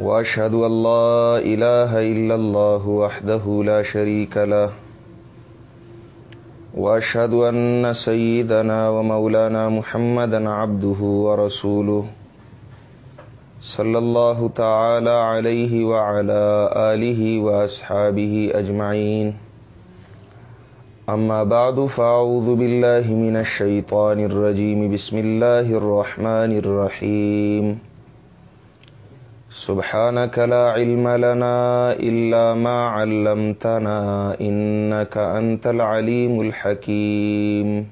وأشهد أن لا إله إلا الله وحده لا شريك له، وأشهد أن سيدنا ومولانا محمدا عبده ورسوله صلى الله تعالى عليه وعلى آله وأصحابه أجمعين. أما بعد، فأعوذ بالله من الشيطان الرجيم. بسم الله الرحمن الرحيم. سبحانك لا علم لنا إلا ما علمتنا إنك أنت العليم الحكيم.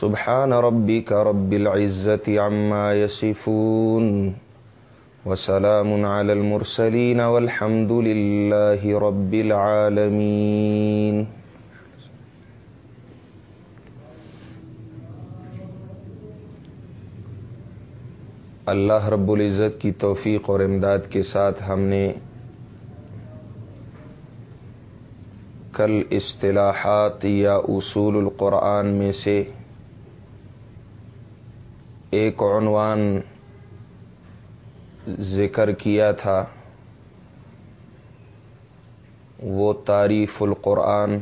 سبحان ربك رب العزة عما يصفون وسلام على المرسلين والحمد لله رب العالمين. اللہ رب العزت کی توفیق اور امداد کے ساتھ ہم نے کل اصطلاحات یا اصول القرآن میں سے ایک عنوان ذکر کیا تھا۔ وہ تعریف القرآن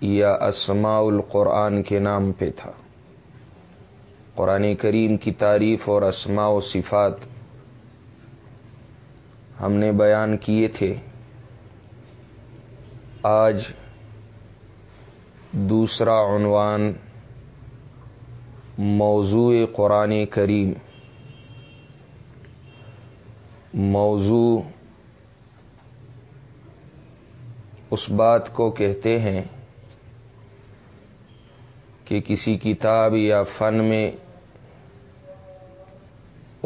یا اسماء القرآن کے نام پہ تھا۔ قرآن کریم کی تعریف اور اسماء و صفات ہم نے بیان کیے تھے۔ آج دوسرا عنوان موضوع قرآن کریم۔ موضوع اس بات کو کہتے ہیں کہ کسی کتاب یا فن میں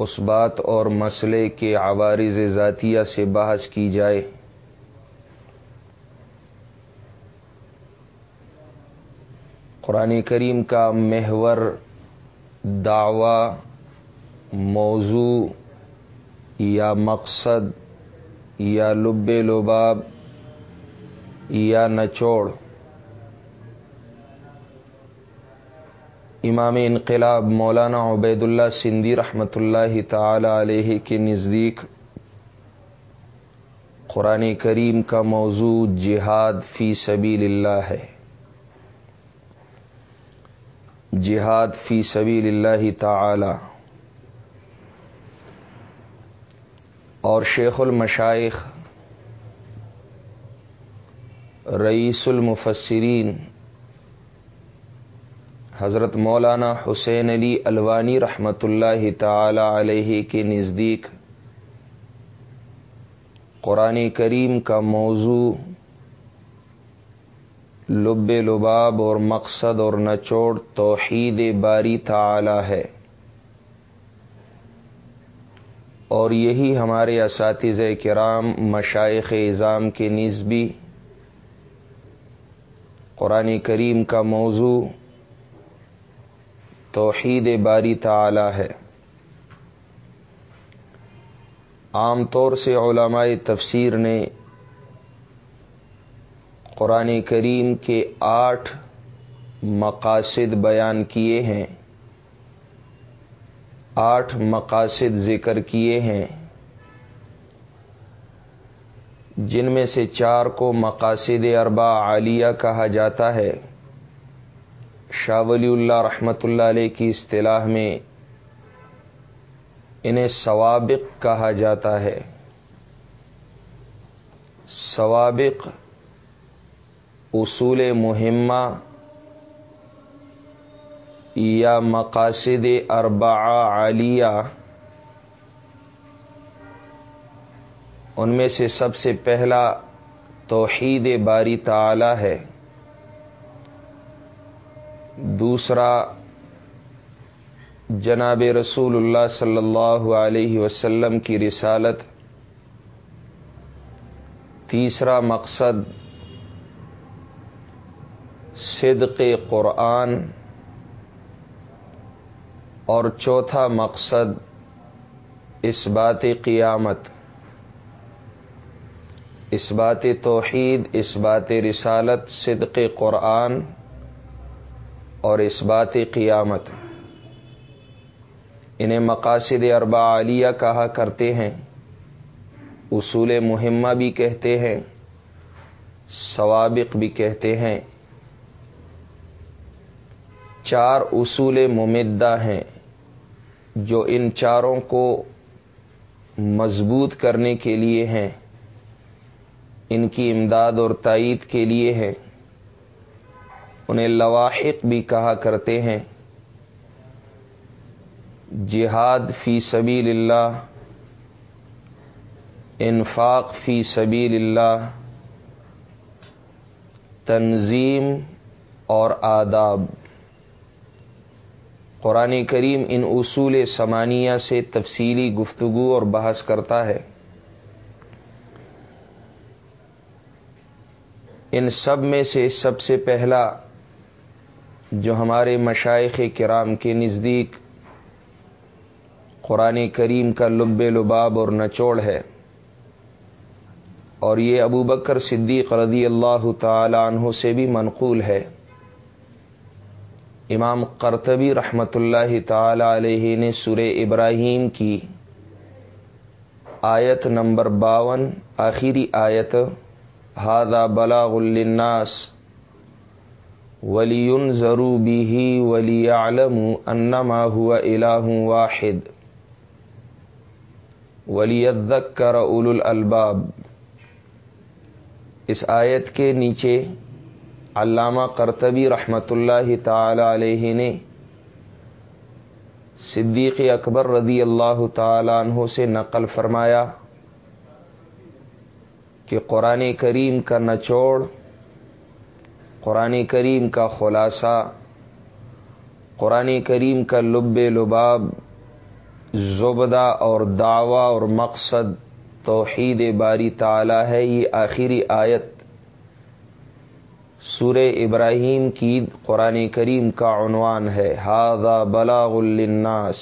اس بات اور مسئلے کے عوارض ذاتیہ سے بحث کی جائے۔ قرآن کریم کا محور، دعوی، موضوع یا مقصد یا لب لباب یا نچوڑ۔ امام انقلاب مولانا عبید اللہ سندھی رحمۃ اللہ تعالی علیہ کے نزدیک قرآن کریم کا موضوع جہاد فی سبیل اللہ ہے۔ جہاد فی سبیل اللہ تعالی۔ اور شیخ المشائخ، رئیس المفسرین حضرت مولانا حسین علی الوانی رحمۃ اللہ تعالی علیہ کے نزدیک قرآن کریم کا موضوع لب لباب اور مقصد اور نچوڑ توحید باری تعالی ہے۔ اور یہی ہمارے اساتذہ کرام مشائق اظام کے نسبی قرآن کریم کا موضوع توحید باری تعالی ہے۔ عام طور سے علماء تفسیر نے قرآن کریم کے آٹھ مقاصد بیان کیے ہیں۔ آٹھ مقاصد ذکر کیے ہیں۔ جن میں سے چار کو مقاصد اربا عالیہ کہا جاتا ہے۔ شاہ ولی اللہ رحمۃ اللہ علیہ کی اصطلاح میں انہیں سوابق کہا جاتا ہے۔ سوابق اصول مہمہ یا مقاصد اربع عالیہ ان میں سے سب سے پہلا توحید باری تعالی ہے۔ دوسرا جناب رسول اللہ صلی اللہ علیہ وسلم کی رسالت، تیسرا مقصد صدق قرآن، اور چوتھا مقصد اس بات قیامت، اس بات توحید، اس بات رسالت، صدق قرآن اور اس بات قیامت انہیں مقاصد اربا عالیہ کہا کرتے ہیں۔ اصول مہمہ بھی کہتے ہیں ثوابق بھی کہتے ہیں۔ چار اصول ممدہ ہیں جو ان چاروں کو مضبوط کرنے کے لیے ہیں۔ ان کی امداد اور تائید کے لیے ہے انہیں لواحق بھی کہا کرتے ہیں۔ جہاد فی سبیل اللہ، انفاق فی سبیل اللہ، تنظیم اور آداب۔ قرآن کریم ان اصول سمانیہ سے تفصیلی گفتگو اور بحث کرتا ہے۔ ان سب میں سے سب سے پہلا جو ہمارے مشائق کرام کے نزدیک قرآن کریم کا لب لباب اور نچوڑ ہے اور یہ ابو بکر صدیق رضی اللہ تعالی عنہ سے بھی منقول ہے۔ امام قرطبی رحمۃ اللہ تعالی علیہ نے سر ابراہیم کی آیت نمبر باون، آخری آیت ہادہ بلاغ الناس ولی ضرو بھی ولی عالم انما ہوا الہ واحد. ولی کر اول الباب اس آیت کے نیچے علامہ کرتبی رحمۃ اللہ تعالی علیہ نے صدیق اکبر رضی اللہ تعالی عنہ سے نقل فرمایا کہ قرآن کریم کا نچوڑ قرآن کریم کا خلاصہ، قرآن کریم کا لب لباب، زبدہ اور دعوی اور مقصد توحید باری تعالی ہے۔ یہ آخری آیت سور ابراہیم کی قرآن کریم کا عنوان ہے۔ ہاضا بلاغ الناس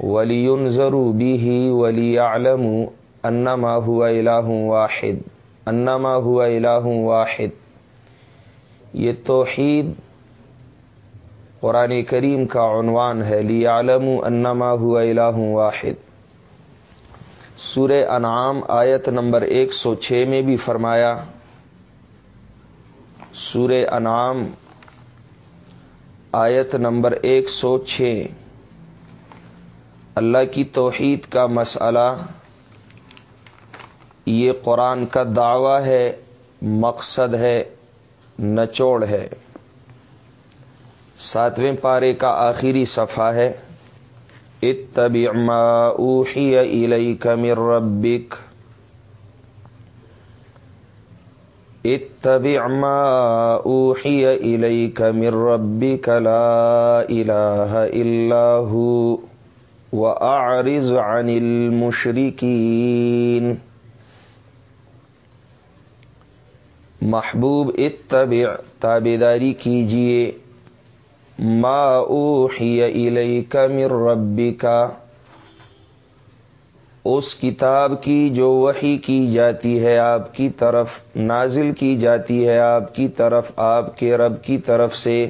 ولی ضرو بھی ولی عالم انما ہوا الہ واحد۔ انما ہوا الہ واحد. یہ توحید قرآن کریم کا عنوان ہے. لی عالم انما ہوا الہ واحد. سور انعام آیت نمبر ایک سو چھ میں بھی فرمایا سور انعام آیت نمبر ایک سو چھ، اللہ کی توحید کا مسئلہ یہ قرآن کا دعویٰ ہے، مقصد ہے، نچوڑ ہے۔ ساتویں پارے کا آخری صفحہ ہے، اتبع ما اوحی الیک من ربک۔ اتبع ما اوحی الیک من ربک لا الہ الا ہو واعرض عن المشرکین۔ محبوب، اتبع تابداری کیجیے۔ ما اوحی الیک من ربکا اس کتاب کی جو وحی کی جاتی ہے آپ کی طرف، نازل کی جاتی ہے آپ کی طرف، آپ کے رب کی طرف سے۔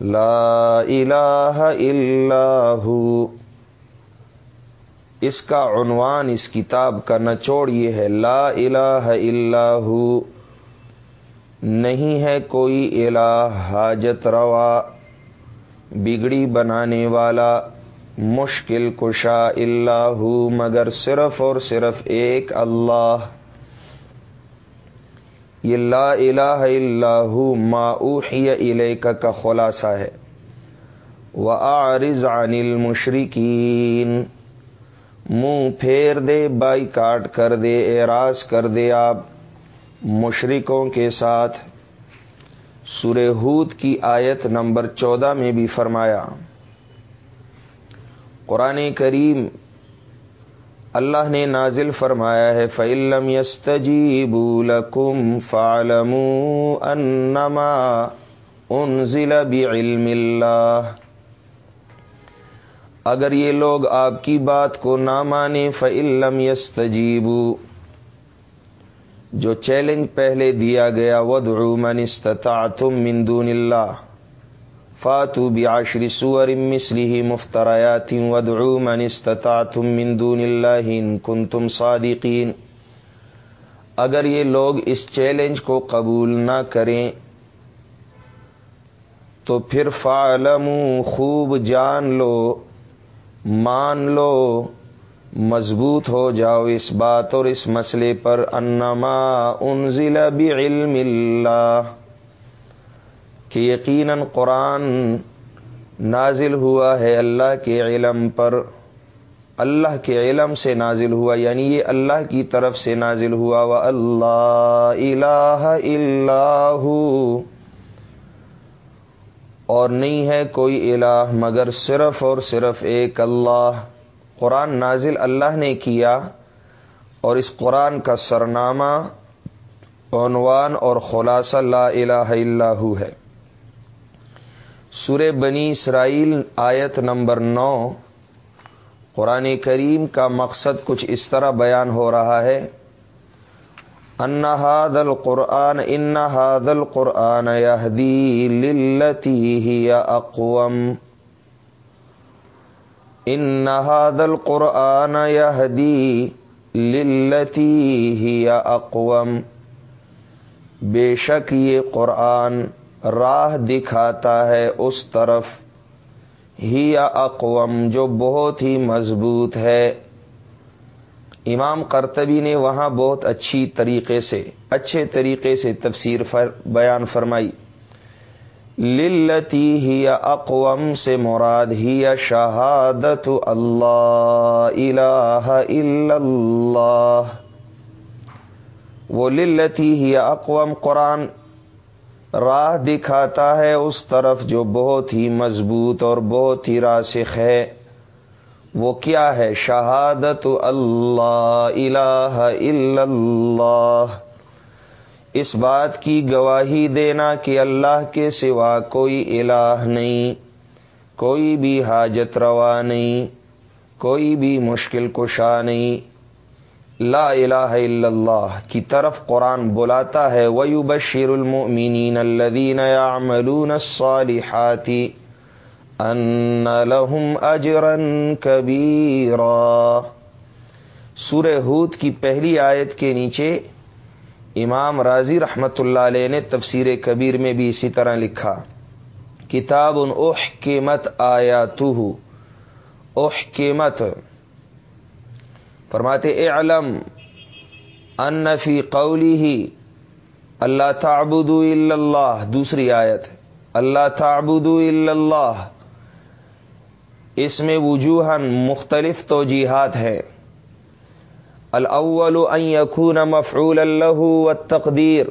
لا الہ الا ہو۔ اس کا عنوان اس کتاب کا نچوڑ یہ ہے لا الہ الا ہو۔ نہیں ہے کوئی الہ حاجت روا، بگڑی بنانے والا، مشکل کشا اللہ مگر صرف اور صرف ایک اللہ۔ یہ لا الہ اللہ ما اوحی الیک کا خلاصہ ہے۔ وہ عارض عن المشرکین۔ منہ پھیر دے بائی کاٹ کر دے، اعراض کر دے آپ مشرکوں کے ساتھ۔ سورہ ہود کی آیت نمبر چودہ میں بھی فرمایا، قرآن کریم اللہ نے نازل فرمایا ہے فعلم یستجیب لکم فعلم انما انزل بعلم اللہ اگر یہ لوگ آپ کی بات کو نہ مانے فعلم یستجیبو جو چیلنج پہلے دیا گیا ودعو من استطعتم من دون اللہ فاتو بعشر سور مثله مفتريات وادعوا من استطعتم من دون الله ان كنتم صادقين۔ اگر یہ لوگ اس چیلنج کو قبول نہ کریں، تو پھر فعلموا خوب جان لو۔ مان لو، مضبوط ہو جاؤ اس بات اور اس مسئلے پر، انما انزل بعلم اللہ، کہ یقیناً قرآن نازل ہوا ہے اللہ کے علم پر۔ اللہ کے علم سے نازل ہوا یعنی یہ اللہ کی طرف سے نازل ہوا و اللہ الہ اللہ اور نہیں ہے کوئی الہ مگر صرف اور صرف ایک اللہ۔ قرآن نازل اللہ نے کیا اور اس قرآن کا سرنامہ، عنوان اور خلاصہ لا الہ اللہ ہے۔ سورہ بنی اسرائیل آیت نمبر نو۔ قرآن کریم کا مقصد کچھ اس طرح بیان ہو رہا ہے۔ انحاد القرآن انحاد القرآن یہدی للتی ہی اقوم انحاد القرآن یہدی للتی ہی اقوم بے شک یہ قرآن راہ دکھاتا ہے اس طرف، ہی یا جو بہت ہی مضبوط ہے۔ امام کرتبی نے وہاں بہت اچھی طریقے سے، اچھے طریقے سے تفسیر فر، بیان فرمائی۔ للتی ہی یا اقوام سے مراد ہی شہادت اللہ الہ الا اللہ وہ للتی ہی اقوام قرآن راہ دکھاتا ہے اس طرف جو بہت ہی مضبوط اور بہت ہی راسخ ہے۔ وہ کیا ہے؟ شہادت اللہ الہ الا اللہ۔ اس بات کی گواہی دینا کہ اللہ کے سوا کوئی الہ نہیں، کوئی بھی حاجت روا نہیں، کوئی بھی مشکل کشا نہیں۔ لا الہ الا اللہ کی طرف قرآن بلاتا ہے۔ ویو بشیر المؤمنین الذین یعملون الصالحات ان لهم اجرا کبیرا سورہ ہود کی پہلی آیت کے نیچے امام راضی رحمت اللہ علیہ نے تفسیر کبیر میں بھی اسی طرح لکھا، کتاب ان اوہ قیمت آیا تو اوہ قیمت فرماتے، اعلم ان فی قولی ہی اللہ تعبد اللہ۔ دوسری آیت، اللہ تعبد اللہ۔ اس میں وجوہن مختلف توجیحات ہے الاول ان یکون مفعول اللہ والتقدیر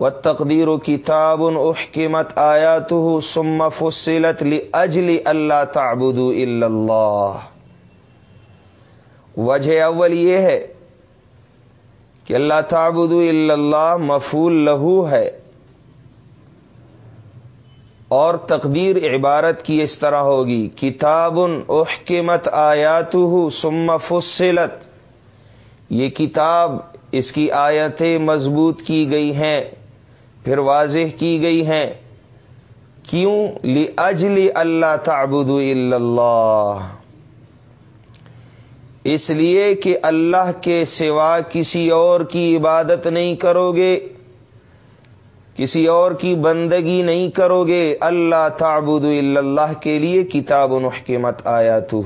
والتقدیر کتاب احکمت آیاته ثم فصلت لاجل اللہ تعبد اللہ وجہ اول یہ ہے کہ اللہ تعبد اللہ مفول لہو ہے۔ اور تقدیر عبارت کی اس طرح ہوگی، کتاب احکمت آیات سم فصلت۔ یہ کتاب اس کی آیتیں مضبوط کی گئی ہیں، پھر واضح کی گئی ہیں۔ کیوں؟ لی اجلی اللہ تعبد اللہ اس لیے کہ اللہ کے سوا کسی اور کی عبادت نہیں کرو گے۔ کسی اور کی بندگی نہیں کرو گے۔ اللہ تعبد اللہ کے لیے کتاب محکمت آیا تو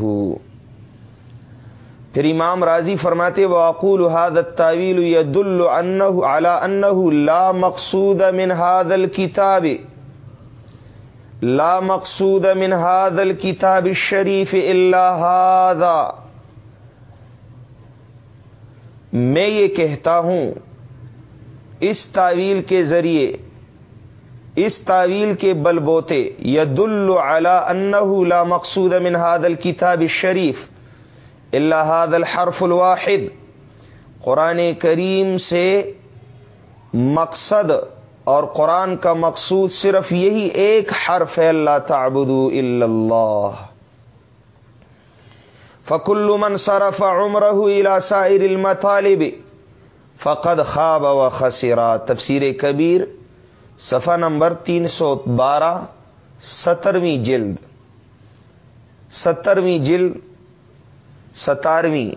پھر امام راضی فرماتے واقول حاد التاویل ید انہ لا مقصود من هذا الكتاب۔ لا مقصود من هذا الكتاب الشریف الا هذا۔ میں یہ کہتا ہوں، اس تعویل کے ذریعے اس تعویل کے بل بوتے ید اللہ لا مقصود من هذا الكتاب الشریف اللہ هذا الحرف الواحد۔ قرآن کریم سے مقصد اور قرآن کا مقصود صرف یہی ایک حرف ہے اللہ تعبدو اللہ۔ فکل من صرف عمرہ الى سائر المطالب فقد خواب و خسرا۔ تفسیر کبیر صفحہ نمبر تین سو بارہ، سترویں جلد۔ سترویں جلد، ستارویں۔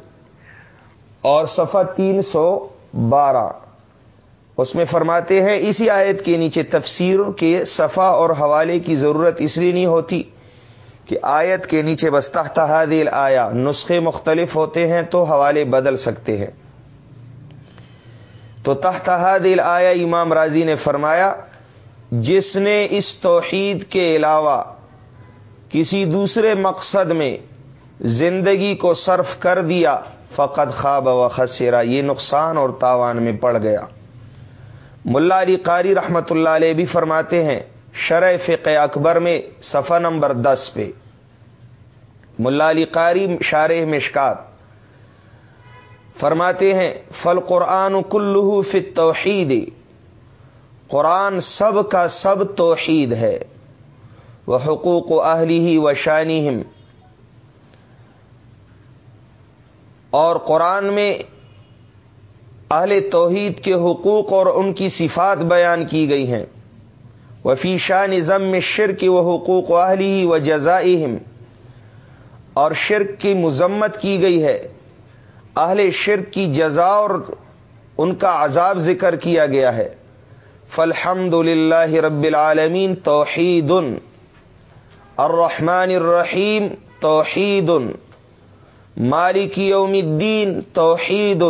اور صفحہ تین سو بارہ۔ اس میں فرماتے ہیں، اسی آیت کے نیچے تفسیر کے صفا اور حوالے کی ضرورت اس لیے نہیں ہوتی کہ آیت کے نیچے بس تحت حادل آیا نسخے مختلف ہوتے ہیں تو حوالے بدل سکتے ہیں۔ تو تحت حادل آیا امام راضی نے فرمایا جس نے اس توحید کے علاوہ کسی دوسرے مقصد میں زندگی کو صرف کر دیا فقط خواب و خسرا یہ نقصان اور تاوان میں پڑ گیا۔ ملا علی قاری رحمت اللہ علیہ بھی فرماتے ہیں شرح فقہ اکبر میں صفحہ نمبر دس پہ۔ ملا علی قاری شارح مشکات فرماتے ہیں فل قرآن کلو فت توحید قرآن سب کا سب توحید ہے۔ وہ حقوق و اہلی ہی و شانی اور قرآن میں اہل توحید کے حقوق اور ان کی صفات بیان کی گئی ہیں۔ وفی شاہ نظم میں شرک و حقوق اہلی و جزائم اور شرک کی مذمت کی گئی ہے۔ اہل شرک کی جزا اور ان کا عذاب ذکر کیا گیا ہے۔ فالحمد للہ رب العالمین توحید الرحمن الرحیم توحید مالک یوم الدین توحید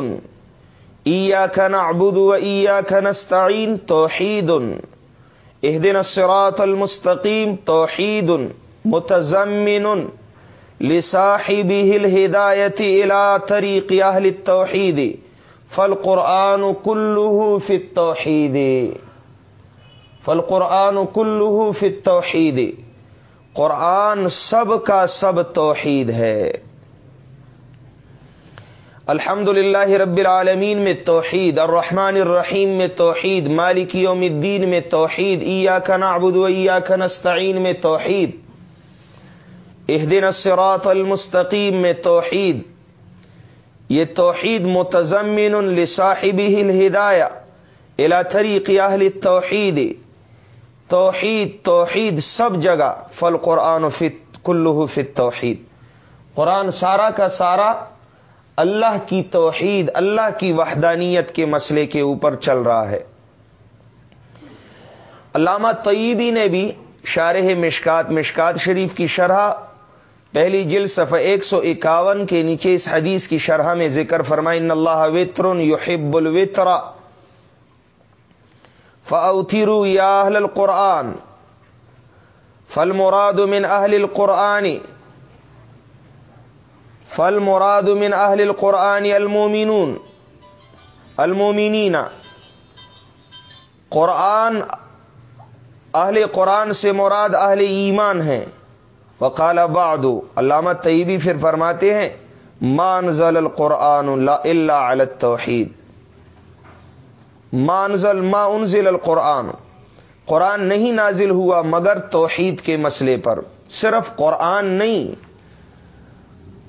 ایاک نعبد و ایاک نستعین توحید اهدنا الصراط المستقیم توحید متضمن لصاحبه الهدایت الى طریق اہل التوحید. فالقرآن كله في التوحید. فالقرآن كله في التوحید۔ قرآن سب کا سب توحید ہے۔ الحمد للہ رب العالمین میں توحید، الرحمن الرحیم میں توحید، مالک یوم الدین میں توحید ایا کا نعبد و ایا کا نستعین میں توحید۔ اہدن الصراط المستقیم میں توحید۔ یہ توحید متضمن لصاحبه الہدایہ، الى طریق اہل التوحید۔ توحید توحید سب جگہ فل قرآن فت کلو فت توحید قرآن سارا کا سارا اللہ کی توحید، اللہ کی وحدانیت کے مسئلے کے اوپر چل رہا ہے۔ علامہ طیبی نے بھی شارح مشکات مشکات شریف کی شرح، پہلی جل صفحہ ایک سو اکاون کے نیچے اس حدیث کی شرح میں ذکر فرمائے ان اللہ وطر یحب الوطرا فاؤتھرو یا اہل القرآن فل مراد من اہل القرآنی فل مراد من اہل القرآن المومنون المومنین قرآن اہل قرآن سے مراد اہل ایمان ہیں وقال بعد علامہ طیبی پھر فرماتے ہیں مانزل القرآن اللہ علی التوحید مانزل ما انزل القرآن. قرآن نہیں نازل ہوا مگر توحید کے مسئلے پر. صرف قرآن نہیں.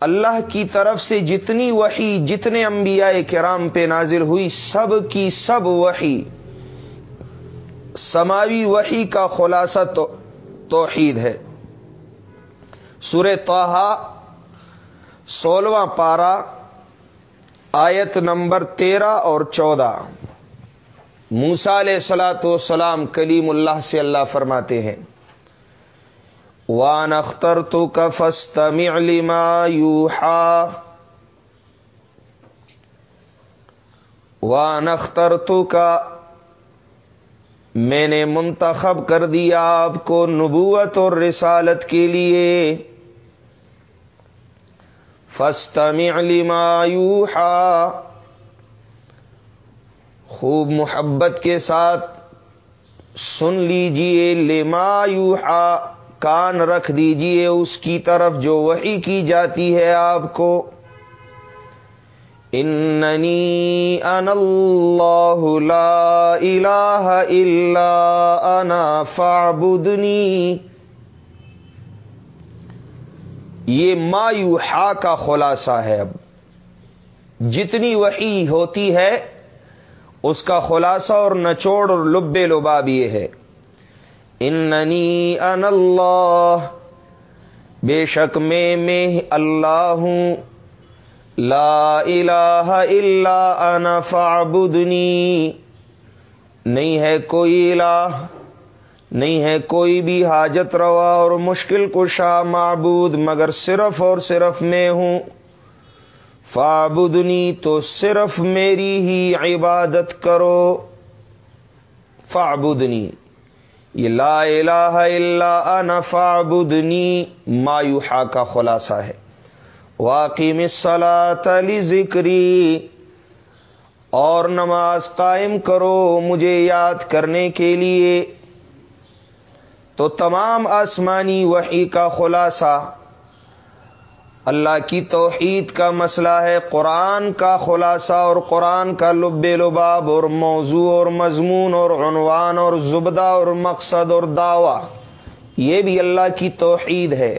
اللہ کی طرف سے جتنی وحی، جتنے انبیاء کرام پہ نازل ہوئی، سب کی سب وحی. سماوی وحی کا خلاصہ تو توحید ہے. سور توحا سولہواں پارا آیت نمبر تیرہ اور چودہ۔ موسا علیہ سلاۃ وسلام کلیم اللہ سے اللہ فرماتے ہیں وان اختر تو کفست لما یوحا. وان اختر تو کا میں نے منتخب کر دیا آپ کو نبوت اور رسالت کے لیے۔ فستمع لما یوحا. خوب محبت کے ساتھ سن لیجیے لما یوحا، کان رکھ دیجیے اس کی طرف جو وہی کی جاتی ہے آپ کو۔ اننی ان اللہ لا الہ الا انا فعبدنی یہ ما یوحا کا خلاصہ ہے اب۔ جتنی وحی ہوتی ہے اس کا خلاصہ اور نچوڑ اور لب لباب یہ ہے۔ اننی ان اللہ، بے شک میں میں اللہ ہوں۔ لا الہ الا انا فعبدنی نہیں ہے کوئی الہ، نہیں ہے کوئی بھی حاجت روا اور مشکل کشا معبود، مگر صرف اور صرف میں ہوں۔ فابدنی تو صرف میری ہی عبادت کرو۔ فابدنی یہ لا الہ الا انا فابدنی مایوحا کا خلاصہ ہے۔ واقعی مسلا تلی ذکری اور نماز قائم کرو مجھے یاد کرنے کے لیے۔ تو تمام آسمانی وحی کا خلاصہ اللہ کی توحید کا مسئلہ ہے، قرآن کا خلاصہ اور قرآن کا لب لباب اور موضوع اور مضمون اور عنوان اور زبدہ اور مقصد اور دعوی۔ یہ بھی اللہ کی توحید ہے۔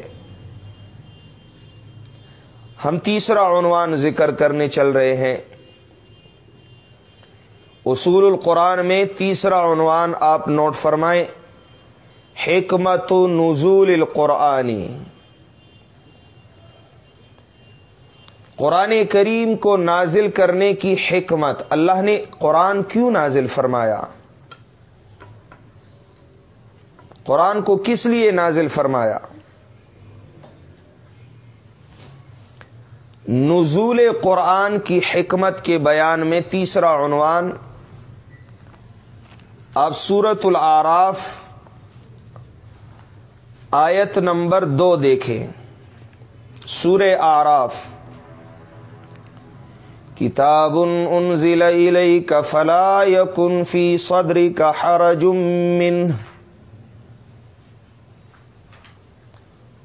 ہم تیسرا عنوان ذکر کرنے چل رہے ہیں۔ اصول القرآن میں تیسرا عنوان آپ نوٹ فرمائیں۔ حکمت نزول القرآنی قرآن کریم کو نازل کرنے کی حکمت اللہ نے قرآن کیوں نازل فرمایا؟ قرآن کو کس لیے نازل فرمایا؟ نزول قرآن کی حکمت کے بیان میں تیسرا عنوان آپ سورت العراف آیت نمبر دو دیکھیں۔ سور آراف کتاب انزل الیک فلا یکن فی صدری کا حرج من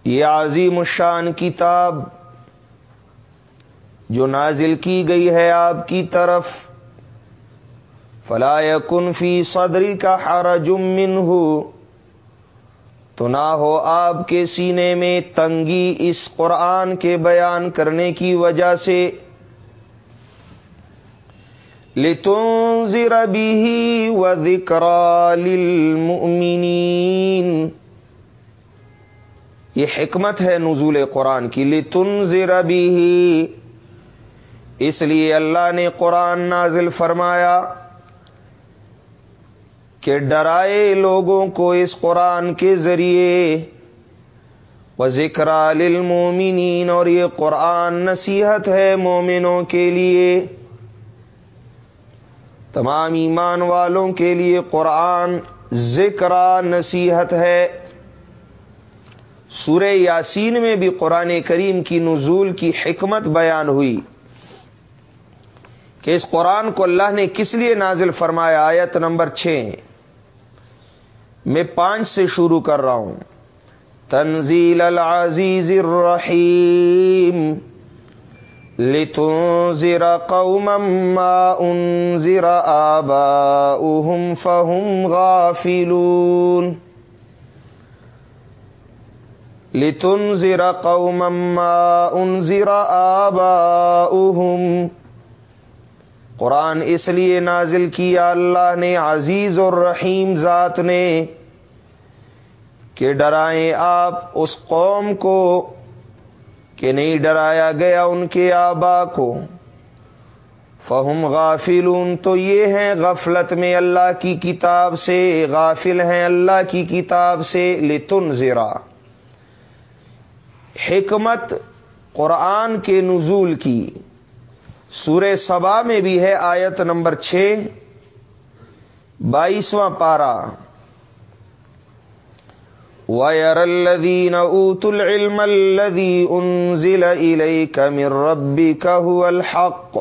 یہ عظیم الشان کتاب جو نازل کی گئی ہے آپ کی طرف، فلا یکن فی صدری کا حرج منہ تو نہ ہو آپ کے سینے میں تنگی اس قرآن کے بیان کرنے کی وجہ سے لتنذر به وذكرى للمؤمنين. یہ حکمت ہے نزول قرآن کی، لتنذر به. اس لیے اللہ نے قرآن نازل فرمایا کہ ڈرائے لوگوں کو اس قرآن کے ذریعے. وہ ذکر للمومنین اور یہ قرآن نصیحت ہے مومنوں کے لیے. تمام ایمان والوں کے لیے قرآن ذکر نصیحت ہے۔ سورہ یاسین میں بھی قرآن کریم کی نزول کی حکمت بیان ہوئی کہ اس قرآن کو اللہ نے کس لیے نازل فرمایا؟ آیت نمبر چھ۔ میں پانچ سے شروع کر رہا ہوں۔ تنزیل العزیز الرحیم۔ لتنذر قوما ما انذر آباؤهم فهم غافلون لتنذر قوما ما انذر آباؤهم قرآن اس لیے نازل کیا اللہ نے عزیز اور رحیم ذات نے کہ ڈرائیں آپ اس قوم کو کہ نہیں ڈرایا گیا ان کے آبا کو۔ فہم غافلون، تو یہ ہیں غفلت میں اللہ کی کتاب سے، غافل ہیں اللہ کی کتاب سے لتن زرا حکمت قرآن کے نزول کی۔ سورہ سبا میں بھی ہے آیت نمبر چھ، بائیسواں پارہ۔ وَيَرَ الَّذِينَ أُوتُوا الْعِلْمَ الَّذِي أُنزِلَ إِلَيْكَ مِن رَبِّكَ هُوَ الْحَقُّ۔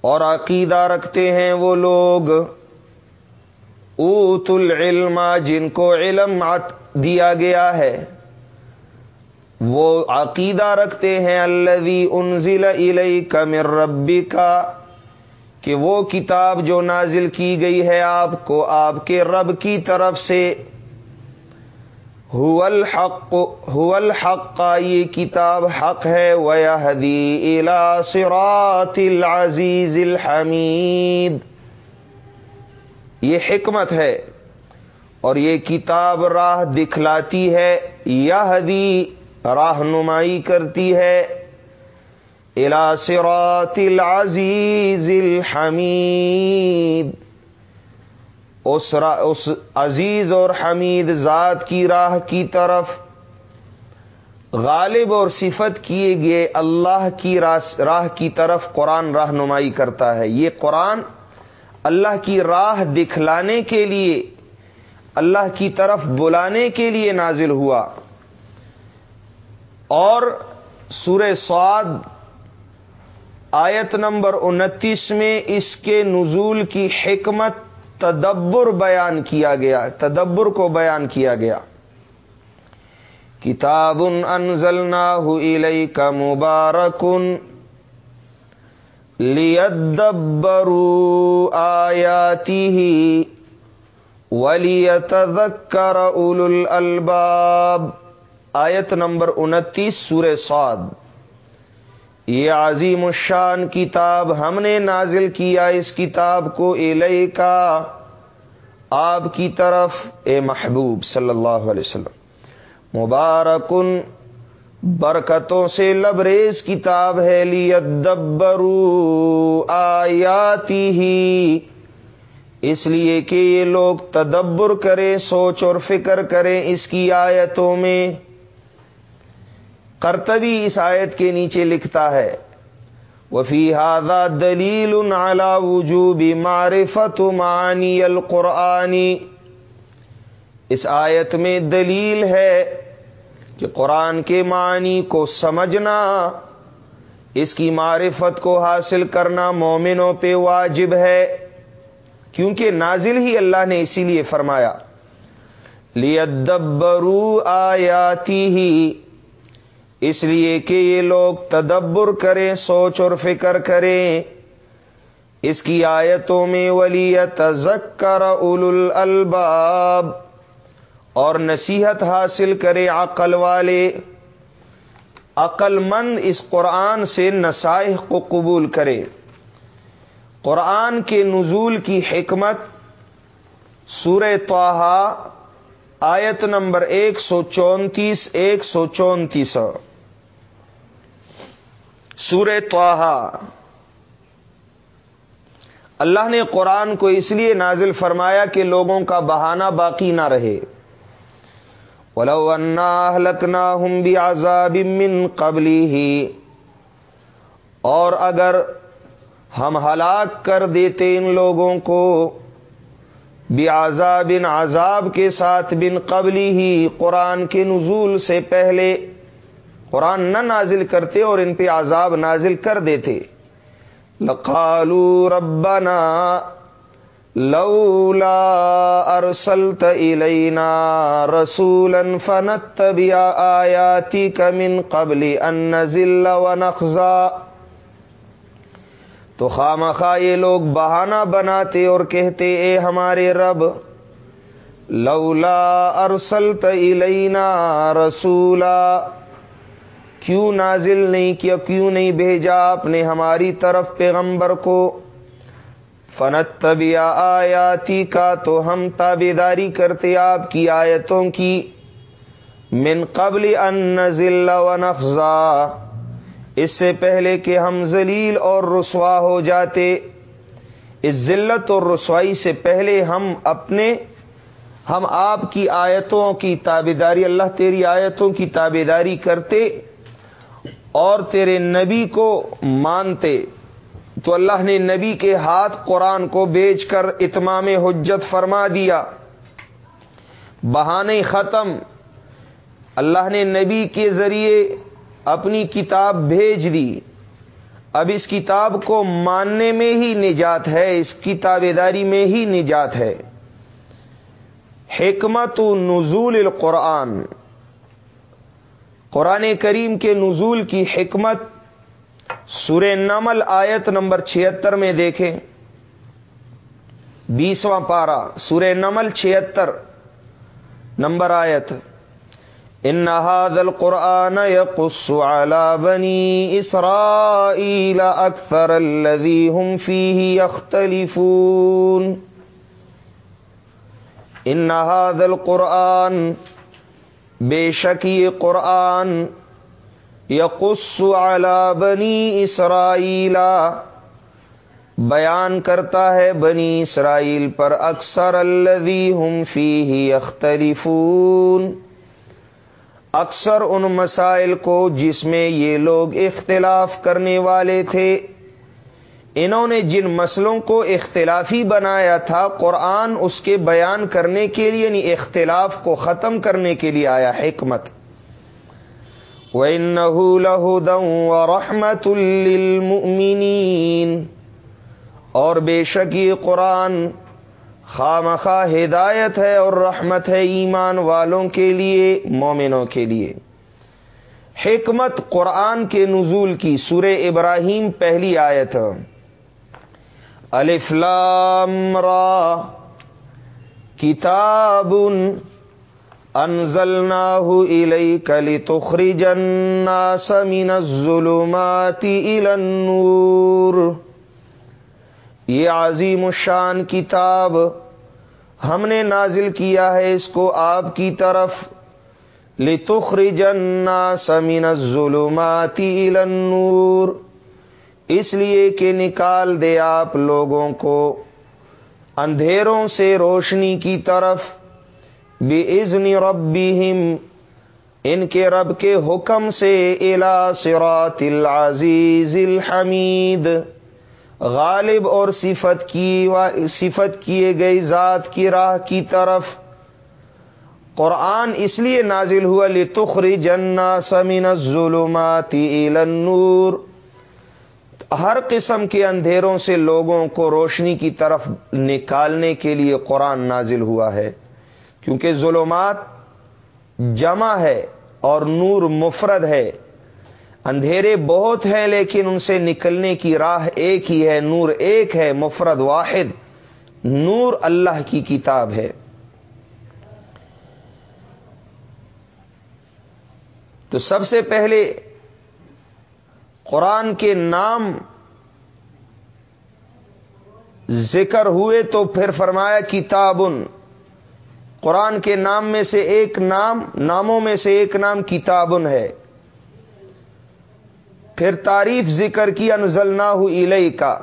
اور عقیدہ رکھتے ہیں وہ لوگ۔ اوت العلم، جن کو علم دیا گیا ہے۔ وہ عقیدہ رکھتے ہیں، الذي انزل الیک من ربک کہ وہ کتاب جو نازل کی گئی ہے آپ کو، آپ کے رب کی طرف سے۔ الحق الحق کا یہ کتاب حق ہے۔ ویہدی الى صراط العزیز الحمید یہ حکمت ہے اور یہ کتاب راہ دکھلاتی ہے۔ یہدی راہنمائی کرتی ہے۔ الى صراط العزیز الحمید اس اس عزیز اور حمید ذات کی راہ کی طرف غالب اور صفت کیے گئے اللہ کی راہ کی طرف قرآن رہنمائی کرتا ہے۔ یہ قرآن اللہ کی راہ دکھلانے کے لیے، اللہ کی طرف بلانے کے لیے نازل ہوا۔ اور سورہ سعد آیت نمبر انتیس میں اس کے نزول کی حکمت تدبر بیان کیا گیا، تدبر کو بیان کیا گیا۔ کتاب انزلنا کا مبارکن لیدبرو آیاتی ولی تذکر اول الباب آیت نمبر انتیس سور سعد۔ یہ عظیم الشان کتاب ہم نے نازل کیا اس کتاب کو اے کا آپ کی طرف، اے محبوب صلی اللہ علیہ وسلم۔ مبارکن، برکتوں سے لبریز کتاب ہے لیدبرو آیاتی ہی۔ اس لیے کہ یہ لوگ تدبر کریں، سوچ اور فکر کریں اس کی آیتوں میں۔ کرتبی اس آیت کے نیچے لکھتا ہے وفی ہاضا دلیل نالا وجوب معرفت معنی القرآنی اس آیت میں دلیل ہے کہ قرآن کے معنی کو سمجھنا، اس کی معرفت کو حاصل کرنا مومنوں پہ واجب ہے، کیونکہ نازل ہی اللہ نے اسی لیے فرمایا لیدبرو آیاتی ہی اس لیے کہ یہ لوگ تدبر کریں، سوچ اور فکر کریں۔ اس کی آیتوں میں ولی تذکر اول الباب اور نصیحت حاصل کرے عقل والے۔ عقل مند اس قرآن سے نصائح کو قبول کرے قرآن کے نزول کی حکمت سور توحا آیت نمبر ایک سو چونتیس، ایک سو چونتیس۔ سور توحا اللہ نے قرآن کو اس لیے نازل فرمایا کہ لوگوں کا بہانہ باقی نہ رہے۔ ولو ہم بھی آزاب من قبلی ہی اور اگر ہم ہلاک کر دیتے ان لوگوں کو بھی آزاب عذاب کے ساتھ بن قبلی ہی قرآن کے نزول سے پہلے قرآن نہ نازل کرتے اور ان پہ عذاب نازل کر دیتے۔ لقالو ربنا لولا ارسلت الینا رسولا فنتبع آیاتک من قبل ان نزل ونخزا۔ تو خامخا یہ لوگ بہانہ بناتے اور کہتے، اے ہمارے رب، لولا ارسلت الینا رسولا کیوں نازل نہیں کیا، کیوں نہیں بھیجا آپ نے ہماری طرف پیغمبر کو؟ فنت طبیا آیاتی کا تو ہم تابے داری کرتے آپ کی آیتوں کی۔ من قبل ان نزل و اس سے پہلے کہ ہم ذلیل اور رسوا ہو جاتے۔ اس ذلت اور رسوائی سے پہلے ہم اپنے، ہم آپ کی آیتوں کی تابے داری اللہ تیری آیتوں کی تابداری کرتے۔ اور تیرے نبی کو مانتے۔ تو اللہ نے نبی کے ہاتھ قرآن کو بیچ کر اتمام حجت فرما دیا۔ بہانے ختم۔ اللہ نے نبی کے ذریعے اپنی کتاب بھیج دی۔ اب اس کتاب کو ماننے میں ہی نجات ہے، اس کی تابے داری میں ہی نجات ہے۔ حکمت نزول القرآن۔ قرآن کریم کے نزول کی حکمت سور نمل آیت نمبر چھتر میں دیکھیں۔ بیسواں پارا سور نمل چھتر نمبر آیت۔ ان هذا القرآن يقص على بني إسرائيل أكثر الذي هم فيه يختلفون۔ ان هذا القرآن بے شک یہ قرآن یقص على بنی اسرائیل بیان کرتا ہے بنی اسرائیل پر اکثر الذی ہم فیہ یختلفون۔ اکثر ان مسائل کو جس میں یہ لوگ اختلاف کرنے والے تھے۔ انہوں نے جن مسئلوں کو اختلافی بنایا تھا، قرآن اس کے بیان کرنے کے لیے یعنی اختلاف کو ختم کرنے کے لیے آیا حکمت۔ وَإِنَّهُ لَهُدًا وَرَحْمَةٌ لِّلْمُؤْمِنِينَ۔ اور بے شک یہ قرآن خامخواہ ہدایت ہے اور رحمت ہے ایمان والوں کے لیے، مومنوں کے لیے۔ حکمت قرآن کے نزول کی سور ابراہیم پہلی آیت۔ الفلام را. کتاب انزلناه إليك لتخرج الناس من الظلمات إلى النور. یہ عظیم الشان کتاب ہم نے نازل کیا ہے اس کو آپ کی طرف. لتخرج الناس من الظلمات إلى النور. اس لیے کہ نکال دے آپ لوگوں کو اندھیروں سے روشنی کی طرف۔ بے عزن ربیم ان کے رب کے حکم سے الا سرات العزیز الحمید، غالب اور صفت کی صفت کیے گئی ذات کی راہ کی طرف۔ قرآن اس لیے نازل ہوا لتخری جنا سمین الظلمات الى النور۔ ہر قسم کے اندھیروں سے لوگوں کو روشنی کی طرف نکالنے کے لیے قرآن نازل ہوا ہے۔ کیونکہ ظلمات جمع ہے اور نور مفرد ہے۔ اندھیرے بہت ہیں لیکن ان سے نکلنے کی راہ ایک ہی ہے، نور ایک ہے، مفرد واحد۔ نور اللہ کی کتاب ہے۔ تو سب سے پہلے قرآن کے نام ذکر ہوئے تو پھر فرمایا کتابن۔ قرآن کے نام میں سے ایک نام، ناموں میں سے ایک نام کتابن ہے۔ پھر تعریف ذکر کی انزلنا الئی کا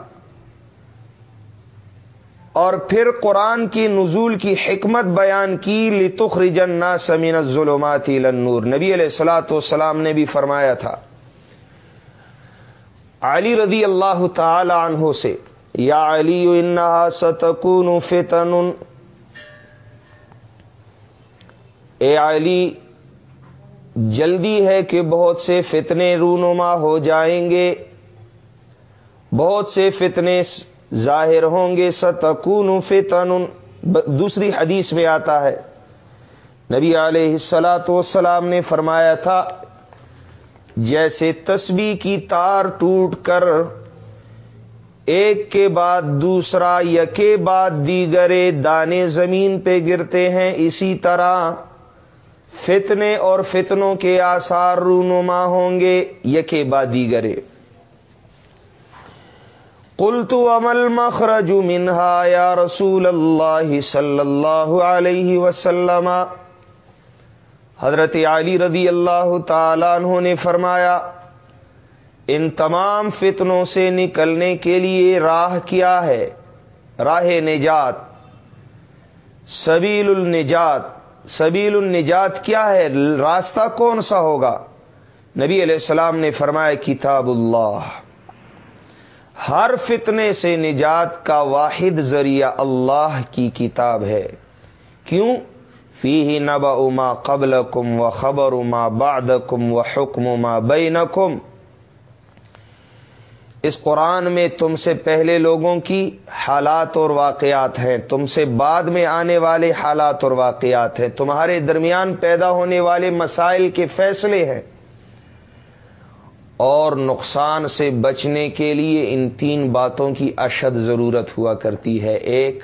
اور پھر قرآن کی نزول کی حکمت بیان کی لتخ رجنا سمین ظلمات نور نبی علیہ السلاۃ والسلام نے بھی فرمایا تھا۔ علی رضی اللہ تعالی عنہ سے، یا علی انہا ستکون فتن اے علی، جلدی ہے کہ بہت سے فتنے رونما ہو جائیں گے۔ بہت سے فتنے ظاہر ہوں گے۔ ستکون فتن دوسری حدیث میں آتا ہے، نبی علیہ السلاۃ والسلام نے فرمایا تھا جیسے تسبیح کی تار ٹوٹ کر، ایک کے بعد دوسرا یا کے بعد دیگرے دانے زمین پہ گرتے ہیں، اسی طرح فتنے اور فتنوں کے آثار رونما ہوں گے یکے بعد دیگرے۔ کل تو عمل مخرج منہا یا رسول اللہ صلی اللہ علیہ وسلم؟ حضرت علی رضی اللہ تعالیٰ عنہ نے فرمایا، ان تمام فتنوں سے نکلنے کے لیے راہ کیا ہے؟ راہ نجات۔ سبیل النجات۔ سبیل النجات کیا ہے؟ راستہ کون سا ہوگا؟ نبی علیہ السلام نے فرمایا، کتاب اللہ۔ ہر فتنے سے نجات کا واحد ذریعہ اللہ کی کتاب ہے۔ کیوں؟ فی ہی نبا اما قبل کم و خبر اما باد کم و حکم اما بین اس قرآن میں تم سے پہلے لوگوں کی حالات اور واقعات ہیں۔ تم سے بعد میں آنے والے حالات اور واقعات ہیں۔ تمہارے درمیان پیدا ہونے والے مسائل کے فیصلے ہیں۔ اور نقصان سے بچنے کے لیے ان تین باتوں کی اشد ضرورت ہوا کرتی ہے۔ ایک،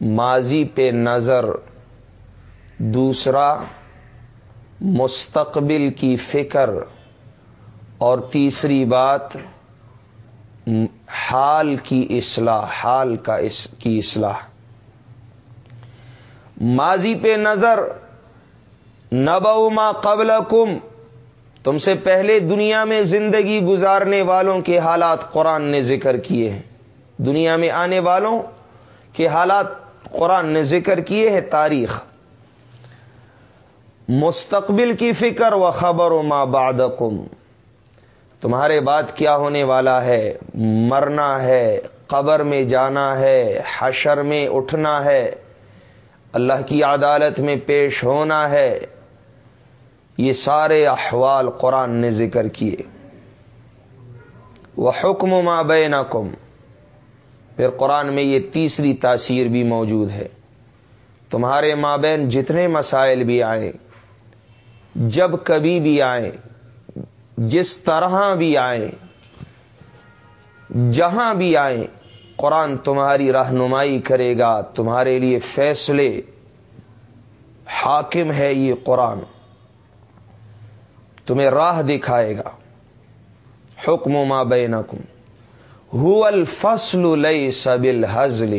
ماضی پہ نظر۔ دوسرا، مستقبل کی فکر، اور تیسری بات، حال کی اصلاح، حال کا اس، کی اصلاح۔ ماضی پہ نظر نبوما قبل کم تم سے پہلے دنیا میں زندگی گزارنے والوں کے حالات قرآن نے ذکر کیے ہیں۔ دنیا میں آنے والوں کے حالات قرآن نے ذکر کیے ہیں، تاریخ۔ مستقبل کی فکر و خبر و ماں بعدکم۔ تمہارے بعد کیا ہونے والا ہے؟ مرنا ہے، قبر میں جانا ہے، حشر میں اٹھنا ہے۔ اللہ کی عدالت میں پیش ہونا ہے۔ یہ سارے احوال قرآن نے ذکر کیے۔ وہ حکم ماں بینکم۔ پھر قرآن میں یہ تیسری تاثیر بھی موجود ہے۔ تمہارے مابین جتنے مسائل بھی آئیں جب کبھی بھی آئیں جس طرح بھی آئیں جہاں بھی آئیں قرآن تمہاری رہنمائی کرے گا، تمہارے لیے فیصلے، حاکم ہے یہ قرآن، تمہیں راہ دکھائے گا۔ حکم ما بینکم هو الفصل لئی سبل حضل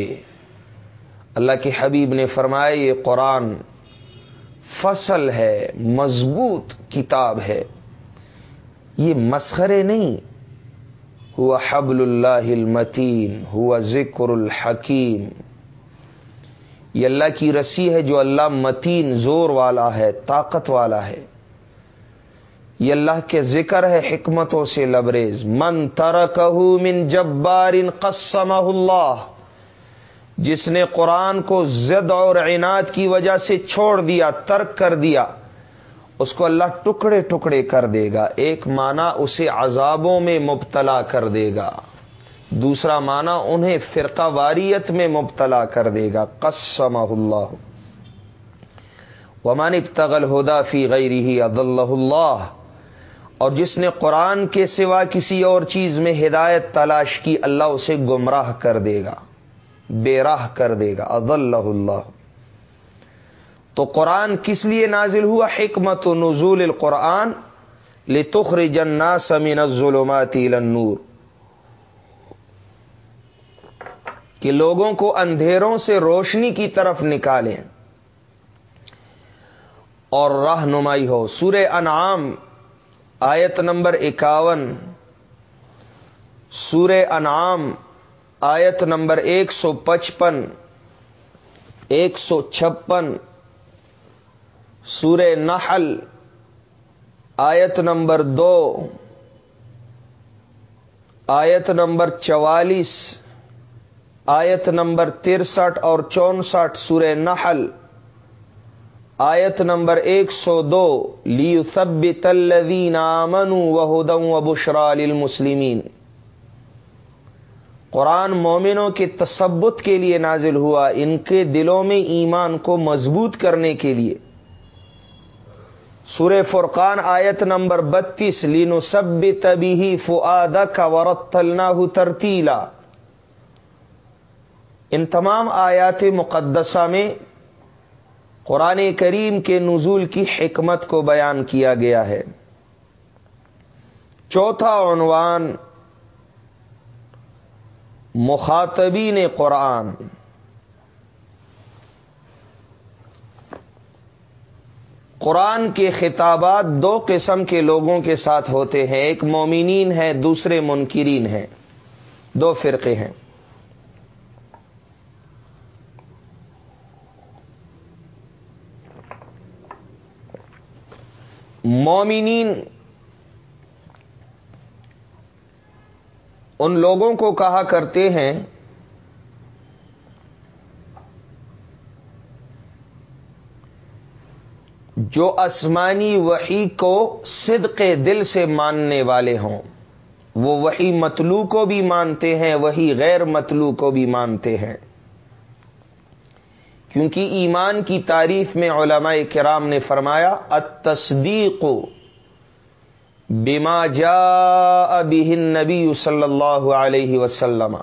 اللہ کے حبیب نے فرمایا، یہ قرآن فصل ہے، مضبوط کتاب ہے۔ یہ مسخرے نہیں۔ ہوا حبل اللہ المتین ہوا ذکر الحکیم۔ یہ اللہ کی رسی ہے جو اللہ متین، زور والا ہے، طاقت والا ہے۔ یہ اللہ کے ذکر ہے حکمتوں سے لبریز۔ من ترکہ من جبار قسم اللہ۔ جس نے قرآن کو زد اور عناد کی وجہ سے چھوڑ دیا، ترک کر دیا، اس کو اللہ ٹکڑے ٹکڑے کر دے گا۔ ایک معنی اسے عذابوں میں مبتلا کر دے گا۔ دوسرا معنی انہیں فرقہ واریت میں مبتلا کر دے گا۔ قسم اللہ۔ ومان ابتغل ہدا فی غیر ہی اللہ اور جس نے قرآن کے سوا کسی اور چیز میں ہدایت تلاش کی، اللہ اسے گمراہ کر دے گا۔ بے راہ کر دے گا اللہ اللہ۔ تو قرآن کس لیے نازل ہوا؟ حکمت و نزول القرآن لتخر جنا سمین الظلمات النور۔ کہ لوگوں کو اندھیروں سے روشنی کی طرف نکالیں۔ اور رہنمائی ہو۔ سورہ انعام آیت نمبر اکاون۔ سورہ انعام آیت نمبر ایک سو پچپن، ایک سو چھپن سور نحل، آیت نمبر دو، آیت نمبر چوالیس، آیت نمبر ترسٹھ اور چونسٹھ سور نحل، آیت نمبر ایک سو دو لیو سب تلدین آمن و ہدم و بشرا للمسلمین۔ قرآن مومنوں کے تثبت کے لیے نازل ہوا، ان کے دلوں میں ایمان کو مضبوط کرنے کے لیے۔ سورہ فرقان آیت نمبر بتیس لینو سب تبھی فعاد کا ورتلنا ترتیلا۔ ان تمام آیات مقدسہ میں قرآن کریم کے نزول کی حکمت کو بیان کیا گیا ہے۔ چوتھا عنوان مخاطبین قرآن قرآن کے خطابات دو قسم کے لوگوں کے ساتھ ہوتے ہیں، ایک مومنین ہے دوسرے منکرین ہیں، دو فرقے ہیں۔ مومنین ان لوگوں کو کہا کرتے ہیں، جو آسمانی وحی کو صدق دل سے ماننے والے ہوں۔ وہ وہی مطلوع کو بھی مانتے ہیں وہی غیر مطلوع کو بھی مانتے ہیں۔ کیونکہ ایمان کی تعریف میں علماء کرام نے فرمایا، التصدیق بما جاء به النبی صلی اللہ علیہ وسلم.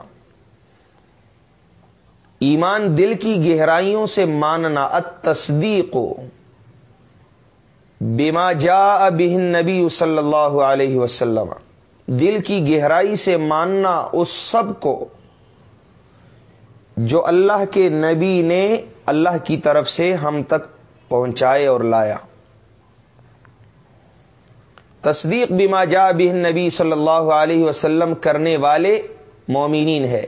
ایمان دل کی گہرائیوں سے ماننا التصدیق. بما جاء به النبی صلی اللہ علیہ وسلم. دل کی گہرائی سے ماننا اس سب کو جو اللہ کے نبی نے اللہ کی طرف سے ہم تک پہنچائے اور لایا. تصدیق بما جا بہ نبی صلی اللہ علیہ وسلم کرنے والے مومنین ہے۔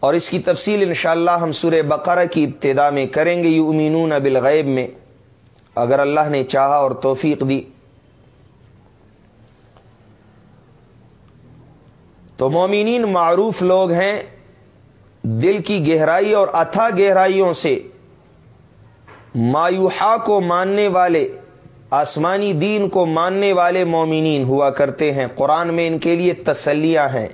اور اس کی تفصیل انشاءاللہ ہم سورہ بقرہ کی ابتدا میں کریں گے۔ یو امینون بالغیب میں۔ اگر اللہ نے چاہا اور توفیق دی۔ تو مومنین معروف لوگ ہیں دل کی گہرائی اور اتھا گہرائیوں سے۔ مایوحا کو ماننے والے آسمانی دین کو ماننے والے مومنین ہوا کرتے ہیں۔ قرآن میں ان کے لیے تسلیاں ہیں۔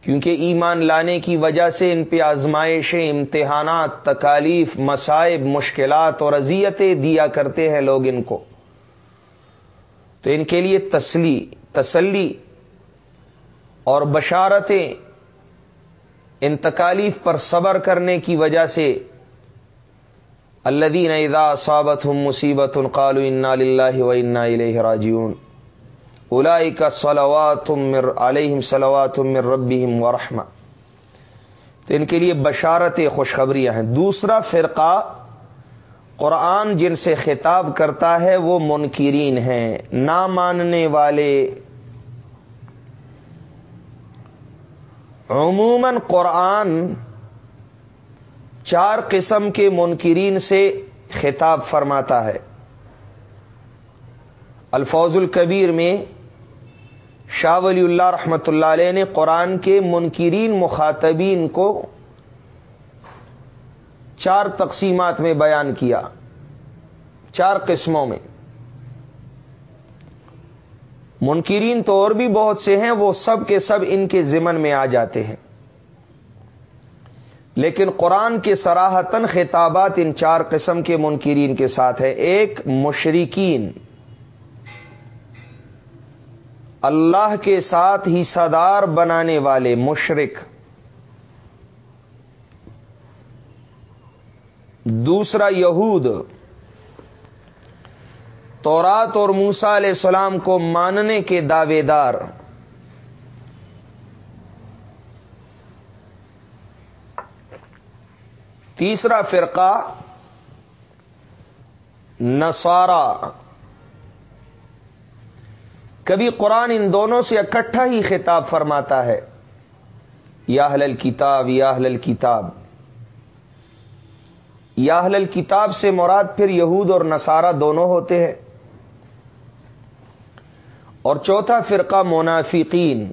کیونکہ ایمان لانے کی وجہ سے ان پہ آزمائشیں، امتحانات، تکالیف، مصائب، مشکلات اور اذیتیں دیا کرتے ہیں لوگ ان کو۔ تو ان کے لیے تسلی تسلی اور بشارتیں ان تکالیف پر صبر کرنے کی وجہ سے الدین ادا صابت ہم مصیبت القال و انا راجیون الائی کا صلوات مر علیہم صلوات مر ربیم و رحم تو ان کے لیے بشارت خوشخبریاں ہیں. دوسرا فرقہ قرآن جن سے خطاب کرتا ہے وہ منکرین ہیں. نہ ماننے والے عموماً قرآن چار قسم کے منکرین سے خطاب فرماتا ہے۔ الفوظ الکبیر میں شاہ ولی اللہ رحمۃ اللہ علیہ نے قرآن کے منکرین مخاطبین کو چار تقسیمات میں بیان کیا۔ چار قسموں میں۔ منکرین تو اور بھی بہت سے ہیں، وہ سب کے سب ان کے ذمن میں آ جاتے ہیں۔ لیکن قرآن کے سراہتن خطابات ان چار قسم کے منکرین کے ساتھ ہے ایک مشرقین اللہ کے ساتھ ہی صدار بنانے والے مشرق دوسرا، یہود۔ تورات اور موسا علیہ السلام کو ماننے کے دعوے دار۔ تیسرا فرقہ نسارا کبھی قرآن ان دونوں سے اکٹھا ہی خطاب فرماتا ہے۔ یا حلل کتاب یا حلل کتاب یا حلل کتاب سے مراد پھر یہود اور نصارہ دونوں ہوتے ہیں۔ اور چوتھا فرقہ منافقین۔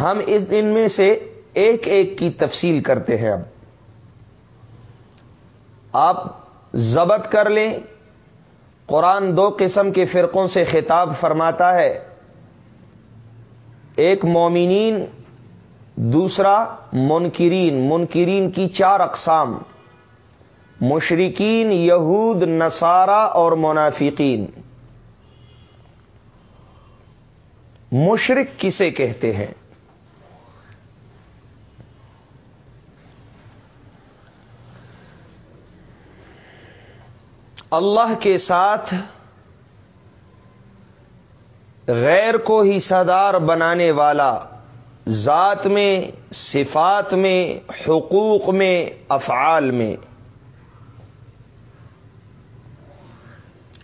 ہم اس دن میں سے ایک ایک کی تفصیل کرتے ہیں اب۔ آپ ضبط کر لیں۔ قرآن دو قسم کے فرقوں سے خطاب فرماتا ہے۔ ایک مومنین، دوسرا منکرین۔ منکرین کی چار اقسام۔ مشرقین یہود، نصارہ اور منافقین۔ مشرق کسے کہتے ہیں؟ اللہ کے ساتھ غیر کو ہی صدار بنانے والا، ذات میں، صفات میں، حقوق میں، افعال میں۔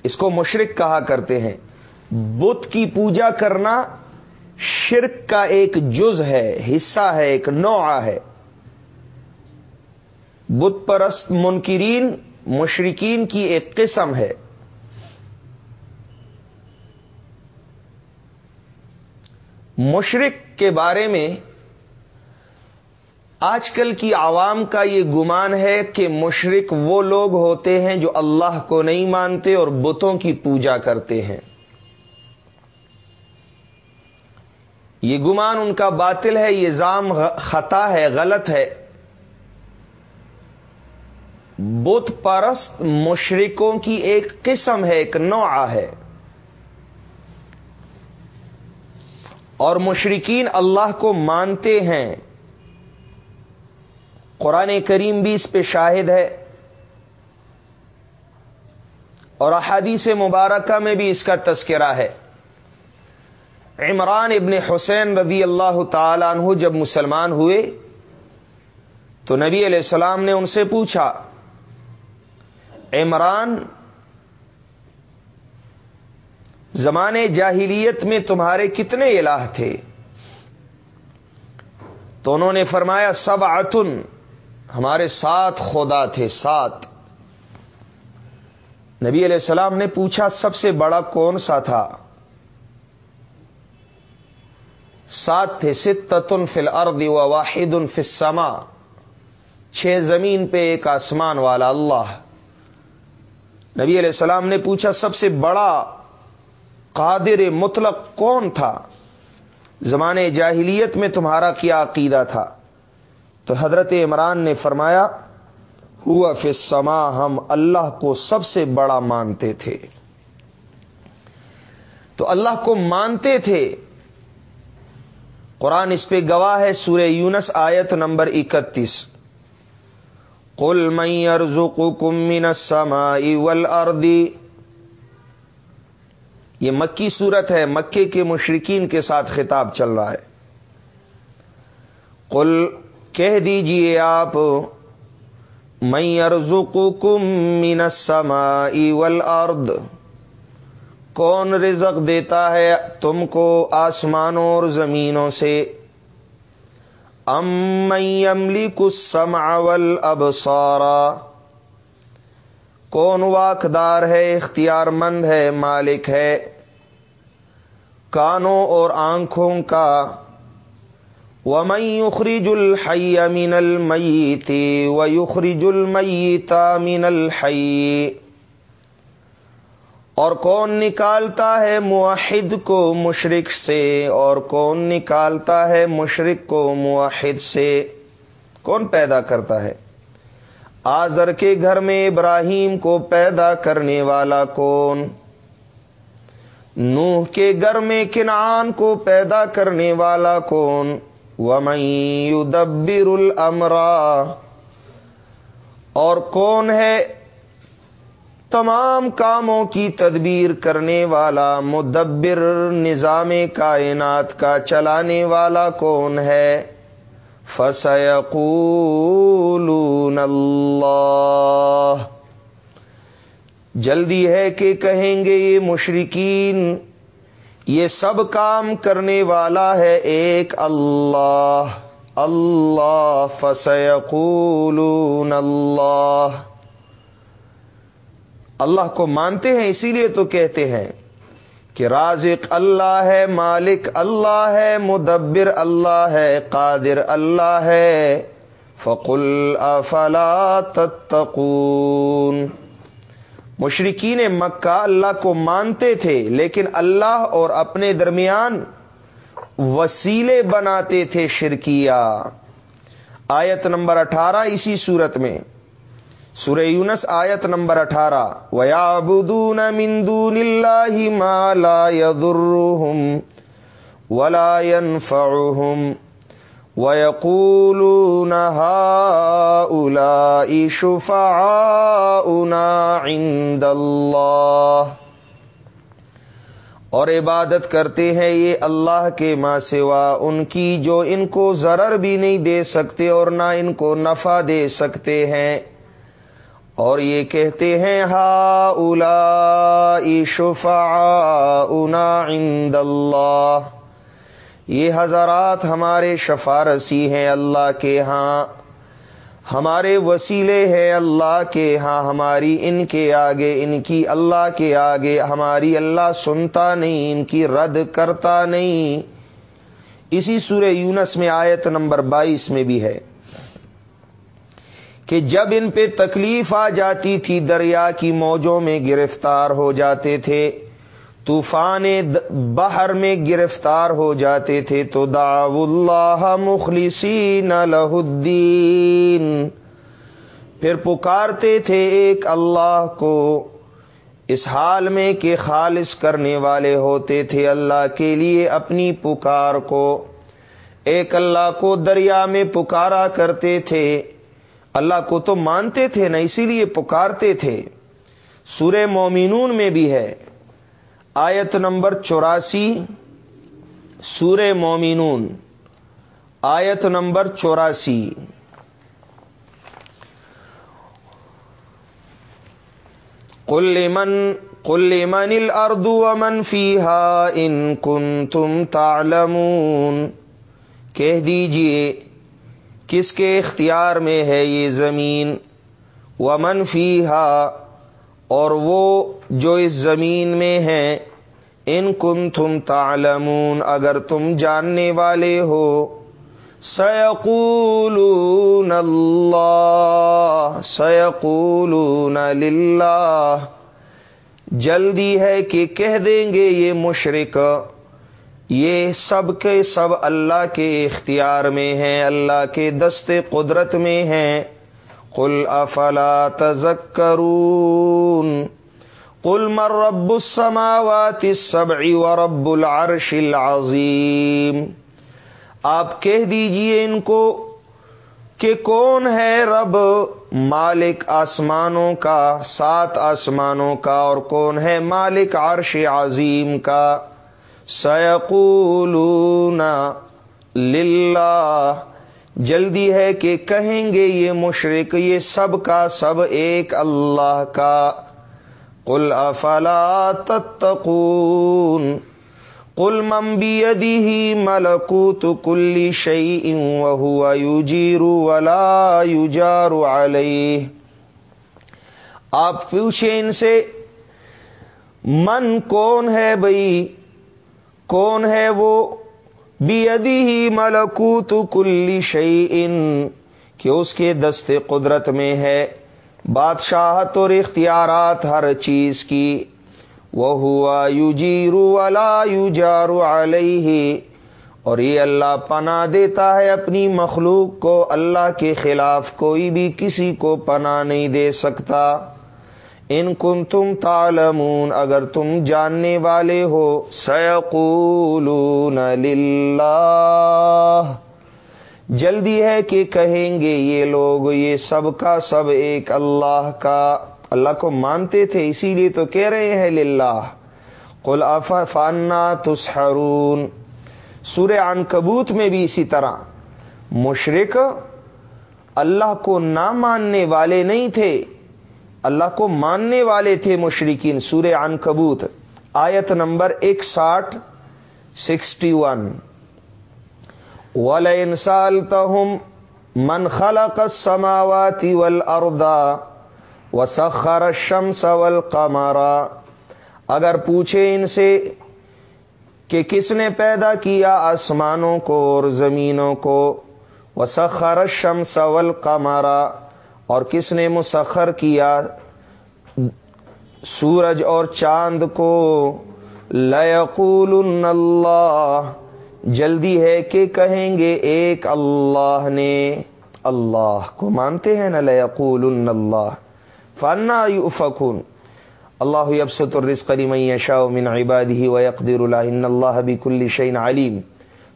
اس کو مشرق کہا کرتے ہیں۔ بت کی پوجا کرنا شرک کا ایک جز ہے، حصہ ہے، ایک نوع ہے۔ بت پرست منکرین مشرقین کی ایک قسم ہے۔ مشرق کے بارے میں آج کل کی عوام کا یہ گمان ہے کہ مشرق وہ لوگ ہوتے ہیں جو اللہ کو نہیں مانتے اور بتوں کی پوجا کرتے ہیں۔ یہ گمان ان کا باطل ہے، یہ زام خطا ہے، غلط ہے۔ بت پرست مشرقوں کی ایک قسم ہے، ایک نوع ہے۔ اور مشرقین اللہ کو مانتے ہیں۔ قرآن کریم بھی اس پہ شاہد ہے۔ اور احادیث مبارکہ میں بھی اس کا تذکرہ ہے۔ عمران ابن حسین رضی اللہ تعالیٰ عنہ جب مسلمان ہوئے تو نبی علیہ السلام نے ان سے پوچھا عمران، زمانے جاہلیت میں تمہارے کتنے الہ تھے؟ تو انہوں نے فرمایا سب آتن ہمارے سات خدا تھے، سات۔ نبی علیہ السلام نے پوچھا، سب سے بڑا کون سا تھا؟ سات تھے، ستتن فل ارد و واحد الفسما چھ زمین پہ ایک آسمان والا، اللہ۔ نبی علیہ السلام نے پوچھا سب سے بڑا قادر مطلق کون تھا؟ زمانے جاہلیت میں تمہارا کیا عقیدہ تھا؟ تو حضرت عمران نے فرمایا، ہوا فسما ہم اللہ کو سب سے بڑا مانتے تھے۔ تو اللہ کو مانتے تھے۔ قرآن اس پہ گواہ ہے، سورہ یونس آیت نمبر اکتیس۔ کل میرزو کمن سمائی ول یہ مکی صورت ہے، مکے کے مشرقین کے ساتھ خطاب چل رہا ہے۔ قل کہہ دیجیے آپ میں ارزو کم من سمائی ول کون رزق دیتا ہے تم کو آسمانوں اور زمینوں سے؟ ام املی کسماول اب سارا کون واقدار ہے اختیار مند ہے، مالک ہے؟ کانوں اور آنکھوں کا؟ ومن يخرج الحي من الميت ويخرج الميت من الحي اور کون نکالتا ہے معاہد کو مشرق سے؟ اور کون نکالتا ہے مشرق کو معاہد سے؟ کون پیدا کرتا ہے؟ آزر کے گھر میں ابراہیم کو پیدا کرنے والا کون؟ نوح کے گھر میں کنعان کو پیدا کرنے والا کون؟ يدبر الامرا۔ اور کون ہے تمام کاموں کی تدبیر کرنے والا، مدبر نظام کائنات کا چلانے والا کون ہے؟ فسیقولون اللہ جلدی ہے کہ کہیں گے یہ مشرقین یہ سب کام کرنے والا ہے ایک اللہ۔ اللہ فسیقولون اللہ اللہ کو مانتے ہیں، اسی لیے تو کہتے ہیں کہ رازق اللہ ہے، مالک اللہ ہے، مدبر اللہ ہے، قادر اللہ ہے۔ فقل افلا تتقون۔ مشرقین مکہ اللہ کو مانتے تھے، لیکن اللہ اور اپنے درمیان وسیلے بناتے تھے شرکیہ۔ آیت نمبر اٹھارہ اسی صورت میں۔ سورہ یونس آیت نمبر اٹھارہ ویا بدون مندو نیلا مالا یدرحم ولا ينفعهم ويقولون هؤلاء شفعاؤنا عند الله اور عبادت کرتے ہیں یہ اللہ کے ماں سوا، ان کی جو ان کو ضرر بھی نہیں دے سکتے اور نہ ان کو نفع دے سکتے ہیں۔ اور یہ کہتے ہیں ہا الا شفا عند اللہ یہ حضرات ہمارے شفارسی ہیں اللہ کے ہاں ہمارے وسیلے ہیں اللہ کے ہاں ہماری ان کے آگے، ان کی اللہ کے آگے، ہماری اللہ سنتا نہیں، ان کی رد کرتا نہیں۔ اسی سورہ یونس میں آیت نمبر بائیس میں بھی ہے۔ کہ جب ان پہ تکلیف آ جاتی تھی، دریا کی موجوں میں گرفتار ہو جاتے تھے، طوفان بہر میں گرفتار ہو جاتے تھے، تو داو اللہ مخلصین لہ الدین۔ پھر پکارتے تھے ایک اللہ کو، اس حال میں کہ خالص کرنے والے ہوتے تھے اللہ کے لیے اپنی پکار کو۔ ایک اللہ کو دریا میں پکارا کرتے تھے اللہ کو تو مانتے تھے نا، اسی لیے پکارتے تھے۔ سورہ مومنون میں بھی ہے۔ آیت نمبر چوراسی، سورہ مومنون۔ آیت نمبر چوراسی۔ کل من کل من اردو امن فیحا ان کن تم تالمون کہہ دیجیے کس کے اختیار میں ہے یہ زمین؟ و منفی اور وہ جو اس زمین میں ہیں، ان کن تم تالمون اگر تم جاننے والے ہو سیقولون اللہ سیقولون للہ جلدی ہے کہ کہہ دیں گے یہ مشرق۔ یہ سب کے سب اللہ کے اختیار میں ہیں، اللہ کے دست قدرت میں ہیں۔ قل افلا تذکرون؟ قل من رب السماوات السبع ورب العرش العظیم؟ آپ کہہ دیجیے ان کو کہ کون ہے رب؟ مالک آسمانوں کا، سات آسمانوں کا، اور کون ہے مالک عرش عظیم کا؟ سیقولون للہ جلدی ہے کہ کہیں گے یہ مشرق، یہ سب کا سب ایک اللہ کا۔ قل افلا تتقون؟ قل من بیدیہ ملکوت کل شیئن وہو یجیر ولا یجار علیہ آپ پوچھیں ان سے، من کون ہے بھئی؟ کون ہے وہ؟ بیدی ہی ملکوت کلی شعی کہ اس کے دست قدرت میں ہے بادشاہت اور اختیارات ہر چیز کی۔ وہ ہوا یو جیرو والا یو جارو اور یہ اللہ پناہ دیتا ہے اپنی مخلوق کو، اللہ کے خلاف کوئی بھی کسی کو پناہ نہیں دے سکتا۔ ان کن تم تالمون اگر تم جاننے والے ہو، سیقولون للہ۔ جلدی ہے کہ کہیں گے یہ لوگ، یہ سب کا سب ایک اللہ کا۔ اللہ کو مانتے تھے، اسی لیے تو کہہ رہے ہیں للہ۔ قل فانا تسحرون۔ سورہ عن کبوت میں بھی اسی طرح۔ مشرق اللہ کو نہ ماننے والے نہیں تھے۔ اللہ کو ماننے والے تھے مشرقین سورہ عن کبوت آیت نمبر ایک ساٹھ سکسٹی ون۔ ول انسال تہم من خلق السماوات والارضا وسخر الشمس والقمر، اگر پوچھے ان سے کہ کس نے پیدا کیا آسمانوں کو اور زمینوں کو، وسخر الشمس والقمر اور کس نے مسخر کیا سورج اور چاند کو؟ لقول اللہ جلدی ہے کہ کہیں گے ایک اللہ نے۔ اللہ کو مانتے ہیں نا لقول اللہ فنا فکون اللہ ابسط الرزق لمن يشاء من عباده ويقدر له ان الله بكل شيء عليم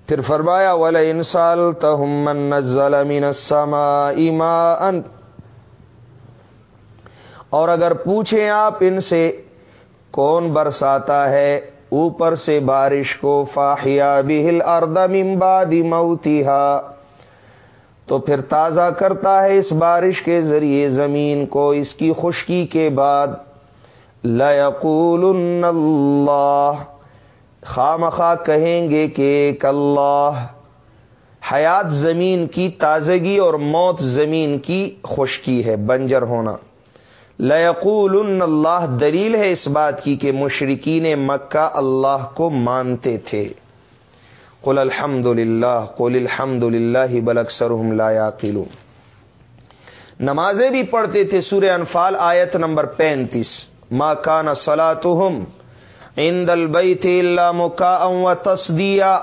پھر فرمایا ولا انسال تهم من نزل من السماء ماء اور اگر پوچھیں آپ ان سے، کون برساتا ہے اوپر سے بارش کو فاہیا بہل اردم امبادی موتیہ تو پھر تازہ کرتا ہے اس بارش کے ذریعے زمین کو، اس کی خشکی کے بعد لقول اللہ خامخواہ کہیں گے کہ ایک اللہ، حیات زمین کی تازگی اور موت زمین کی خشکی ہے، بنجر ہونا۔ لقول اللہ دلیل ہے اس بات کی کہ مشرقین مکہ اللہ کو مانتے تھے۔ قل الحمد للہ قل الحمد للہ بلکسر لا قلو نمازیں بھی پڑھتے تھے، سورہ انفال آیت نمبر پینتیس۔ ماں کان سلا تو ہم ان دل بئی تھے اللہ مکا و تصدیا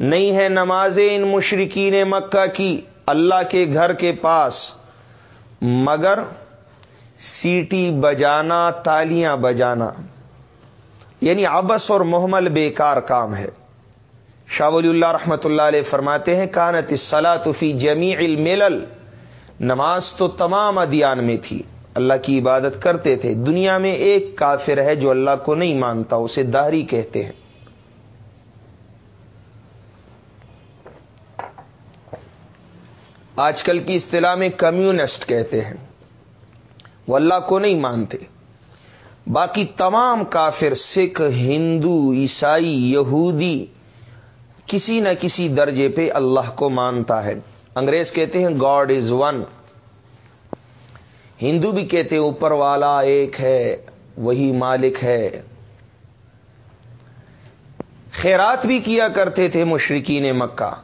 نہیں ہے نمازیں ان مشرقین مکہ کی، اللہ کے گھر کے پاس۔ مگر سیٹی بجانا، تالیاں بجانا۔ یعنی ابس اور محمل بیکار کام ہے۔ شاہ ولی اللہ رحمۃ اللہ علیہ فرماتے ہیں، کانت فی جمی الملل۔ نماز تو تمام ادیان میں تھی۔ اللہ کی عبادت کرتے تھے۔ دنیا میں ایک کافر ہے جو اللہ کو نہیں مانتا، اسے دہری کہتے ہیں۔ آج کل کی اصطلاح میں کمیونسٹ کہتے ہیں۔ وہ اللہ کو نہیں مانتے۔ باقی تمام کافر، سکھ، ہندو، عیسائی، یہودی، کسی نہ کسی درجے پہ اللہ کو مانتا ہے۔ انگریز کہتے ہیں گاڈ از ون۔ ہندو بھی کہتے ہیں اوپر والا ایک ہے، وہی مالک ہے۔ خیرات بھی کیا کرتے تھے مشرقین مکہ۔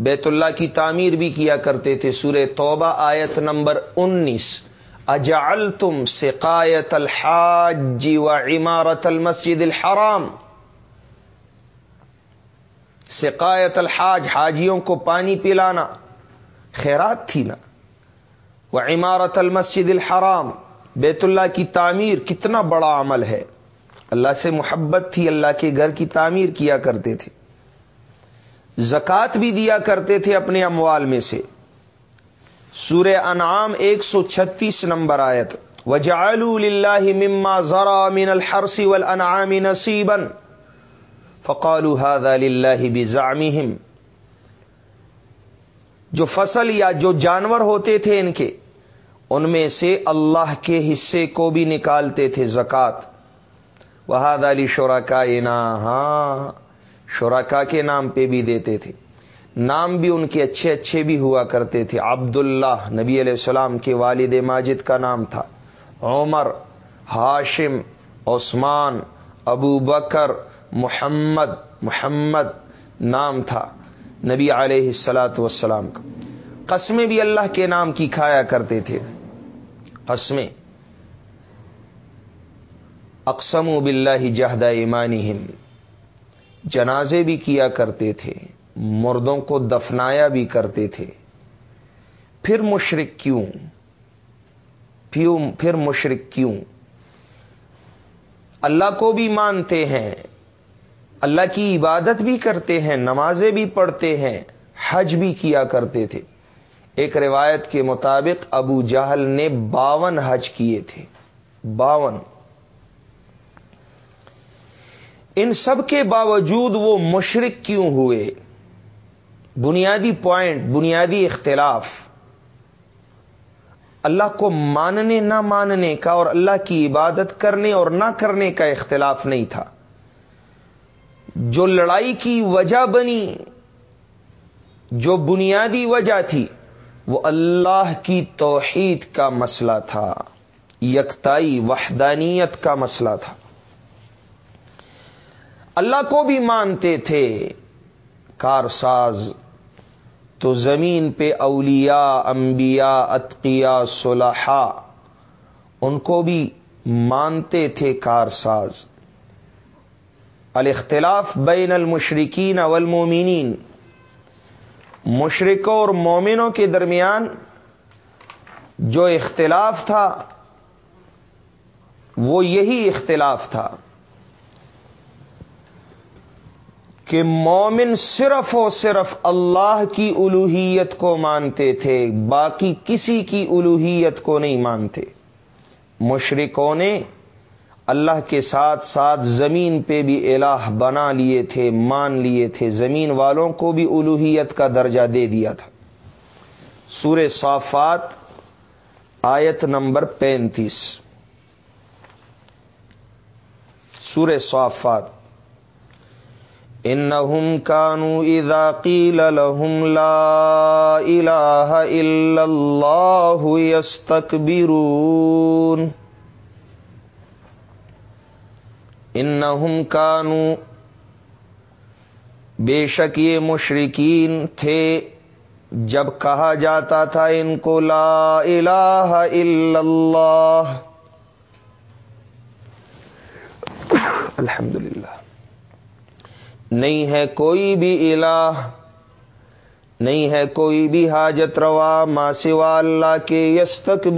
بیت اللہ کی تعمیر بھی کیا کرتے تھے۔ سورہ توبہ آیت نمبر انیس۔ اجعل تم سقایت الحاج و عمارت المسجد الحرام؟ سقایت الحاج، حاجیوں کو پانی پلانا، خیرات تھی نا وہ عمارت المسجد الحرام، بیت اللہ کی تعمیر کتنا بڑا عمل ہے۔ اللہ سے محبت تھی، اللہ کے گھر کی تعمیر کیا کرتے تھے۔ زکات بھی دیا کرتے تھے اپنے اموال میں سے۔ سور انعام ایک سو چھتیس نمبر آیت۔ وجعل اللہ مما ذرا من الحرسی والانعام نصیبا فقالوا هذا للہ بزعمهم۔ جو فصل یا جو جانور ہوتے تھے ان کے، ان میں سے اللہ کے حصے کو بھی نکالتے تھے زکات وہاد علی شورا کا ہاں شرکا کے نام پہ بھی دیتے تھے۔ نام بھی ان کے اچھے اچھے بھی ہوا کرتے تھے۔ عبد اللہ نبی علیہ السلام کے والد ماجد کا نام تھا۔ عمر، ہاشم، عثمان، ابو بکر، محمد محمد نام تھا نبی علیہ السلاۃ والسلام کا۔ قسمیں بھی اللہ کے نام کی کھایا کرتے تھے۔ قسمیں۔ اقسم و بلّہ جہد ایمانی جنازے بھی کیا کرتے تھے۔ مردوں کو دفنایا بھی کرتے تھے۔ پھر مشرق کیوں؟ پھر مشرق کیوں؟ اللہ کو بھی مانتے ہیں، اللہ کی عبادت بھی کرتے ہیں، نمازیں بھی پڑھتے ہیں، حج بھی کیا کرتے تھے۔ ایک روایت کے مطابق ابو جہل نے باون حج کیے تھے۔ باون۔ ان سب کے باوجود وہ مشرق کیوں ہوئے؟ بنیادی پوائنٹ، بنیادی اختلاف۔ اللہ کو ماننے، نہ ماننے کا اور اللہ کی عبادت کرنے اور نہ کرنے کا اختلاف نہیں تھا۔ جو لڑائی کی وجہ بنی، جو بنیادی وجہ تھی، وہ اللہ کی توحید کا مسئلہ تھا۔ یکتائی، وحدانیت کا مسئلہ تھا۔ اللہ کو بھی مانتے تھے۔ کارساز تو زمین پہ اولیاء، انبیاء اتقیا صلحاء، ان کو بھی مانتے تھے کارساز۔ الاختلاف بین المشرقین والمومنین مشرقوں اور مومنوں کے درمیان جو اختلاف تھا، وہ یہی اختلاف تھا۔ کہ مومن صرف و صرف اللہ کی الوحیت کو مانتے تھے، باقی کسی کی الوحیت کو نہیں مانتے۔ مشرقوں نے اللہ کے ساتھ ساتھ زمین پہ بھی الہ بنا لیے تھے، مان لیے تھے۔ زمین والوں کو بھی الوحیت کا درجہ دے دیا تھا۔ سور صافات آیت نمبر پینتیس۔ سور صافات انہم کانو اذا قیل لهم لا الہ الا اللہ یستکبرون انہم کانو بے شک یہ مشرقین تھے، جب کہا جاتا تھا ان کو لا الہ الا اللہ الحمد نہیں ہے کوئی بھی الہ، نہیں ہے کوئی بھی حاجت روا ما سوا اللہ کے یس تک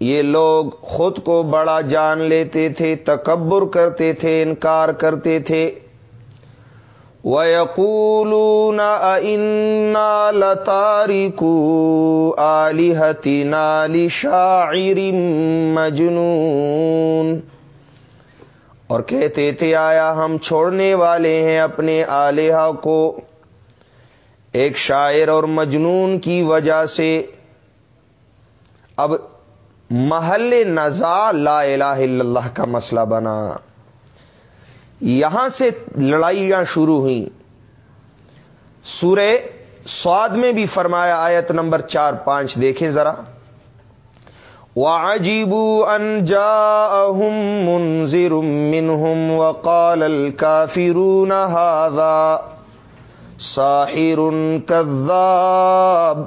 یہ لوگ خود کو بڑا جان لیتے تھے، تکبر کرتے تھے، انکار کرتے تھے۔ وَيَقُولُونَ أَإِنَّا لَتَارِكُوا آلِهَتِنَا لِشَاعِرٍ مَجْنُونَ۔ اور کہتے تھے، آیا ہم چھوڑنے والے ہیں اپنے آلیہ کو۔ ایک شاعر اور مجنون کی وجہ سے اب محل نزا لا الہ الا اللہ کا مسئلہ بنا۔ یہاں سے لڑائیاں شروع ہوئیں۔ سورہ سواد میں بھی فرمایا آیت نمبر چار پانچ دیکھیں ذرا۔ واجبو انجا منظر منہم وقال الكافرون هذا ساحر كذاب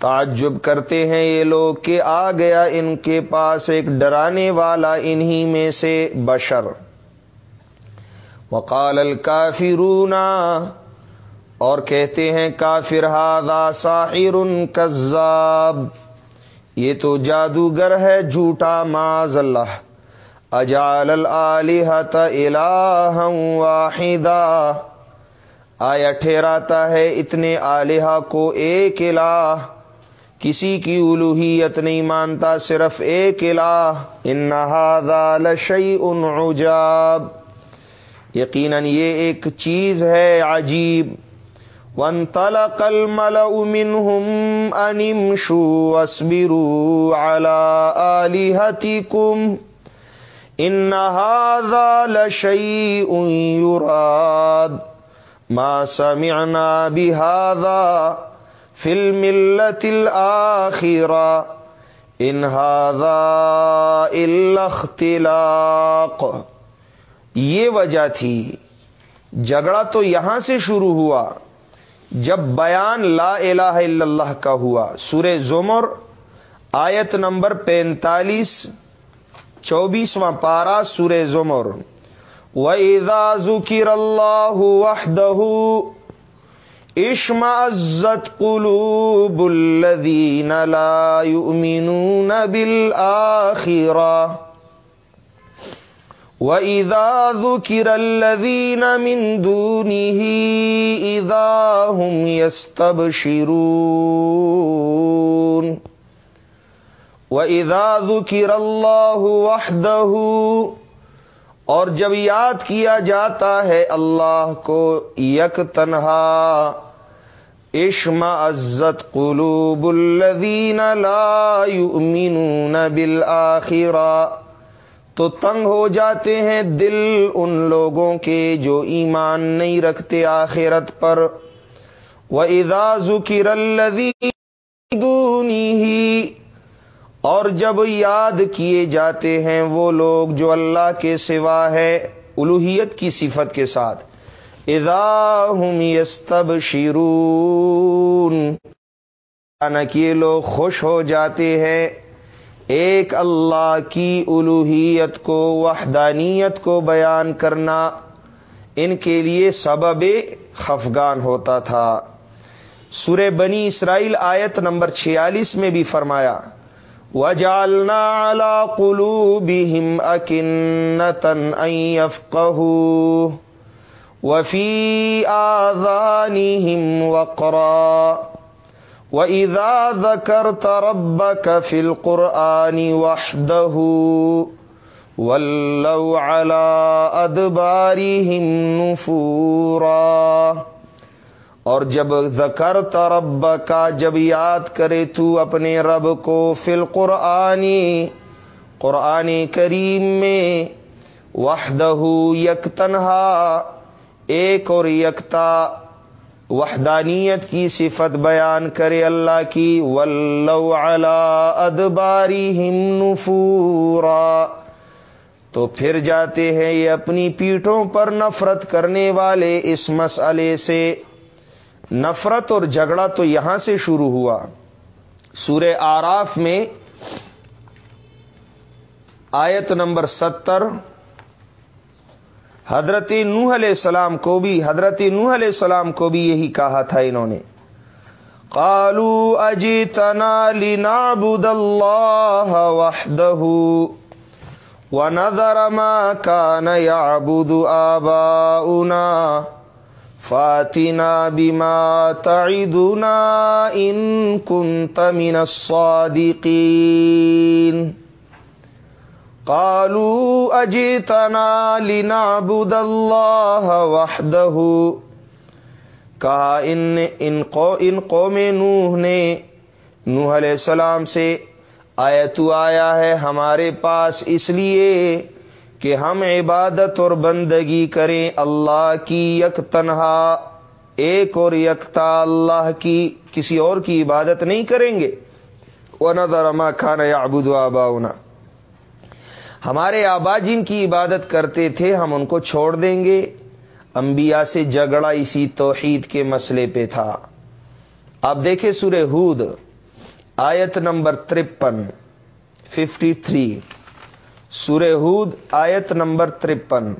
تعجب کرتے ہیں یہ لوگ کہ آ گیا ان کے پاس ایک ڈرانے والا انہی میں سے بشر۔ وقال الکافرون اور کہتے ہیں کافر ہادا ساحر کذاب یہ تو جادوگر ہے جھوٹا معذ اللہ۔ اجال الالحت الہ واحدہ آیا ٹھہراتا ہے اتنے آلیہ کو ایک الہ۔ کسی کی الوحیت نہیں مانتا صرف ایک الہ۔ ان لشیء عجاب۔ یقیناً یہ ایک چیز ہے عجیب۔ وانطلق الملأ منهم ان امشوا واصبروا على آلهتكم ان هذا لشيء يراد ما سمعنا بهذا فل ملت الآخرہ ان الاختلاق یہ وجہ تھی جھگڑا تو یہاں سے شروع ہوا جب بیان لا الہ الا اللہ کا ہوا، سورہ زمر، آیت نمبر پینتالیس، چوبیسواں پارا سورہ زمر۔ وَإِذَا ذُكِرَ اللَّهُ وَحْدَهُ اشم عزت قلوب الذین لا يؤمنون بالآخرة وإذا ذكر الذين من دونه إذا هم يستبشرون وإذا ذكر الله وحده اور جب یاد کیا جاتا ہے اللہ کو یک تنہا عشم عزت قلوب الذین لا يؤمنون بالآخرہ۔ تو تنگ ہو جاتے ہیں دل ان لوگوں کے جو ایمان نہیں رکھتے آخرت پر۔ وَإِذَا ذُكِرَ الَّذِي دُونِهِ، اور جب یاد کیے جاتے ہیں وہ لوگ جو اللہ کے سوا ہے الوحیت کی صفت کے ساتھ۔ اذا ہم یستب شیرون یعنی کہ لوگ خوش ہو جاتے ہیں۔ ایک اللہ کی الوحیت کو، وحدانیت کو بیان کرنا ان کے لیے سبب خفگان ہوتا تھا۔ سورہ بنی اسرائیل آیت نمبر چھیالیس میں بھی فرمایا وجالنا عَلَى قُلُوبِهِمْ أَكِنَّةً أَن وفی آذانهم وقرا۔ وإذا ذكرت ربك في القرآن وحده ولوا على أدبارهم نفورا اور جب ذکر رب کا جب یاد کرے تو اپنے رب کو فل قرآنی قرآن کریم میں وحدہ یک تنہا، ایک اور یکتا وحدانیت کی صفت بیان کرے اللہ کی، ولو علا ادباری ہم نفورا۔ تو پھر جاتے ہیں یہ اپنی پیٹھوں پر نفرت کرنے والے اس مسئلے سے۔ نفرت اور جھگڑا تو یہاں سے شروع ہوا۔ سورہ آراف میں آیت نمبر ستر۔ حضرت نوح علیہ السلام کو بھی، حضرت نوح علیہ السلام کو بھی یہی کہا تھا انہوں نے۔ قالوا اجیتنا لنعبد اللہ وحدہ ونذر ما كان يعبد آباؤنا، فاتنا بما تعدنا ان كنت من الصادقين قالوا اجیتنا لنعبد اللہ وحدہ کہا، ان ان ان قوم نوح نے، نوح علیہ السلام سے آیا تو آیا ہے ہمارے پاس اس لیے کہ ہم عبادت اور بندگی کریں اللہ کی یک تنہا، ایک اور یکتا اللہ کی، کسی اور کی عبادت نہیں کریں گے. وہ نظر اما کھانا یا ابود آباؤنا. ہمارے آبا جن کی عبادت کرتے تھے، ہم ان کو چھوڑ دیں گے۔ انبیاء سے جھگڑا اسی توحید کے مسئلے پہ تھا۔ آپ دیکھیں سورہ ہود، آیت نمبر ترپن ففٹی تھری سورہ ہود، آیت نمبر ترپن۔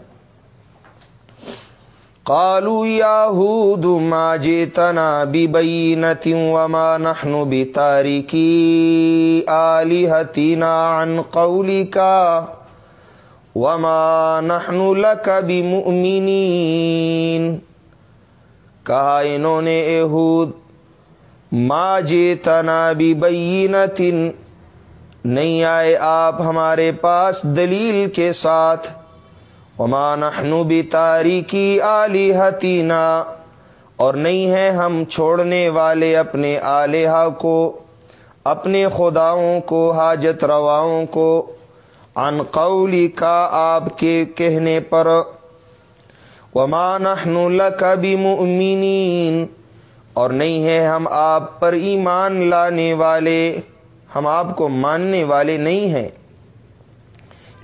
کالو یا ہود ما جیتنا بی بئی وما نحن بھی تاریخی آلی عن قولی کا وما نحن لك بمؤمنین کہا انہوں نے اہود ما جیتنا ببینتن نہیں آئے آپ ہمارے پاس دلیل کے ساتھ۔ وما نحن بتاریکی آلہتینا اور نہیں ہے ہم چھوڑنے والے اپنے آلیہ کو، اپنے خداؤں کو، حاجت رواؤں کو ان قولی کا آپ کے کہنے پر۔ وما نحن لک بمؤمنین، اور نہیں ہے ہم آپ پر ایمان لانے والے، ہم آپ کو ماننے والے نہیں ہیں۔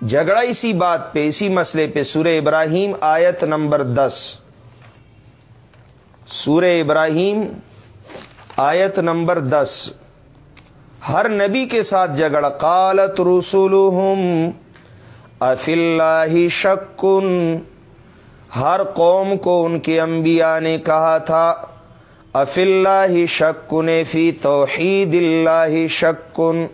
جھگڑا اسی بات پہ، اسی مسئلے پہ۔ سورہ ابراہیم آیت نمبر دس۔ سورہ ابراہیم آیت نمبر دس۔ ہر نبی کے ساتھ جھگڑا۔ قالت رسول اف اللہ شکن۔ ہر قوم کو ان کے انبیاء نے کہا تھا اف اللہ شکن فی توحید اللہ شکن۔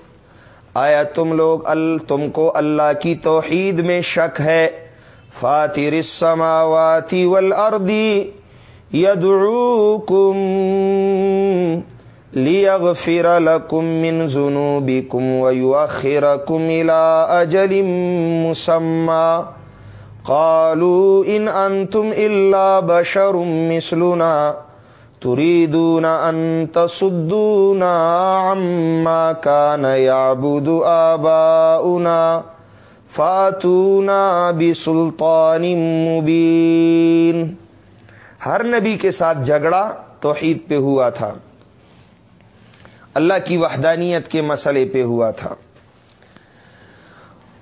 آیا تم لوگ ال تم کو اللہ کی توحید میں شک ہے؟ فاتر السماوات والارض یدعوکم لیغفر لکم من ذنوبکم ویؤخرکم الى اجل مسمى۔ قالوا ان انتم الا بشر مثلنا۔ تريدون ان تصدونا عما كان يعبد آباؤنا فاتونا بسلطان مبین ہر نبی کے ساتھ جھگڑا توحید پہ ہوا تھا۔ اللہ کی وحدانیت کے مسئلے پہ ہوا تھا۔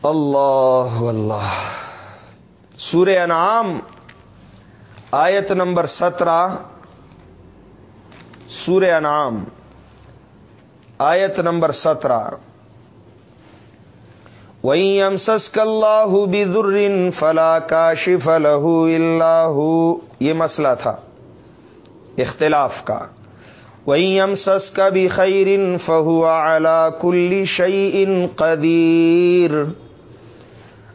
اللہ اللہ سور انعام آیت نمبر سترہ۔ سور انعام، آیت نمبر سترہ۔ وہی ام سسک اللہ بدر فلا کا شف اللہ یہ مسئلہ تھا، اختلاف کا۔ ویم سس کا بھی خیرن فہو اعلی کلی شعی ان قدیر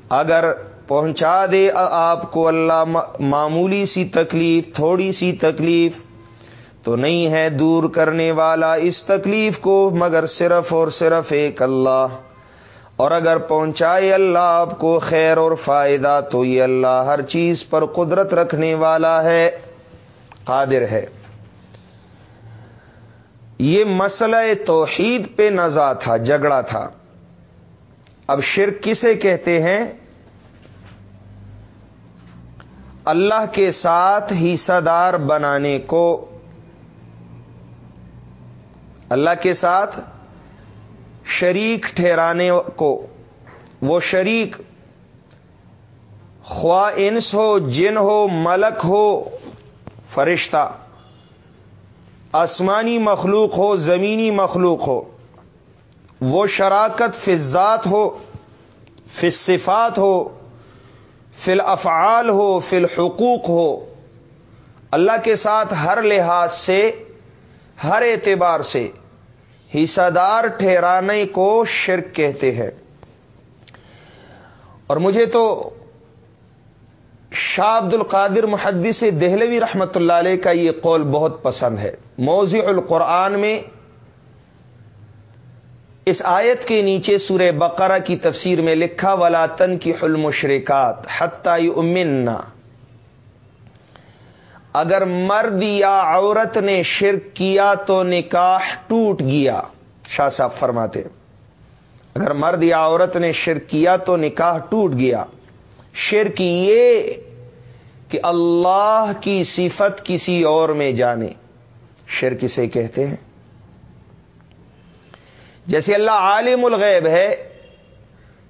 اگر پہنچا دے آپ کو اللہ، معمولی سی تکلیف، تھوڑی سی تکلیف تو نہیں ہے دور کرنے والا اس تکلیف کو مگر صرف اور صرف ایک اللہ۔ اور اگر پہنچائے اللہ آپ کو خیر اور فائدہ تو یہ اللہ ہر چیز پر قدرت رکھنے والا ہے، قادر ہے۔ یہ مسئلہ توحید پہ نزا تھا، جھگڑا تھا۔ اب شرک کسے کہتے ہیں؟ اللہ کے ساتھ ہی صدار بنانے کو اللہ کے ساتھ شریک ٹھہرانے کو، وہ شریک خواہ انس ہو، جن ہو، ملک ہو، فرشتہ، آسمانی مخلوق ہو، زمینی مخلوق ہو، وہ شراکت فضات ہو فصفات ہو فل افعال ہو فل حقوق ہو، اللہ کے ساتھ ہر لحاظ سے ہر اعتبار سے حصہ دار ٹھہرانے کو شرک کہتے ہیں۔ اور مجھے تو شاہ عبد القادر محدث دہلوی رحمت اللہ علیہ کا یہ قول بہت پسند ہے۔ موضع القرآن میں اس آیت کے نیچے سورہ بقرہ کی تفسیر میں لکھا ولاطن کی حلم شریکات حتائی امنا اگر مرد یا عورت نے شرک کیا تو نکاح ٹوٹ گیا۔ شاہ صاحب فرماتے اگر مرد یا عورت نے شرک کیا تو نکاح ٹوٹ گیا۔ شرک یہ کہ اللہ کی صفت کسی اور میں جانے۔ شرک اسے کہتے ہیں۔ جیسے اللہ عالم الغیب ہے،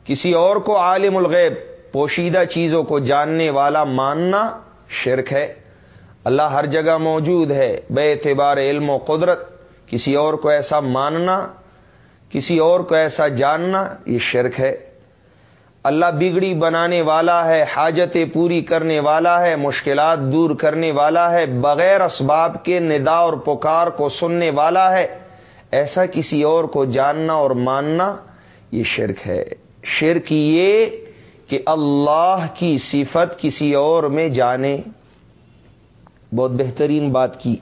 کسی اور کو عالم الغیب، پوشیدہ چیزوں کو جاننے والا ماننا شرک ہے۔ اللہ ہر جگہ موجود ہے، بے اعتبار علم و قدرت، کسی اور کو ایسا ماننا، کسی اور کو ایسا جاننا، یہ شرک ہے۔ اللہ بگڑی بنانے والا ہے، حاجتیں پوری کرنے والا ہے، مشکلات دور کرنے والا ہے، بغیر اسباب کے ندا اور پکار کو سننے والا ہے۔ ایسا کسی اور کو جاننا اور ماننا، یہ شرک ہے۔ شرک یہ کہ اللہ کی صفت کسی اور میں جانے۔ بہت بہترین بات کی۔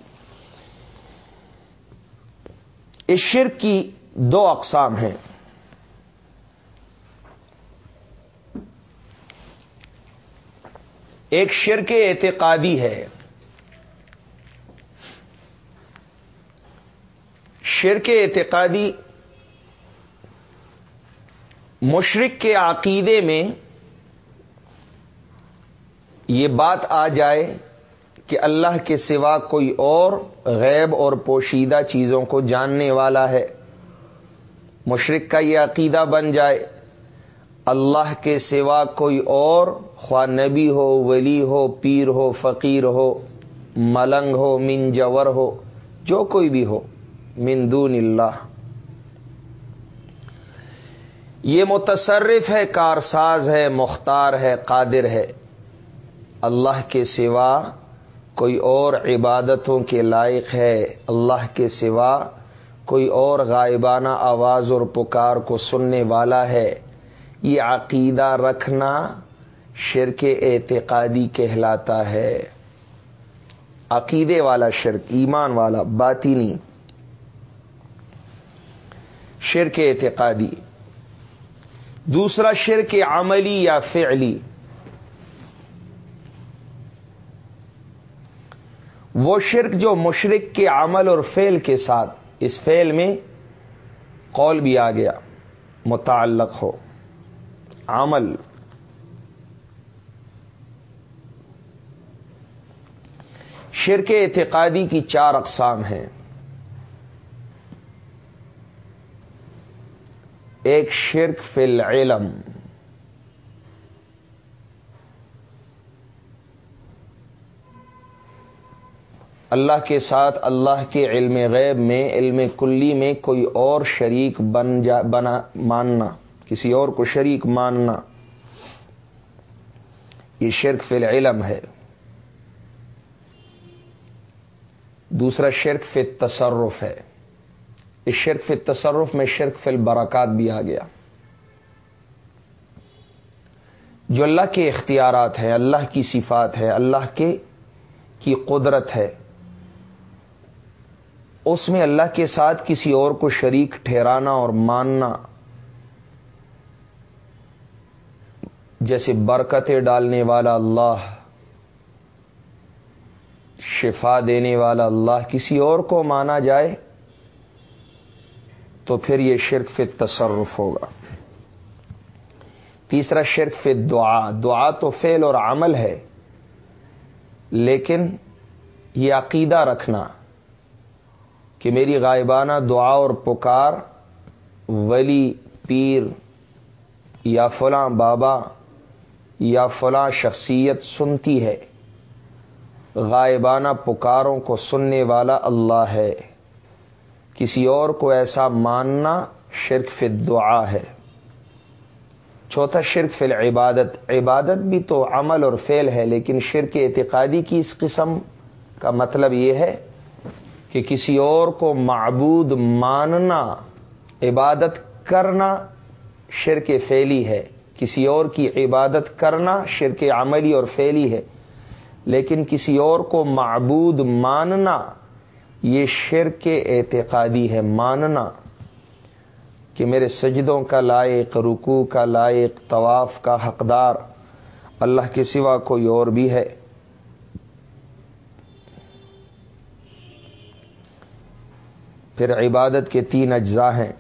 اس شرک کی دو اقسام ہیں۔ ایک شرک اعتقادی ہے۔ شرک اعتقادی مشرق کے عقیدے میں یہ بات آ جائے کہ اللہ کے سوا کوئی اور غیب اور پوشیدہ چیزوں کو جاننے والا ہے۔ مشرق کا یہ عقیدہ بن جائے۔ اللہ کے سوا کوئی اور خواہ نبی ہو، ولی ہو، پیر ہو، فقیر ہو، ملنگ ہو منجور ہو، جو کوئی بھی ہو، من دون اللہ۔ یہ متصرف ہے، کارساز ہے، مختار ہے، قادر ہے۔ اللہ کے سوا کوئی اور عبادتوں کے لائق ہے اللہ کے سوا، کوئی اور غائبانہ آواز اور پکار کو سننے والا ہے۔ یہ عقیدہ رکھنا شرک اعتقادی کہلاتا ہے۔ عقیدے والا شرک، ایمان والا باطینی شرک اعتقادی۔ دوسرا شرک عملی یا فعلی۔ وہ شرک جو مشرق کے عمل اور فعل کے ساتھ اس فعل میں قول بھی آ گیا، متعلق ہو۔ عمل۔ شرک اعتقادی کی چار اقسام ہیں۔ ایک شرک فی العلم۔ اللہ کے ساتھ اللہ کے علم غیب میں، علم کلی میں کوئی اور شریک بن جا، بنا، ماننا، کسی اور کو شریک ماننا۔ یہ شرک فی العلم ہے۔ دوسرا شرک فی تصرف ہے۔ اس شرک فی تصرف میں شرک فی البرکات بھی آ گیا۔ جو اللہ کے اختیارات ہیں، اللہ کی صفات ہے اللہ کے، کی قدرت ہے۔ اس میں اللہ کے ساتھ کسی اور کو شریک ٹھہرانا اور ماننا، جیسے برکتیں ڈالنے والا اللہ، شفا دینے والا اللہ کسی اور کو مانا جائے، تو پھر یہ شرک فی تصرف ہوگا۔ تیسرا شرک فی دعا دعا تو فعل اور عمل ہے، لیکن یہ عقیدہ رکھنا۔ کہ میری غائبانہ دعا اور پکار ولی پیر یا فلاں بابا یا فلاں شخصیت سنتی ہے۔ غائبانہ پکاروں کو سننے والا اللہ ہے۔ کسی اور کو ایسا ماننا شرک فی دعا ہے۔ چوتھا، شرک فی العبادت۔ عبادت بھی تو عمل اور فعل ہے، لیکن شرک اعتقادی کی اس قسم کا مطلب یہ ہے کہ کسی اور کو معبود ماننا، عبادت کرنا شرک فیلی ہے۔ کسی اور کی عبادت کرنا شرک عملی اور فیلی ہے۔ لیکن کسی اور کو معبود ماننا، یہ شرک اعتقادی ہے۔ ماننا کہ میرے سجدوں کا لائق رکو کا لائق، طواف کا حقدار اللہ کے سوا کوئی اور بھی ہے۔ پھر عبادت کے تین اجزاء ہیں۔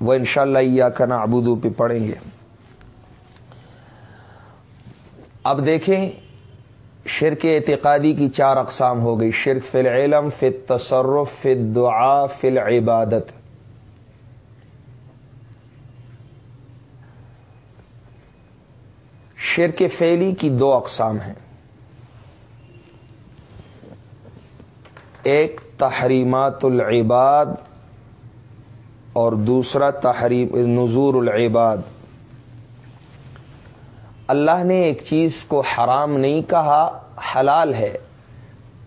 وہ انشاءاللہ شاء اللہ کنا ابودو پہ پڑھیں گے۔ اب دیکھیں شرک اعتقادی کی چار اقسام ہو گئی۔ شرک فی العلم، فی تصرف فی دعا فی العبادت۔ شرک فیلی کی دو اقسام ہیں۔ ایک تحریمات العباد اور دوسرا تحریم نظور العباد۔ اللہ نے ایک چیز کو حرام نہیں کہا، حلال ہے۔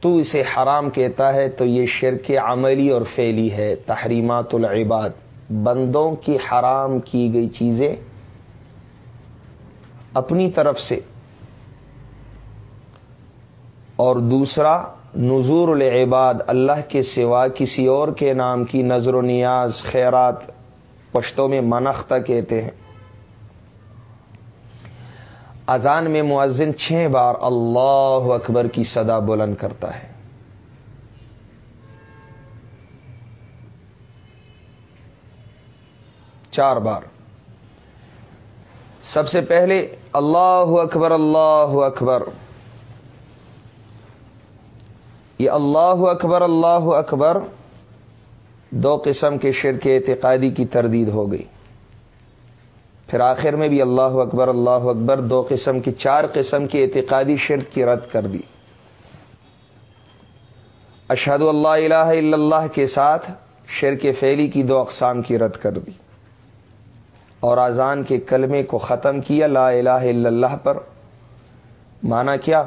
تو اسے حرام کہتا ہے تو یہ شرک عملی اور فیلی ہے۔ تحریمات العباد، بندوں کی حرام کی گئی چیزیں۔ اپنی طرف سے۔ اور دوسرا نظور العباد، اللہ کے سوا کسی اور کے نام کی نظر و نیاز، خیرات پشتوں میں منختہ کہتے ہیں۔ اذان میں معذن چھ بار اللہ اکبر کی صدا بلند کرتا ہے۔ چار بار۔ سب سے پہلے اللہ اکبر اللہ اکبر۔ یہ اللہ اکبر اللہ اکبر دو قسم کے شرک اعتقادی کی تردید ہو گئی۔ پھر آخر میں بھی اللہ اکبر اللہ اکبر دو قسم کی، چار قسم کی اعتقادی شرک کی رد کر دی۔ اشہد اللہ الہ الا اللہ کے ساتھ شرک فیلی کی دو اقسام کی رد کر دی۔ اور آزان کے کلمے کو ختم کیا لا الہ الا اللہ پر۔ مانا کیا؟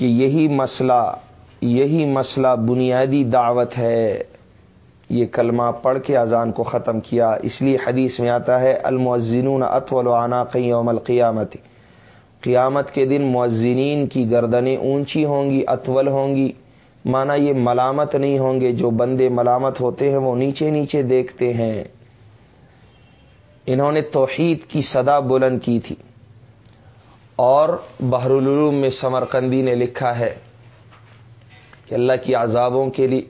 کہ یہی مسئلہ یہی مسئلہ بنیادی دعوت ہے۔ یہ کلمہ پڑھ کے اذان کو ختم کیا۔ اس لیے حدیث میں آتا ہے المعزنون اطول آنا کئی یوم القیامت۔ قیامت کے دن معزنین کی گردنیں اونچی ہوں گی، اطول ہوں گی۔ مانا یہ ملامت نہیں ہوں گے، جو بندے ملامت ہوتے ہیں وہ نیچے نیچے دیکھتے ہیں۔ انہوں نے توحید کی صدا بلند کی تھی۔ اور بحر العلوم میں سمرقندی نے لکھا ہے کہ اللہ کی عذابوں کے لیے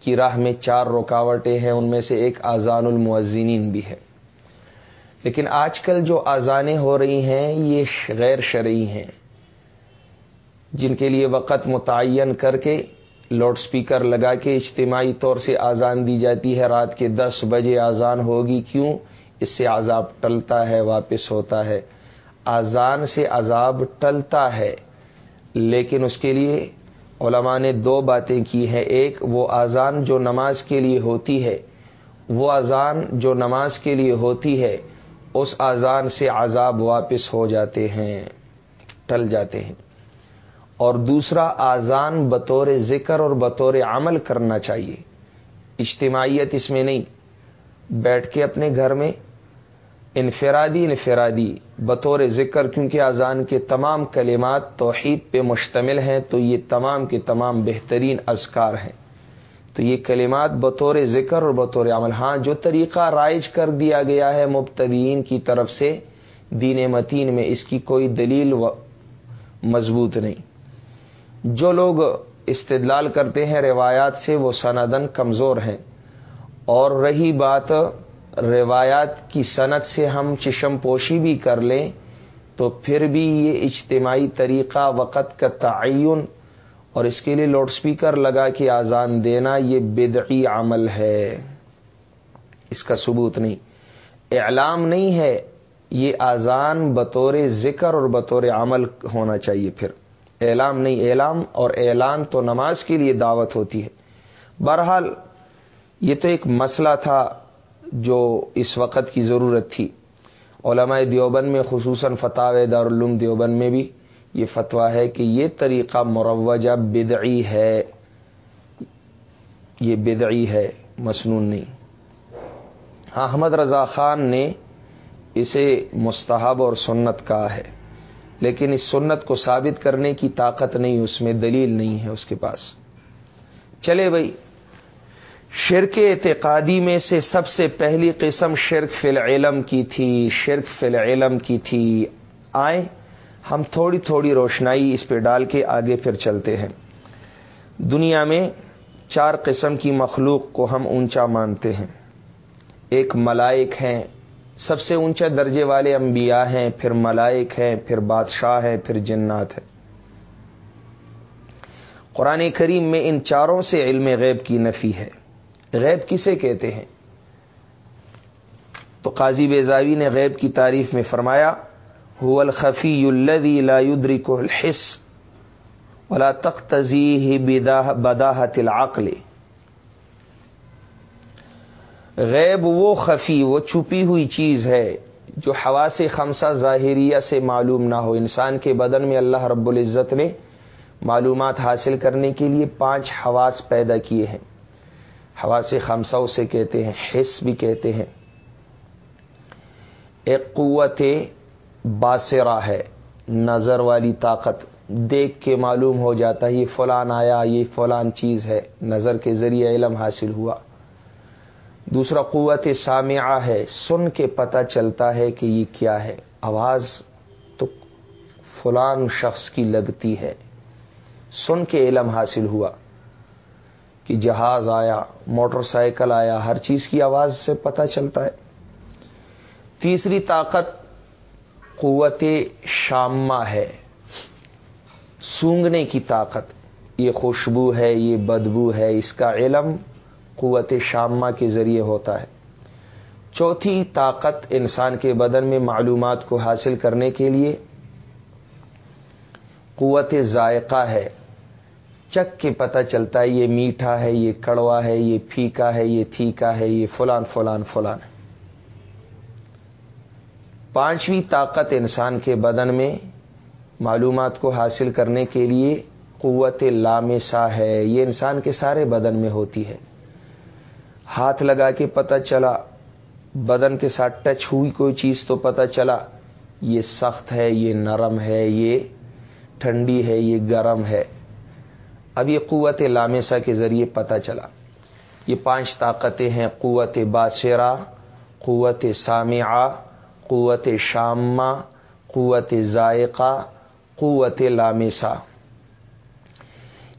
کی راہ میں چار رکاوٹیں ہیں، ان میں سے ایک آزان المعزنین بھی ہے۔ لیکن آج کل جو آزانیں ہو رہی ہیں، یہ غیر شرعی ہیں۔ جن کے لیے وقت متعین کر کے لاؤڈ سپیکر لگا کے اجتماعی طور سے آزان دی جاتی ہے۔ رات کے دس بجے آزان ہوگی، کیوں؟ اس سے عذاب ٹلتا ہے، واپس ہوتا ہے۔ آزان سے عذاب ٹلتا ہے۔ لیکن اس کے لیے علماء نے دو باتیں کی ہیں۔ ایک، وہ آزان جو نماز کے لیے ہوتی ہے، وہ اذان جو نماز کے لیے ہوتی ہے، اس آزان سے عذاب واپس ہو جاتے ہیں، ٹل جاتے ہیں۔ اور دوسرا آزان بطور ذکر اور بطور عمل کرنا چاہیے۔ اجتماعیت اس میں نہیں۔ بیٹھ کے اپنے گھر میں انفرادی انفرادی، بطور ذکر کیونکہ اذان کے تمام کلمات توحید پہ مشتمل ہیں، تو یہ تمام کے تمام بہترین اذکار ہیں۔ تو یہ کلمات بطور ذکر اور بطور عمل ہاں جو طریقہ رائج کر دیا گیا ہے مبتدین کی طرف سے، دین متین میں اس کی کوئی دلیل و مضبوط نہیں۔ جو لوگ استدلال کرتے ہیں روایات سے، وہ سندن کمزور ہیں۔ اور رہی بات روایات کی صنعت سے ہم چشم پوشی بھی کر لیں تو پھر بھی یہ اجتماعی طریقہ وقت کا تعین اور اس کے لیے لاؤڈ سپیکر لگا کے آزان دینا یہ بدعی عمل ہے۔ اس کا ثبوت نہیں۔ اعلام نہیں ہے۔ یہ آزان بطور ذکر اور بطور عمل ہونا چاہیے پھر۔ اعلام نہیں، اعلام اور اعلان تو نماز کے لیے دعوت ہوتی ہے۔ بہرحال یہ تو ایک مسئلہ تھا۔ جو اس وقت کی ضرورت تھی۔ علماء دیوبند میں خصوصاً فتح دارالعلوم دیوبند میں بھی یہ فتویٰ ہے کہ یہ طریقہ مروجہ بدعی ہے۔ یہ بدعی ہے، مسنون نہیں۔ ہاں احمد رضا خان نے اسے مستحب اور سنت کہا ہے، لیکن اس سنت کو ثابت کرنے کی طاقت نہیں، اس میں دلیل نہیں ہے اس کے پاس۔ چلے بھائی شرک اعتقادی میں سے سب سے پہلی قسم شرک فی العلم کی تھی، شرک فی العلم کی تھی۔ آئیں، ہم تھوڑی تھوڑی روشنائی اس پہ ڈال کے آگے پھر چلتے ہیں۔ دنیا میں چار قسم کی مخلوق کو ہم اونچا مانتے ہیں۔ ایک ملائک ہیں، سب سے اونچا درجے والے انبیاء ہیں، پھر ملائک ہیں، پھر بادشاہ ہیں، پھر جنات ہیں۔ قرآن کریم میں ان چاروں سے علم غیب کی نفی ہے۔ غیب کسے کہتے ہیں؟ تو قاضی بیزاوی نے غیب کی تعریف میں فرمایا، هو الخفی الذي لا يدرك الحس ولا تقتضيه بداهة العقل. غیب وہ خفی، وہ چھپی ہوئی چیز ہے جو ہوا سے خمسہ ظاہریہ سے معلوم نہ ہو۔ انسان کے بدن میں اللہ رب العزت نے معلومات حاصل کرنے کے لیے پانچ حواس پیدا کیے ہیں۔ ہوا سے خمسہ اسے کہتے ہیں حص بھی کہتے ہیں۔ ایک قوت باسرا ہے، نظر والی طاقت، دیکھ کے معلوم ہو جاتا ہے، یہ فلان آیا، یہ فلان چیز ہے، نظر کے ذریعے علم حاصل ہوا۔ دوسرا قوت سامعہ ہے، سن کے پتہ چلتا ہے کہ یہ کیا ہے۔ آواز تو فلان شخص کی لگتی ہے۔ سن کے علم حاصل ہوا۔ کہ جہاز آیا، موٹر سائیکل آیا، ہر چیز کی آواز سے پتہ چلتا ہے۔ تیسری طاقت قوت شامہ ہے، سونگنے کی طاقت۔ یہ خوشبو ہے، یہ بدبو ہے، اس کا علم قوت شامہ کے ذریعے ہوتا ہے۔ چوتھی طاقت انسان کے بدن میں معلومات کو حاصل کرنے کے لیے قوت ذائقہ ہے۔ چک کے پتہ چلتا ہے یہ میٹھا ہے، یہ کڑوا ہے، یہ پھیکا ہے، یہ تھیکا ہے، یہ فلان فلان فلان۔ ہے پانچویں طاقت انسان کے بدن میں معلومات کو حاصل کرنے کے لیے قوت لامسا ہے۔ یہ انسان کے سارے بدن میں ہوتی ہے۔ ہاتھ لگا کے پتہ چلا، بدن کے ساتھ ٹچ ہوئی کوئی چیز تو پتہ چلا، یہ سخت ہے، یہ نرم ہے، یہ ٹھنڈی ہے، یہ گرم ہے۔ اب یہ قوت لامسا کے ذریعے پتہ چلا۔ یہ پانچ طاقتیں ہیں، قوت باشرہ قوت سامعہ، قوت شامہ، قوت ذائقہ قوت لامسا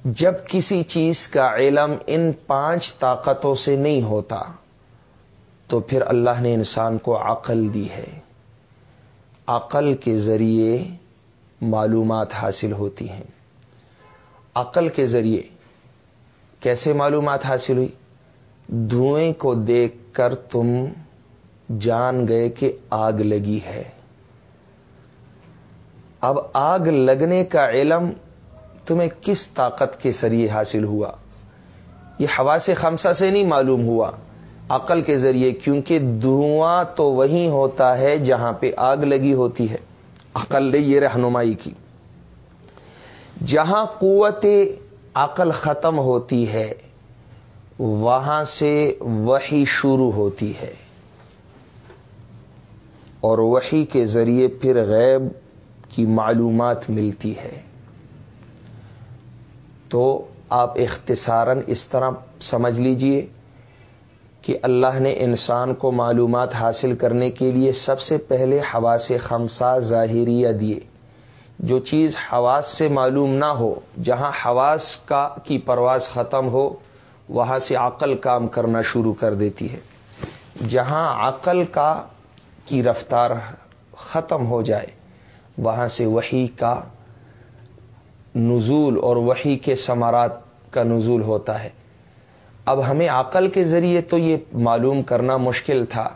جب کسی چیز کا علم ان پانچ طاقتوں سے نہیں ہوتا، تو پھر اللہ نے انسان کو عقل دی ہے۔ عقل کے ذریعے معلومات حاصل ہوتی ہیں۔ عقل کے ذریعے کیسے معلومات حاصل ہوئی؟ دھوئیں کو دیکھ کر تم جان گئے کہ آگ لگی ہے۔ اب آگ لگنے کا علم تمہیں کس طاقت کے ذریعے حاصل ہوا؟ یہ ہوا سے خمسہ سے نہیں معلوم ہوا۔ عقل کے ذریعے، کیونکہ دھواں تو وہی ہوتا ہے جہاں پہ آگ لگی ہوتی ہے۔ عقل نے یہ رہنمائی کی۔ جہاں قوت عقل ختم ہوتی ہے، وہاں سے وہی شروع ہوتی ہے۔ اور وہی کے ذریعے پھر غیب کی معلومات ملتی ہے۔ تو آپ اختصاراً اس طرح سمجھ لیجیے کہ اللہ نے انسان کو معلومات حاصل کرنے کے لیے سب سے پہلے حواس خمسہ ظاہریہ دیے۔ جو چیز حواس سے معلوم نہ ہو، جہاں حواس کا کی پرواز ختم ہو، وہاں سے عقل کام کرنا شروع کر دیتی ہے۔ جہاں عقل کا کی رفتار ختم ہو جائے، وہاں سے وہی کا نزول اور وہی کے ثمرات کا نزول ہوتا ہے۔ اب ہمیں عقل کے ذریعے تو یہ معلوم کرنا مشکل تھا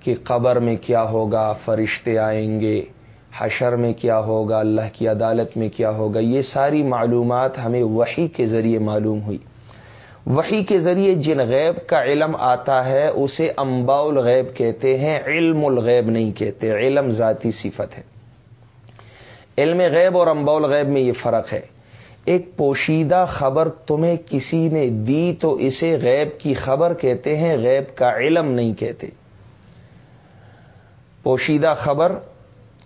کہ قبر میں کیا ہوگا، فرشتے آئیں گے حشر میں کیا ہوگا، اللہ کی عدالت میں کیا ہوگا، یہ ساری معلومات ہمیں وہی کے ذریعے معلوم ہوئی۔ وہی کے ذریعے جن غیب کا علم آتا ہے، اسے امبا الغیب کہتے ہیں، علم الغیب نہیں کہتے، علم ذاتی صفت ہے۔ علم غیب اور امبا الغیب میں یہ فرق ہے۔ ایک پوشیدہ خبر تمہیں کسی نے دی تو اسے غیب کی خبر کہتے ہیں، غیب کا علم نہیں کہتے۔ پوشیدہ خبر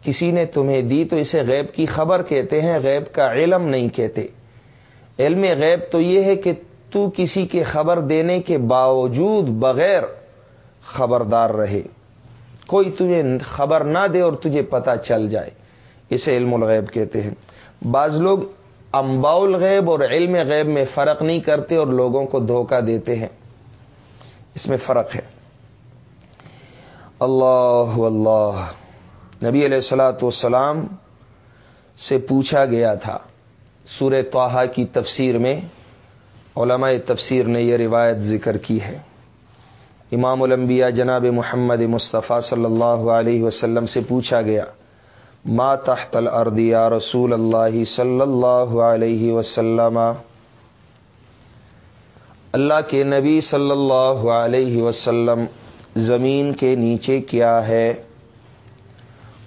کسی نے تمہیں دی تو اسے غیب کی خبر کہتے ہیں، غیب کا علم نہیں کہتے۔ علم غیب تو یہ ہے کہ تو کسی کے خبر دینے کے باوجود بغیر خبردار رہے۔ کوئی تجھے خبر نہ دے اور تجھے پتا چل جائے۔ اسے علم الغیب کہتے ہیں۔ بعض لوگ امبا الغیب اور علم غیب میں فرق نہیں کرتے اور لوگوں کو دھوکہ دیتے ہیں۔ اس میں فرق ہے۔ اللہ اللہ۔ نبی علیہ السلاۃ والسلام سے پوچھا گیا تھا۔ سورہ توحا کی تفسیر میں علماء تفسیر نے یہ روایت ذکر کی ہے۔ امام الانبیاء جناب محمد مصطفیٰ صلی اللہ علیہ وسلم سے پوچھا گیا، ما تحت الارض یا رسول اللہ صلی اللہ علیہ وسلم؟ اللہ کے نبی صلی اللہ علیہ وسلم زمین کے نیچے کیا ہے؟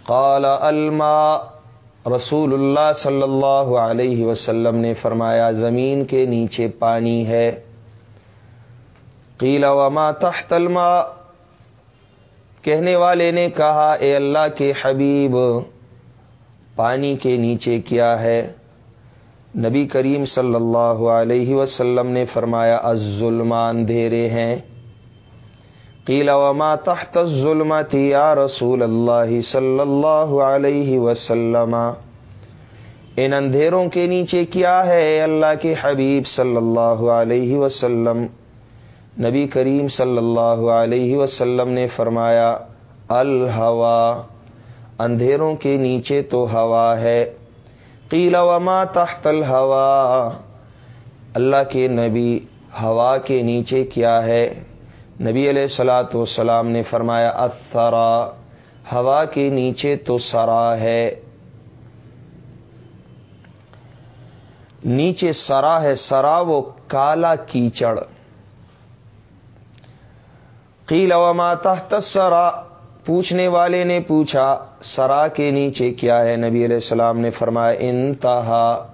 قال الماء رسول اللہ صلی اللہ علیہ وسلم نے فرمایا، زمین کے نیچے پانی ہے۔ قیل وما تحت الماء کہنے والے نے کہا، اے اللہ کے حبیب، پانی کے نیچے کیا ہے؟ نبی کریم صلی اللہ علیہ وسلم نے فرمایا الظلمان دھیرے ہیں۔ قیل وما تحت الظلمت یا رسول اللہ صلی اللہ علیہ وسلم۔ ان اندھیروں کے نیچے کیا ہے اللہ کے حبیب صلی اللہ علیہ وسلم؟ نبی کریم صلی اللہ علیہ وسلم نے فرمایا الحوا اندھیروں کے نیچے تو ہوا ہے۔ قیل وما تحت الحوا اللہ کے نبی، ہوا کے نیچے کیا ہے؟ نبی علیہ السلاۃ والسلام نے فرمایا اثرا ہوا کے نیچے تو سرا ہے۔ نیچے سرا ہے، سرا وہ کالا کیچڑ۔ قیل وما تحت سرا پوچھنے والے نے پوچھا، سرا کے نیچے کیا ہے؟ نبی علیہ السلام نے فرمایا، انتہا،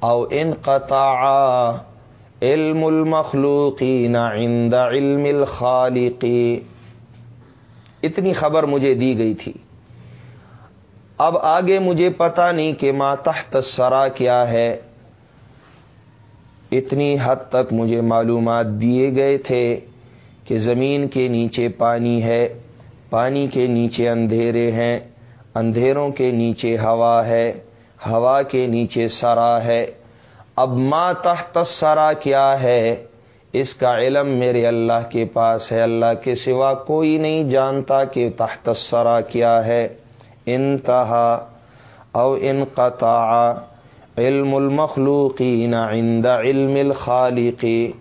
او ان قطع علم المخلوقین عند علم الخالقی اتنی خبر مجھے دی گئی تھی۔ اب آگے مجھے پتا نہیں کہ ما تحت سرا کیا ہے۔ اتنی حد تک مجھے معلومات دیے گئے تھے کہ زمین کے نیچے پانی ہے، پانی کے نیچے اندھیرے ہیں، اندھیروں کے نیچے ہوا ہے، ہوا کے نیچے سرا ہے۔ اب ما تحت سرا کیا ہے؟ اس کا علم میرے اللہ کے پاس ہے۔ اللہ کے سوا کوئی نہیں جانتا کہ تحت سرا کیا ہے۔ انتہا او ان علم المخلوقین عند علم الخالقی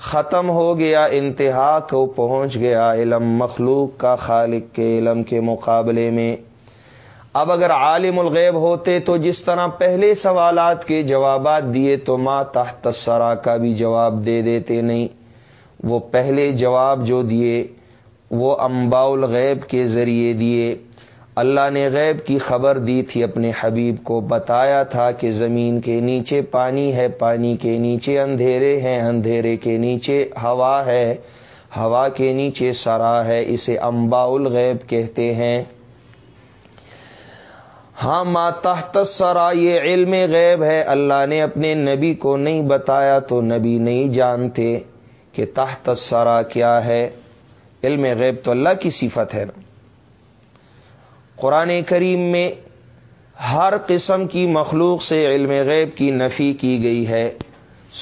ختم ہو گیا، انتہا کو پہنچ گیا علم مخلوق کا خالق کے علم کے مقابلے میں۔ اب اگر عالم الغیب ہوتے تو جس طرح پہلے سوالات کے جوابات دیے تو ماں تحت سرا کا بھی جواب دے دیتے نہیں۔ وہ پہلے جواب جو دیے، وہ امبا الغیب کے ذریعے دیے۔ اللہ نے غیب کی خبر دی تھی اپنے حبیب کو۔ بتایا تھا کہ زمین کے نیچے پانی ہے، پانی کے نیچے اندھیرے ہیں، اندھیرے کے نیچے ہوا ہے۔ ہوا کے نیچے سرا ہے، اسے امبا الغیب کہتے ہیں۔ ہاں ما تحت سرا یہ علم غیب ہے، اللہ نے اپنے نبی کو نہیں بتایا تو نبی نہیں جانتے کہ تحت سرا کیا ہے۔ علم غیب تو اللہ کی صفت ہے۔ نا قرآن کریم میں ہر قسم کی مخلوق سے علم غیب کی نفی کی گئی ہے۔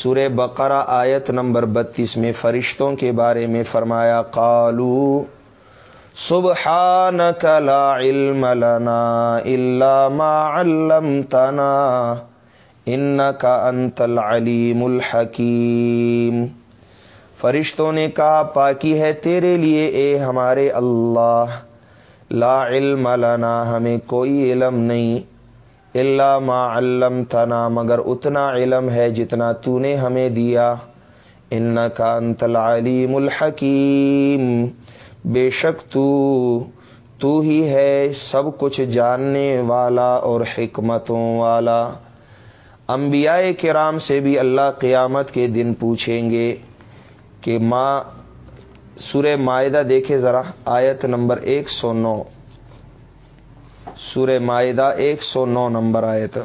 سورہ بقرہ آیت نمبر بتیس میں فرشتوں کے بارے میں فرمایا، قالو سبحانك لا علم لنا الا ما علمتنا انك انت العلیم الحکیم فرشتوں نے کہا، پاکی ہے تیرے لیے اے ہمارے اللہ۔ لا علم لنا، ہمیں کوئی علم نہیں۔ اللہ ما علم تنا مگر اتنا علم ہے جتنا تو نے ہمیں دیا۔ ان کا انت العلیم الحکیم بے شک تو تو ہی ہے سب کچھ جاننے والا اور حکمتوں والا۔ انبیاء کرام سے بھی اللہ قیامت کے دن پوچھیں گے کہ ماں سورہ معدہ دیکھے ذرا، آیت نمبر ایک سو نو۔ سورہ معدہ ایک سو نو نمبر آیت۔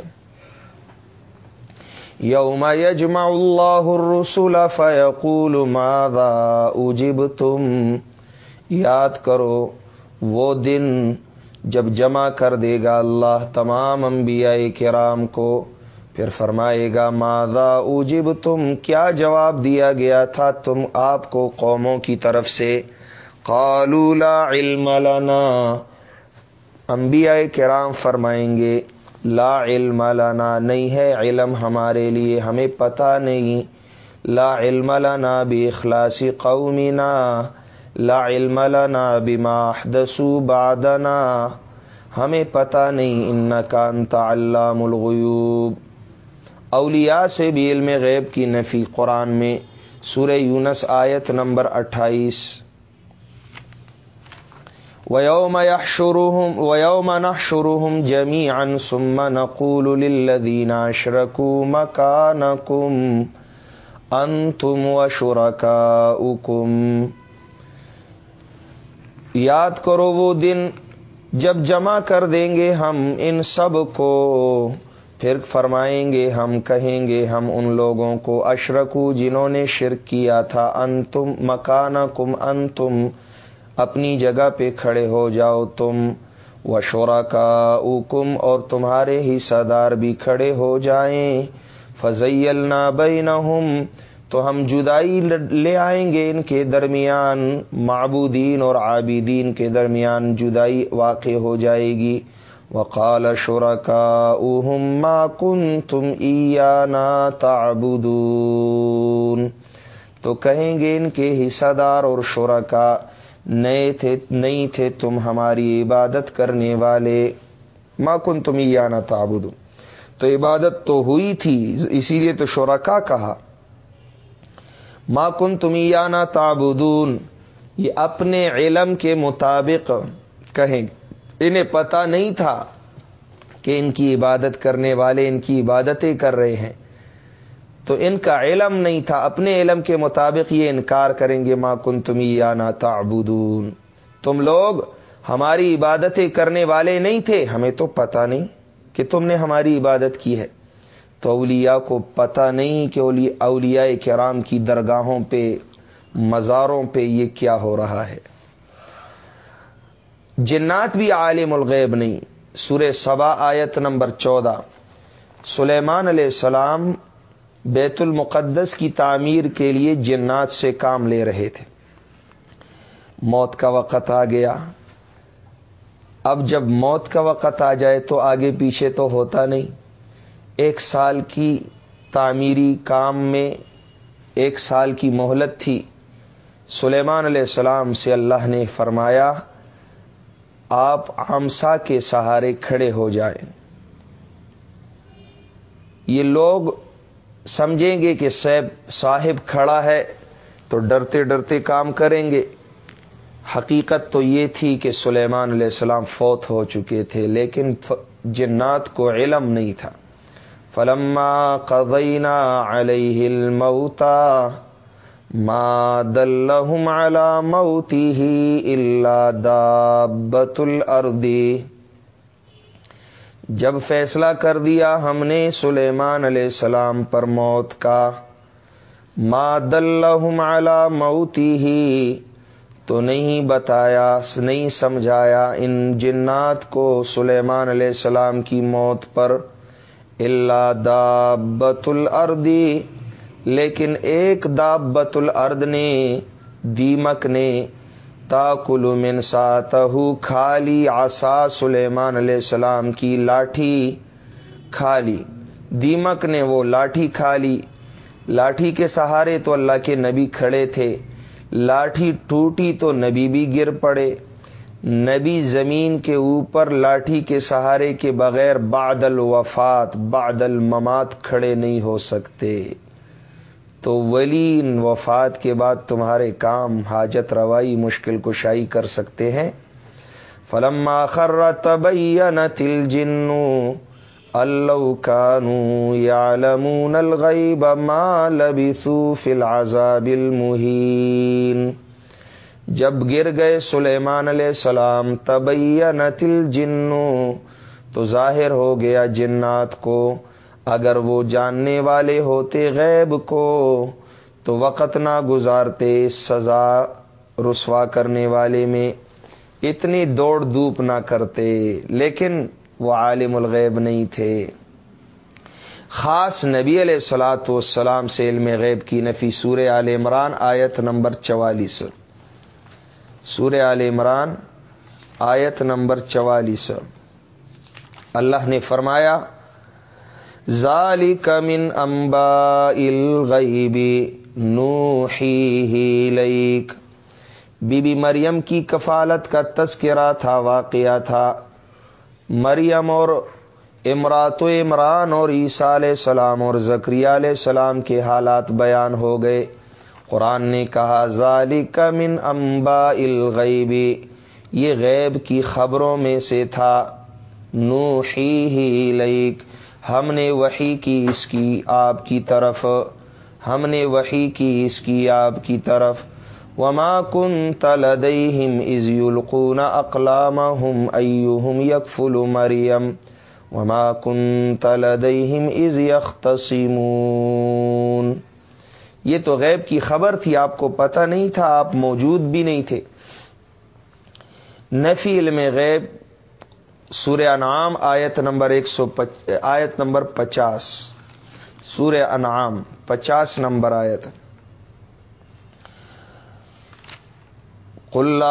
یوم یجمع اللہ الرسول فیقول ماذا اجبتم یاد کرو، وہ دن جب جمع کر دے گا اللہ تمام انبیاء کرام کو، پھر فرمائے گا مادا اوجب تم کیا جواب دیا گیا تھا تم آپ کو قوموں کی طرف سے؟ قالوا لا علم لنا۔ انبیاء کرام فرمائیں گے، لا علم لنا نہیں ہے علم ہمارے لیے، ہمیں پتہ نہیں۔ لا علم لنا بھی اخلاصی قومنا۔ لا علم لنا بما احدثوا بعدنا۔ ہمیں پتہ نہیں ان کا انت علام الغیوب۔ اولیاء سے بھی علم غیب کی نفی قرآن میں، سورہ یونس آیت نمبر اٹھائیس۔ ویوم يحشرهم، ويوم نحشرهم جميعا ثم نقول للذين اشركوا مكانكم انتم وشركاؤكم۔ یاد کرو وہ دن جب جمع کر دیں گے ہم ان سب کو۔ پھر فرمائیں گے ہم، کہیں گے ہم ان لوگوں کو، اشرکو جنہوں نے شرک کیا تھا ان تم مکانہ کم ان تم اپنی جگہ پہ کھڑے ہو جاؤ تم و شورا کا اوکم اور تمہارے ہی سردار بھی کھڑے ہو جائیں۔ فضیل نہ تو ہم جدائی لے آئیں گے ان کے درمیان، معبودین اور عابدین کے درمیان جدائی واقع ہو جائے گی۔ وقال شور کا ما کن تم ایانا تعبدون۔ تو کہیں گے ان کے حصہ دار اور شرکا، نئے تھے، نہیں تھے تم ہماری عبادت کرنے والے۔ ما کن تم ایانا تعبدون۔ تو عبادت تو ہوئی تھی، اسی لیے تو شرکا کہا۔ ما کن تم یا تابودون یہ اپنے علم کے مطابق کہیں۔ انہیں پتہ نہیں تھا کہ ان کی عبادت کرنے والے ان کی عبادتیں کر رہے ہیں۔ تو ان کا علم نہیں تھا۔ اپنے علم کے مطابق یہ انکار کریں گے۔ ما کن تم یا نا تم لوگ ہماری عبادتیں کرنے والے نہیں تھے۔ ہمیں تو پتہ نہیں کہ تم نے ہماری عبادت کی ہے۔ تو اولیاء کو پتہ نہیں کہ اولیاء کرام کی درگاہوں پہ، مزاروں پہ یہ کیا ہو رہا ہے۔ جنات بھی عالم الغیب نہیں۔ سورہ سبا آیت نمبر چودہ۔ سلیمان علیہ السلام بیت المقدس کی تعمیر کے لیے جنات سے کام لے رہے تھے۔ موت کا وقت آ گیا۔ اب جب موت کا وقت آ جائے تو آگے پیچھے تو ہوتا نہیں۔ ایک سال کی تعمیری کام میں ایک سال کی مہلت تھی۔ سلیمان علیہ السلام سے اللہ نے فرمایا، آپ ہمسا کے سہارے کھڑے ہو جائیں۔ یہ لوگ سمجھیں گے کہ سیب صاحب کھڑا ہے تو ڈرتے ڈرتے کام کریں گے۔ حقیقت تو یہ تھی کہ سلیمان علیہ السلام فوت ہو چکے تھے، لیکن جنات کو علم نہیں تھا۔ فلما قضينا عليه الموتا ما دلهم على موته إلا دابة الأرض جب فیصلہ کر دیا ہم نے سلیمان علیہ السلام پر موت کا، ما دلہم علی موتی ہی تو نہیں بتایا، نہیں سمجھایا ان جنات کو سلیمان علیہ السلام کی موت پر۔ اللہ دابت الردی لیکن ایک دابت الارض نے، دیمک نے، تاکل من ساتہ خالی آسا سلیمان علیہ السلام کی لاٹھی کھالی۔ دیمک نے وہ لاٹھی کھا لی لاٹھی کے سہارے تو اللہ کے نبی کھڑے تھے، لاٹھی ٹوٹی تو نبی بھی گر پڑے۔ نبی زمین کے اوپر لاٹھی کے سہارے کے بغیر بادل وفات بادل ممات کھڑے نہیں ہو سکتے۔ تو ولی وفات کے بعد تمہارے کام، حاجت روائی، مشکل کشائی کر سکتے ہیں۔ فلما خر تبین تل جنو اللہ کانو یعلمون الغیب ما لبثوا فی العذاب المہین۔ جب گر گئے سلیمان علیہ السلام تبینت الجنو تو ظاہر ہو گیا جنات کو، اگر وہ جاننے والے ہوتے غیب کو، تو وقت نہ گزارتے سزا رسوا کرنے والے میں، اتنی دوڑ دھوپ نہ کرتے، لیکن وہ عالم الغیب نہیں تھے۔ خاص نبی علیہ السلاۃ والسلام سے علم غیب کی نفی سور عال عمران آیت نمبر چوالیس۔ سور عال عمران، آیت نمبر چوالیس۔ اللہ نے فرمایا ظالی کمن امبا الغیبی نو ہی بی بی مریم کی کفالت کا تذکرہ تھا، واقعہ تھا۔ مریم اور امرات و عمران اور عیسیٰ علیہ السلام اور زکری علیہ السلام کے حالات بیان ہو گئے۔ قرآن نے کہا ظالی من امبا الغیبی یہ غیب کی خبروں میں سے تھا۔ نو ہی لیک ہم نے وہی کی اس کی آپ کی طرف۔ ہم نے وہی کی اس کی آپ کی طرف۔ وما کن تلدیم از یلقون اقلام ہم ایوہم یکفل مریم۔ وما کن تلدیم از یختصمون۔ یہ تو غیب کی خبر تھی، آپ کو پتہ نہیں تھا، آپ موجود بھی نہیں تھے۔ نفی علم غیب، سورہ انعام، آیت نمبر ایک سو آیت نمبر پچاس۔ سورہ انعام، پچاس نمبر آیت۔ قل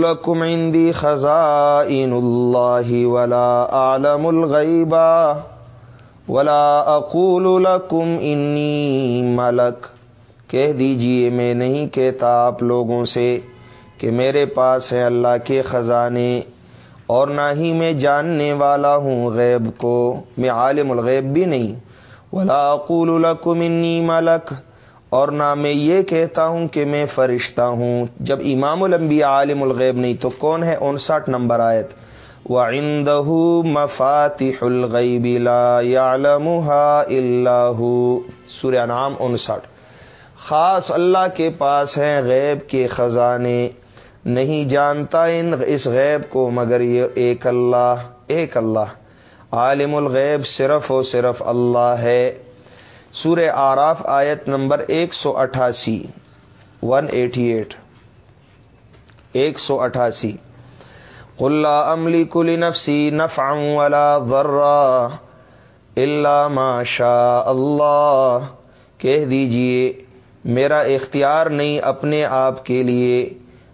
لكم عندي خزائن الله ولا اعلم الغيب ولا اقول لكم انی ملک کہہ دیجیے، میں نہیں کہتا آپ لوگوں سے کہ میرے پاس ہے اللہ کے خزانے اور نہ ہی میں جاننے والا ہوں غیب کو۔ میں عالم الغیب بھی نہیں۔ ولا اقول انی ملک اور نہ میں یہ کہتا ہوں کہ میں فرشتہ ہوں۔ جب امام الانبیاء عالم الغیب نہیں تو کون ہے انسٹھ نمبر آیت؟ وَعِندَهُ مَفَاتِحُ الْغَيْبِ لَا يَعْلَمُهَا إِلَّا هُ سورہ نام انسٹھ۔ خاص اللہ کے پاس ہیں غیب کے خزانے۔ نہیں جانتا ان اس غیب کو مگر یہ ایک اللہ ایک اللہ۔ عالم الغیب صرف و صرف اللہ ہے۔ سور آراف آیت نمبر ایک سو اٹھاسی۔ One eighty eight. ایک سو اٹھاسی۔ قلع عملی کل نفسی نفع ولا ذرا اللہ ماشا اللہ۔ کہہ دیجیے میرا اختیار نہیں اپنے آپ کے لیے،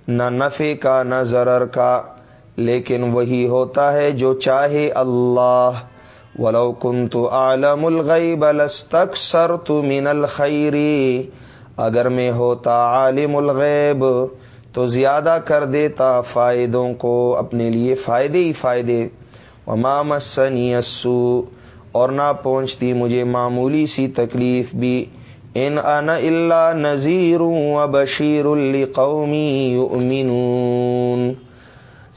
نہ نفع کا، نہ ضرر کا، لیکن وہی ہوتا ہے جو چاہے اللہ۔ ولو کن تو عالم الغیب سر تو من الخیری اگر میں ہوتا عالم الغیب، تو زیادہ کر دیتا فائدوں کو اپنے لیے فائدے ہی فائدے۔ ومام سنی اور نہ پہنچتی مجھے معمولی سی تکلیف بھی۔ ان ان اللہ نذیر و بشیر القومی یؤمنون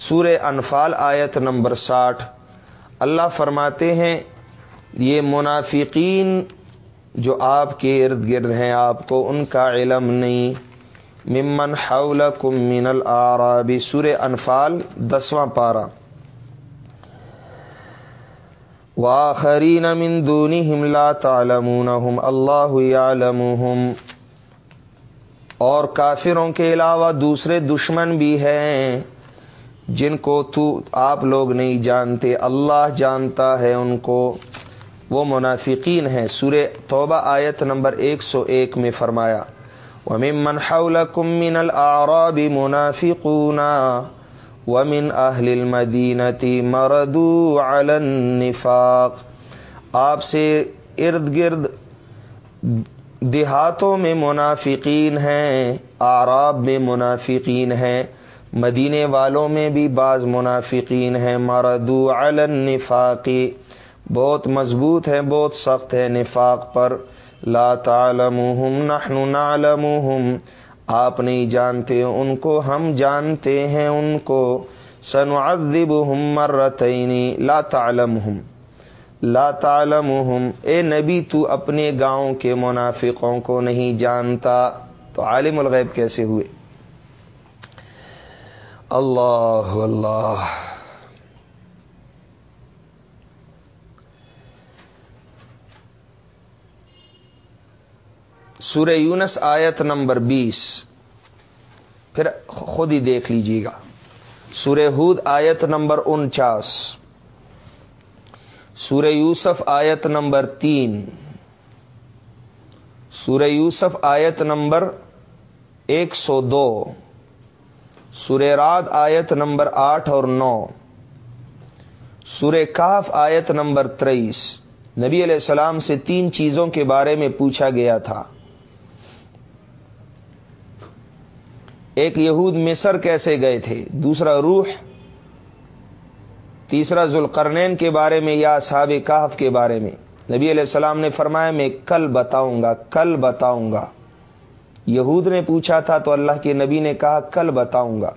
سور انفال آیت نمبر ساٹھ۔ اللہ فرماتے ہیں، یہ منافقین جو آپ کے ارد گرد ہیں، آپ کو ان کا علم نہیں۔ ممن حولکم من العرابی سور انفال دسواں پارہ۔ واخرین من دونہم لا تعلمونہم، اللہ یعلمہم۔ اور کافروں کے علاوہ دوسرے دشمن بھی ہیں جن کو تو آپ لوگ نہیں جانتے، اللہ جانتا ہے ان کو۔ وہ منافقین ہیں۔ سور توبہ آیت نمبر ایک سو ایک میں فرمایا ومن حولكم من الأعراب منافقون ومن أهل المدينة مردوا على النفاق. آپ سے ارد گرد دیہاتوں میں منافقین ہیں، آراب میں منافقین ہیں، مدینے والوں میں بھی بعض منافقین ہیں مردو النفاقی بہت مضبوط ہے بہت سخت ہے نفاق پر. لا تعلمهم نحن نعلمهم آپ نہیں جانتے، ان کو ہم جانتے ہیں، ان کو سنعذبهم مرتعینی لا تعلمهم لا تعلمهم اے نبی، تو اپنے گاؤں کے منافقوں کو نہیں جانتا۔ تو عالم الغیب کیسے ہوئے؟ اللہ اللہ۔ سورہ یونس آیت نمبر بیس۔ پھر خود ہی دیکھ لیجیے گا۔ سورہ ہود آیت نمبر انچاس۔ سورہ یوسف آیت نمبر تین۔ سورہ یوسف آیت نمبر ایک سو دو۔ سورہ راد آیت نمبر آٹھ اور نو۔ سورہ کاف آیت نمبر تریس۔ نبی علیہ السلام سے تین چیزوں کے بارے میں پوچھا گیا تھا۔ ایک یہود مصر کیسے گئے تھے؟ دوسرا روح، تیسرا ذوالقرنین کے بارے میں یا صحاب کہف کے بارے میں؟ نبی علیہ السلام نے فرمایا، میں کل بتاؤں گا، کل بتاؤں گا۔ یہود نے پوچھا تھا تو اللہ کے نبی نے کہا، کل بتاؤں گا۔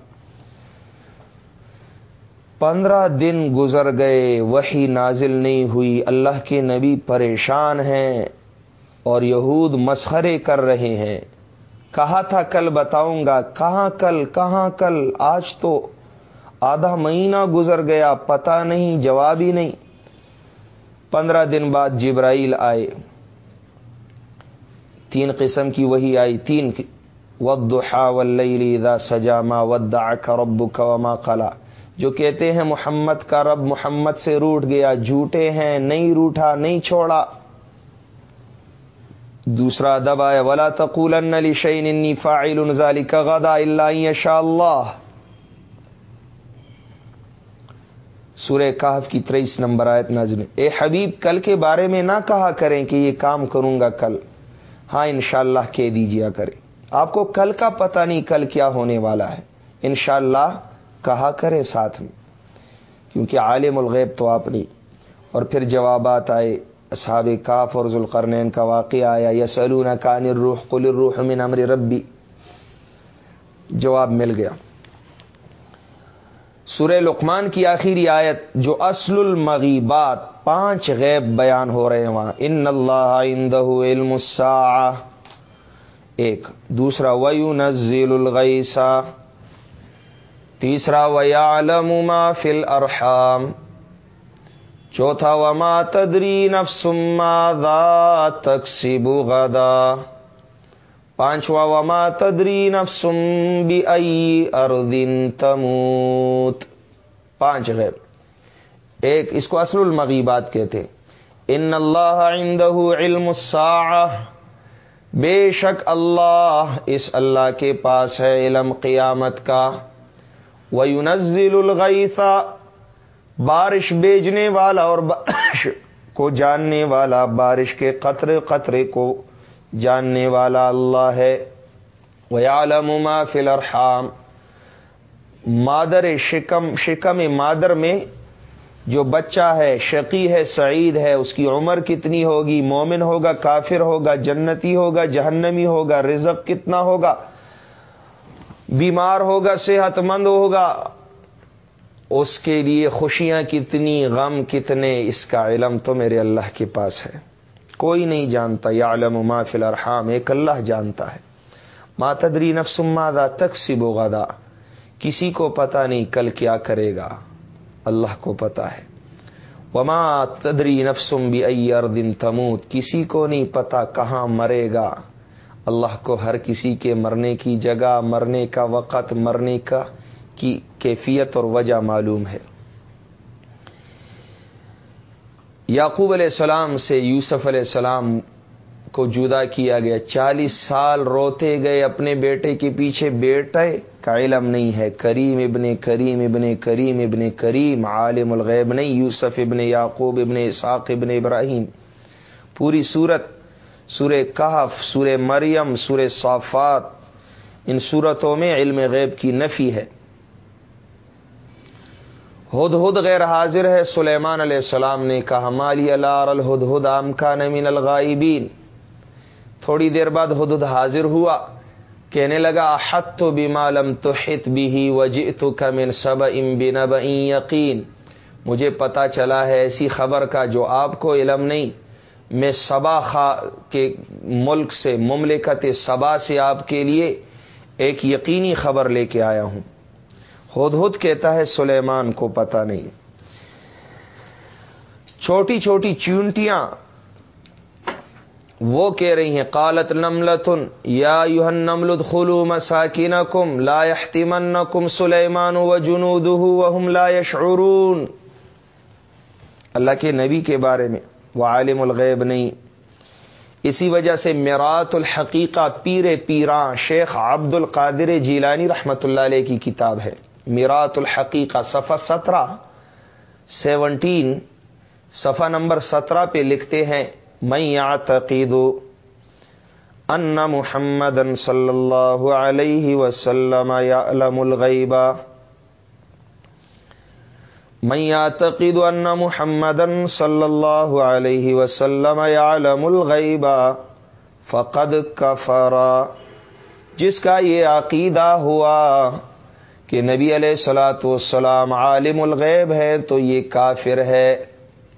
پندرہ دن گزر گئے وہی نازل نہیں ہوئی، اللہ کے نبی پریشان ہیں اور یہود مسخرے کر رہے ہیں۔ کہا تھا کل بتاؤں گا، کہاں کل کہاں کل؟ آج تو آدھا مہینہ گزر گیا پتا نہیں، جواب ہی نہیں۔ پندرہ دن بعد جبرائیل آئے۔ تین قسم کی وہی آئی، تین۔ ود دا سجاما ود رب وما کلا جو کہتے ہیں محمد کا رب محمد سے روٹ گیا، جھوٹے ہیں، نہیں روٹا نہیں چھوڑا۔ دوسرا دبا ولا تقول شعین انی فاعل ذلك غدا اللہ شاء اللہ سورہ کہف کی تریس نمبر آیت نازل اے حبیب، کل کے بارے میں نہ کہا کریں کہ یہ کام کروں گا کل۔ ہاں انشاءاللہ اللہ کہہ دیجیا کرے آپ کو کل کا پتہ نہیں کل کیا ہونے والا ہے۔ انشاءاللہ اللہ کہا کرے ساتھ میں۔ کیونکہ عالم الغیب تو آپ نہیں۔ اور پھر جوابات آئے۔ اصحاب کاف اور ذوالقرنین کا واقعہ آیا یس کان الروح، قل الروح من امر ربی۔ جواب مل گیا۔ سورہ لقمان کی آخری آیت، جو اصل المغیبات، پانچ غیب بیان ہو رہے ہیں وہاں۔ ان اللہ عندہ علم الساعہ ایک، دوسرا ویو نزیل تیسرا ویعلم ما فی الارحام چوتھا، وما تدری ماذا تکسب غدا۔ پانچواں، وما تدری نفسم بی اردن تموت۔ پانچ غیب ایک اس کو اصل المغیبات کہتے ان اللہ عندہ علم الساعہ بے شک اللہ اس اللہ کے پاس ہے علم قیامت کا۔ وَيُنَزِّلُ الْغَيْثَ بارش بیجنے والا اور بارش کو جاننے والا، بارش کے قطرے قطرے کو جاننے والا اللہ ہے۔ ما فی الارحام مادر شکم شکم مادر میں جو بچہ ہے، شقی ہے، سعید ہے، اس کی عمر کتنی ہوگی؟ مومن ہوگا، کافر ہوگا، جنتی ہوگا، جہنمی ہوگا، رزق کتنا ہوگا؟ بیمار ہوگا صحت مند ہوگا اس کے لیے خوشیاں کتنی، غم کتنے، اس کا علم تو میرے اللہ کے پاس ہے۔ کوئی نہیں جانتا یا علم ما فی الارحام، ایک اللہ جانتا ہے۔ ما تدری نفس مادا تک غدا، کسی کو پتا نہیں کل کیا کرے گا۔ اللہ کو پتا ہے۔ وما تدری نفسم بھی دن تموت، کسی کو نہیں پتا کہاں مرے گا۔ اللہ کو ہر کسی کے مرنے کی جگہ، مرنے کا وقت، مرنے کا کی کیفیت اور وجہ معلوم ہے۔ یعقوب علیہ السلام سے یوسف علیہ السلام کو جدا کیا گیا۔ چالیس سال روتے گئے اپنے بیٹے کے پیچھے۔ بیٹے کا علم نہیں ہے، کریم ابن کریم ابن کریم ابن کریم، عالم الغیب نہیں۔ یوسف ابن یعقوب ابن اساق ابن ابراہیم۔ پوری صورت سور کہف سور مریم سور صافات، ان صورتوں میں علم غیب کی نفی ہے۔ ہد ہد غیر حاضر ہے، سلیمان علیہ السلام نے کہا، مالی اللہ الہد ہد عام کا نمین الغائبین۔ تھوڑی دیر بعد ہد ہد حاضر ہوا، کہنے لگا احت تو بیمالم تو ہت بھی وجہ تو کمن سب ام بن یقین۔ مجھے پتا چلا ہے، ایسی خبر کا جو آپ کو علم نہیں۔ میں سبا خا کے ملک سے، مملکت سبا سے آپ کے لیے ایک یقینی خبر لے کے آیا ہوں۔ ہد ہد کہتا ہے سلیمان کو پتا نہیں۔ چھوٹی چھوٹی چونٹیاں وہ کہہ رہی ہیں، قالت نملتن، یا یوہن نملت خلو مساکین کم لا تمن کم سلیمان و جنود لا یشعرون۔ اللہ کے نبی کے بارے میں وہ عالم الغیب نہیں۔ اسی وجہ سے میرات الحقیقہ پیر پیراں شیخ عبد القادر جیلانی رحمت اللہ علیہ کی کتاب ہے۔ میرات الحقیقہ، صفحہ سترہ، سیونٹین، صفحہ نمبر سترہ پہ لکھتے ہیں میں یعتقید ان محمد صلی اللہ علیہ وسلم یعلم الغیبہ من يعتقد ان محمد صلی اللہ علیہ وسلم يعلم الغیب فقد کفر. جس کا یہ عقیدہ ہوا کہ نبی علیہ السلاۃ والسلام عالم الغیب ہے، تو یہ کافر ہے،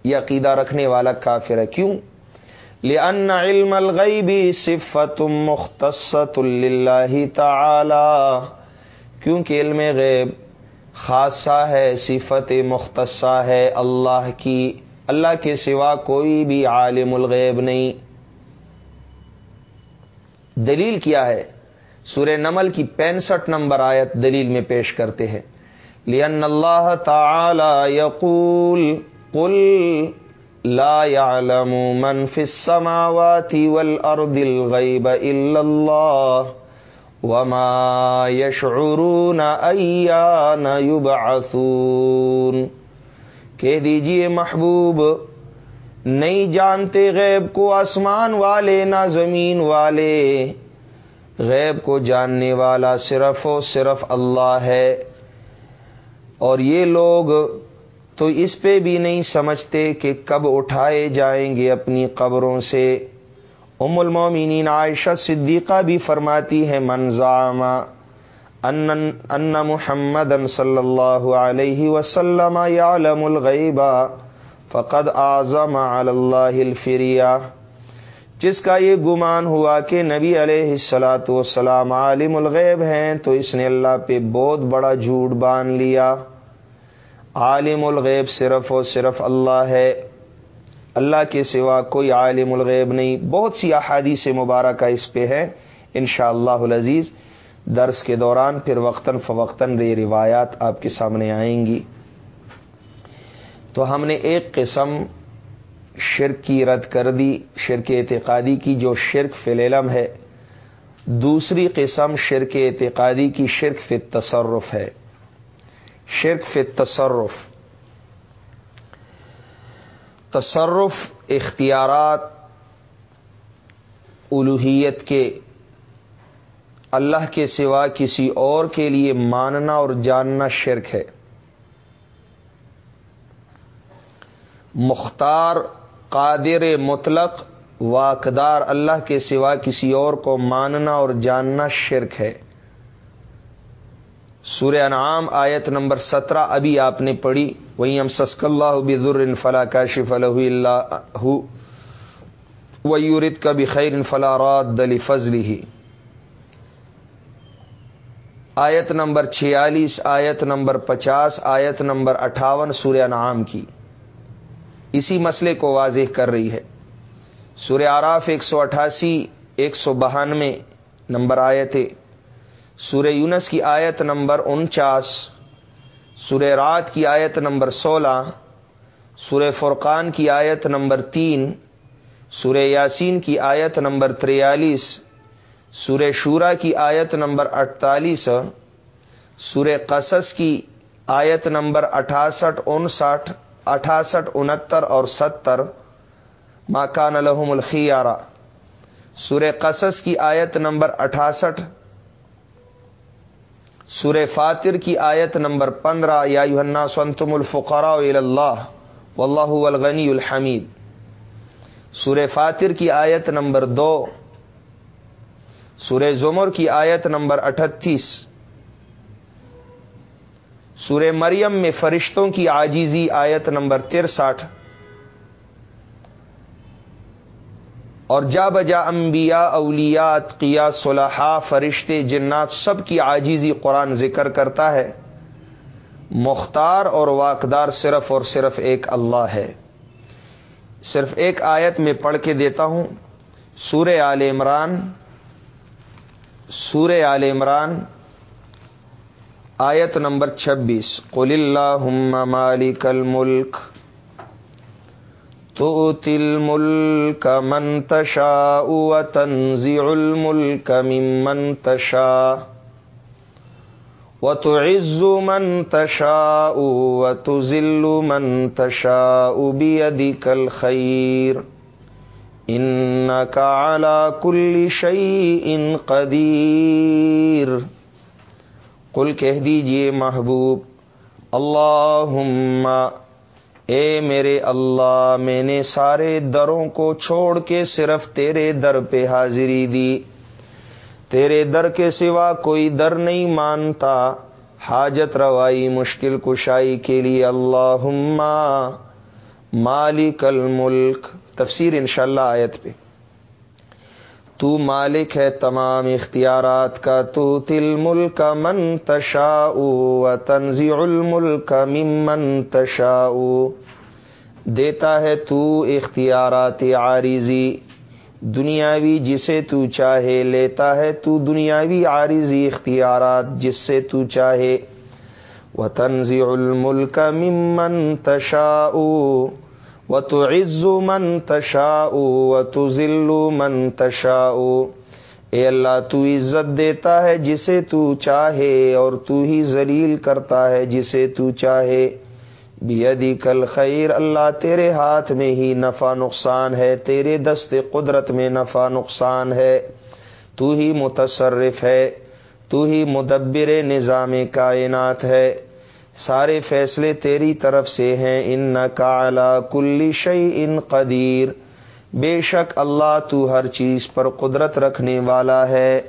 یہ عقیدہ رکھنے والا کافر ہے۔ کیوں؟ لأن علم الغیب صفت مختصت للہ تعالی کیونکہ علم غیب خاصہ ہے، صفت مختصہ ہے اللہ کی۔ اللہ کے سوا کوئی بھی عالم الغیب نہیں۔ دلیل کیا ہے؟ سورہ نمل کی پینسٹھ نمبر آیت دلیل میں پیش کرتے ہیں۔ لین اللہ تعالی یقول قل لا يعلم من في السماوات والارض الغيب الا الله وما یشعرون ایان یبعثون کہہ دیجیے محبوب، نہیں جانتے غیب کو آسمان والے نہ زمین والے۔ غیب کو جاننے والا صرف و صرف اللہ ہے۔ اور یہ لوگ تو اس پہ بھی نہیں سمجھتے کہ کب اٹھائے جائیں گے اپنی قبروں سے۔ ام المومنین عائشہ صدیقہ بھی فرماتی ہے منظام ان محمد صلی اللہ علیہ وسلم یعلم الغیبہ فقد اعظم اللہ الفریہ۔ جس کا یہ گمان ہوا کہ نبی علیہ السلاۃ وسلام عالم الغیب ہیں، تو اس نے اللہ پہ بہت بڑا جھوٹ باندھ لیا۔ عالم الغیب صرف و صرف اللہ ہے۔ اللہ کے سوا کوئی عالم الغیب نہیں۔ بہت سی احادیث مبارکہ اس پہ ہے ان شاء اللہ عزیز درس کے دوران پھر وقتاً فوقتاً یہ روایات آپ کے سامنے آئیں گی۔ تو ہم نے ایک قسم شرک کی رد کر دی شرک اعتقادی کی جو شرک فلم ہے۔ دوسری قسم شرک اعتقادی کی شرک فی تصرف ہے۔ شرک فی تصرف تصرف اختیارات الوحیت کے، اللہ کے سوا کسی اور کے لیے ماننا اور جاننا شرک ہے۔ مختار قادر مطلق واقدار اللہ کے سوا کسی اور کو ماننا اور جاننا شرک ہے۔ سورہ انعام آیت نمبر سترہ ابھی آپ نے پڑھی وہی ہم سسک اللہ بر فلا کا شف اللہ ویورت کا خیر فلا رات دلی فضلی ہی آیت نمبر چھیالیس، آیت نمبر پچاس، آیت نمبر اٹھاون سورہ انعام کی۔ اسی مسئلے کو واضح کر رہی ہے۔ سورہ آراف ایک سو اٹھاسی، ایک سو بہانوے نمبر آیتیں۔ سورہ یونس کی آیت نمبر انچاس، سورہ رات کی آیت نمبر سولہ، سورہ فرقان کی آیت نمبر تین، سورہ یاسین کی آیت نمبر تریالیس، سورہ شورا کی آیت نمبر اڑتالیس سورہ قصص کی آیت نمبر اٹھاسٹھ، انسٹھ اٹھاسٹھ، انہتر اور ستر ماکان الحم الخیارہ۔ سورہ قصص کی آیت نمبر اٹھاسٹھ، سورہ فاتر کی آیت نمبر پندرہ، یا یوحنا سنتم الفقرا اللہ، واللہ الغنی الحمید۔ سورہ فاتر کی آیت نمبر دو، سورہ زمر کی آیت نمبر اٹھتیس۔ سورہ مریم میں فرشتوں کی آجیزی آیت نمبر ترسٹھ۔ اور جا بجا انبیاء اولیات قیا صلاحہ فرشتے، جنات سب کی آجیزی قرآن ذکر کرتا ہے۔ مختار اور واقدار صرف اور صرف ایک اللہ ہے۔ صرف ایک آیت میں پڑھ کے دیتا ہوں۔ سور عال عمران سور عال عمران آیت نمبر چھبیس. قل اللہ مالک الملک تؤتي الملك من تشاء وتنزع الملك ممن تشاء وتعز من تشاء وتذل من تشاء بيدك الخير إنك على كل شيء قدير قل کہہ دیجیے محبوب، اللہم، اے میرے اللہ، میں نے سارے دروں کو چھوڑ کے صرف تیرے در پہ حاضری دی۔ تیرے در کے سوا کوئی در نہیں مانتا۔ حاجت روائی، مشکل کشائی کے لیے اللہ مالک الملک۔ تفسیر انشاءاللہ آیت پہ۔ تو مالک ہے تمام اختیارات کا، تو تل ملک من تشا تنزی الملک ممن تشا دیتا ہے تو اختیارات عارضی، دنیاوی جسے تو چاہے لیتا ہے تو دنیاوی عارضی اختیارات جس سے تو چاہے۔ و تنزی الملک ممن تشا و تو عز من تشا و تو ذلو من تشا اے اللہ، تو عزت دیتا ہے جسے تو چاہے اور تو ہی ذلیل کرتا ہے جسے تو چاہے۔ بیدی کل خیر اللہ تیرے ہاتھ میں ہی نفع نقصان ہے، تیرے دست قدرت میں نفع نقصان ہے۔ تو ہی متصرف ہے، تو ہی مدبر نظام کائنات ہے۔ سارے فیصلے تیری طرف سے ہیں ان کالا کل شعی ان قدیر۔ بے شک اللہ تو ہر چیز پر قدرت رکھنے والا ہے۔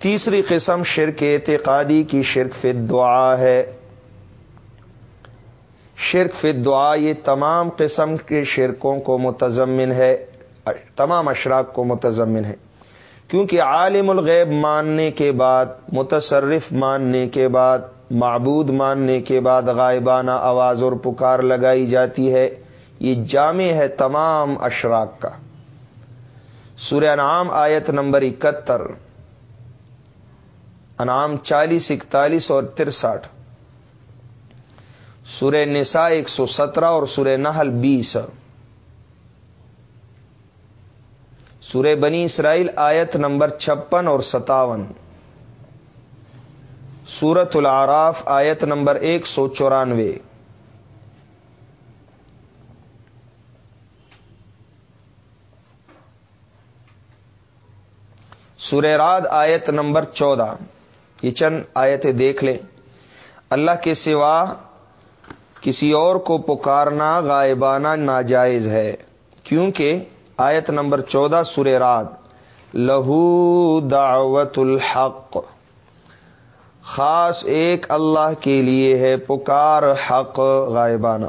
تیسری قسم شرک اعتقادی کی شرک فی دعا ہے۔ شرک فی دعا یہ تمام قسم کے شرکوں کو متضمن ہے۔ تمام اشراق کو متضمن ہے۔ کیونکہ عالم الغیب ماننے کے بعد، متصرف ماننے کے بعد معبود ماننے کے بعد غائبانہ آواز اور پکار لگائی جاتی ہے۔ یہ جامع ہے تمام اشراق کا۔ سورہ انعام آیت نمبر اکہتر۔ انعام چالیس، اکتالیس اور ترسٹھ۔ سورہ نساء ایک سو سترہ اور سورہ نحل بیس۔ سورہ بنی اسرائیل آیت نمبر چھپن اور ستاون۔ سورت العراف، آیت نمبر ایک سو چورانوے۔ سورہ راد آیت نمبر چودہ۔ یہ چند آیتیں دیکھ لیں۔ اللہ کے سوا کسی اور کو پکارنا غائبانہ ناجائز ہے، کیونکہ آیت نمبر چودہ سر رات لہو دعوت الحق۔ خاص ایک اللہ کے لیے ہے پکار حق غائبانہ۔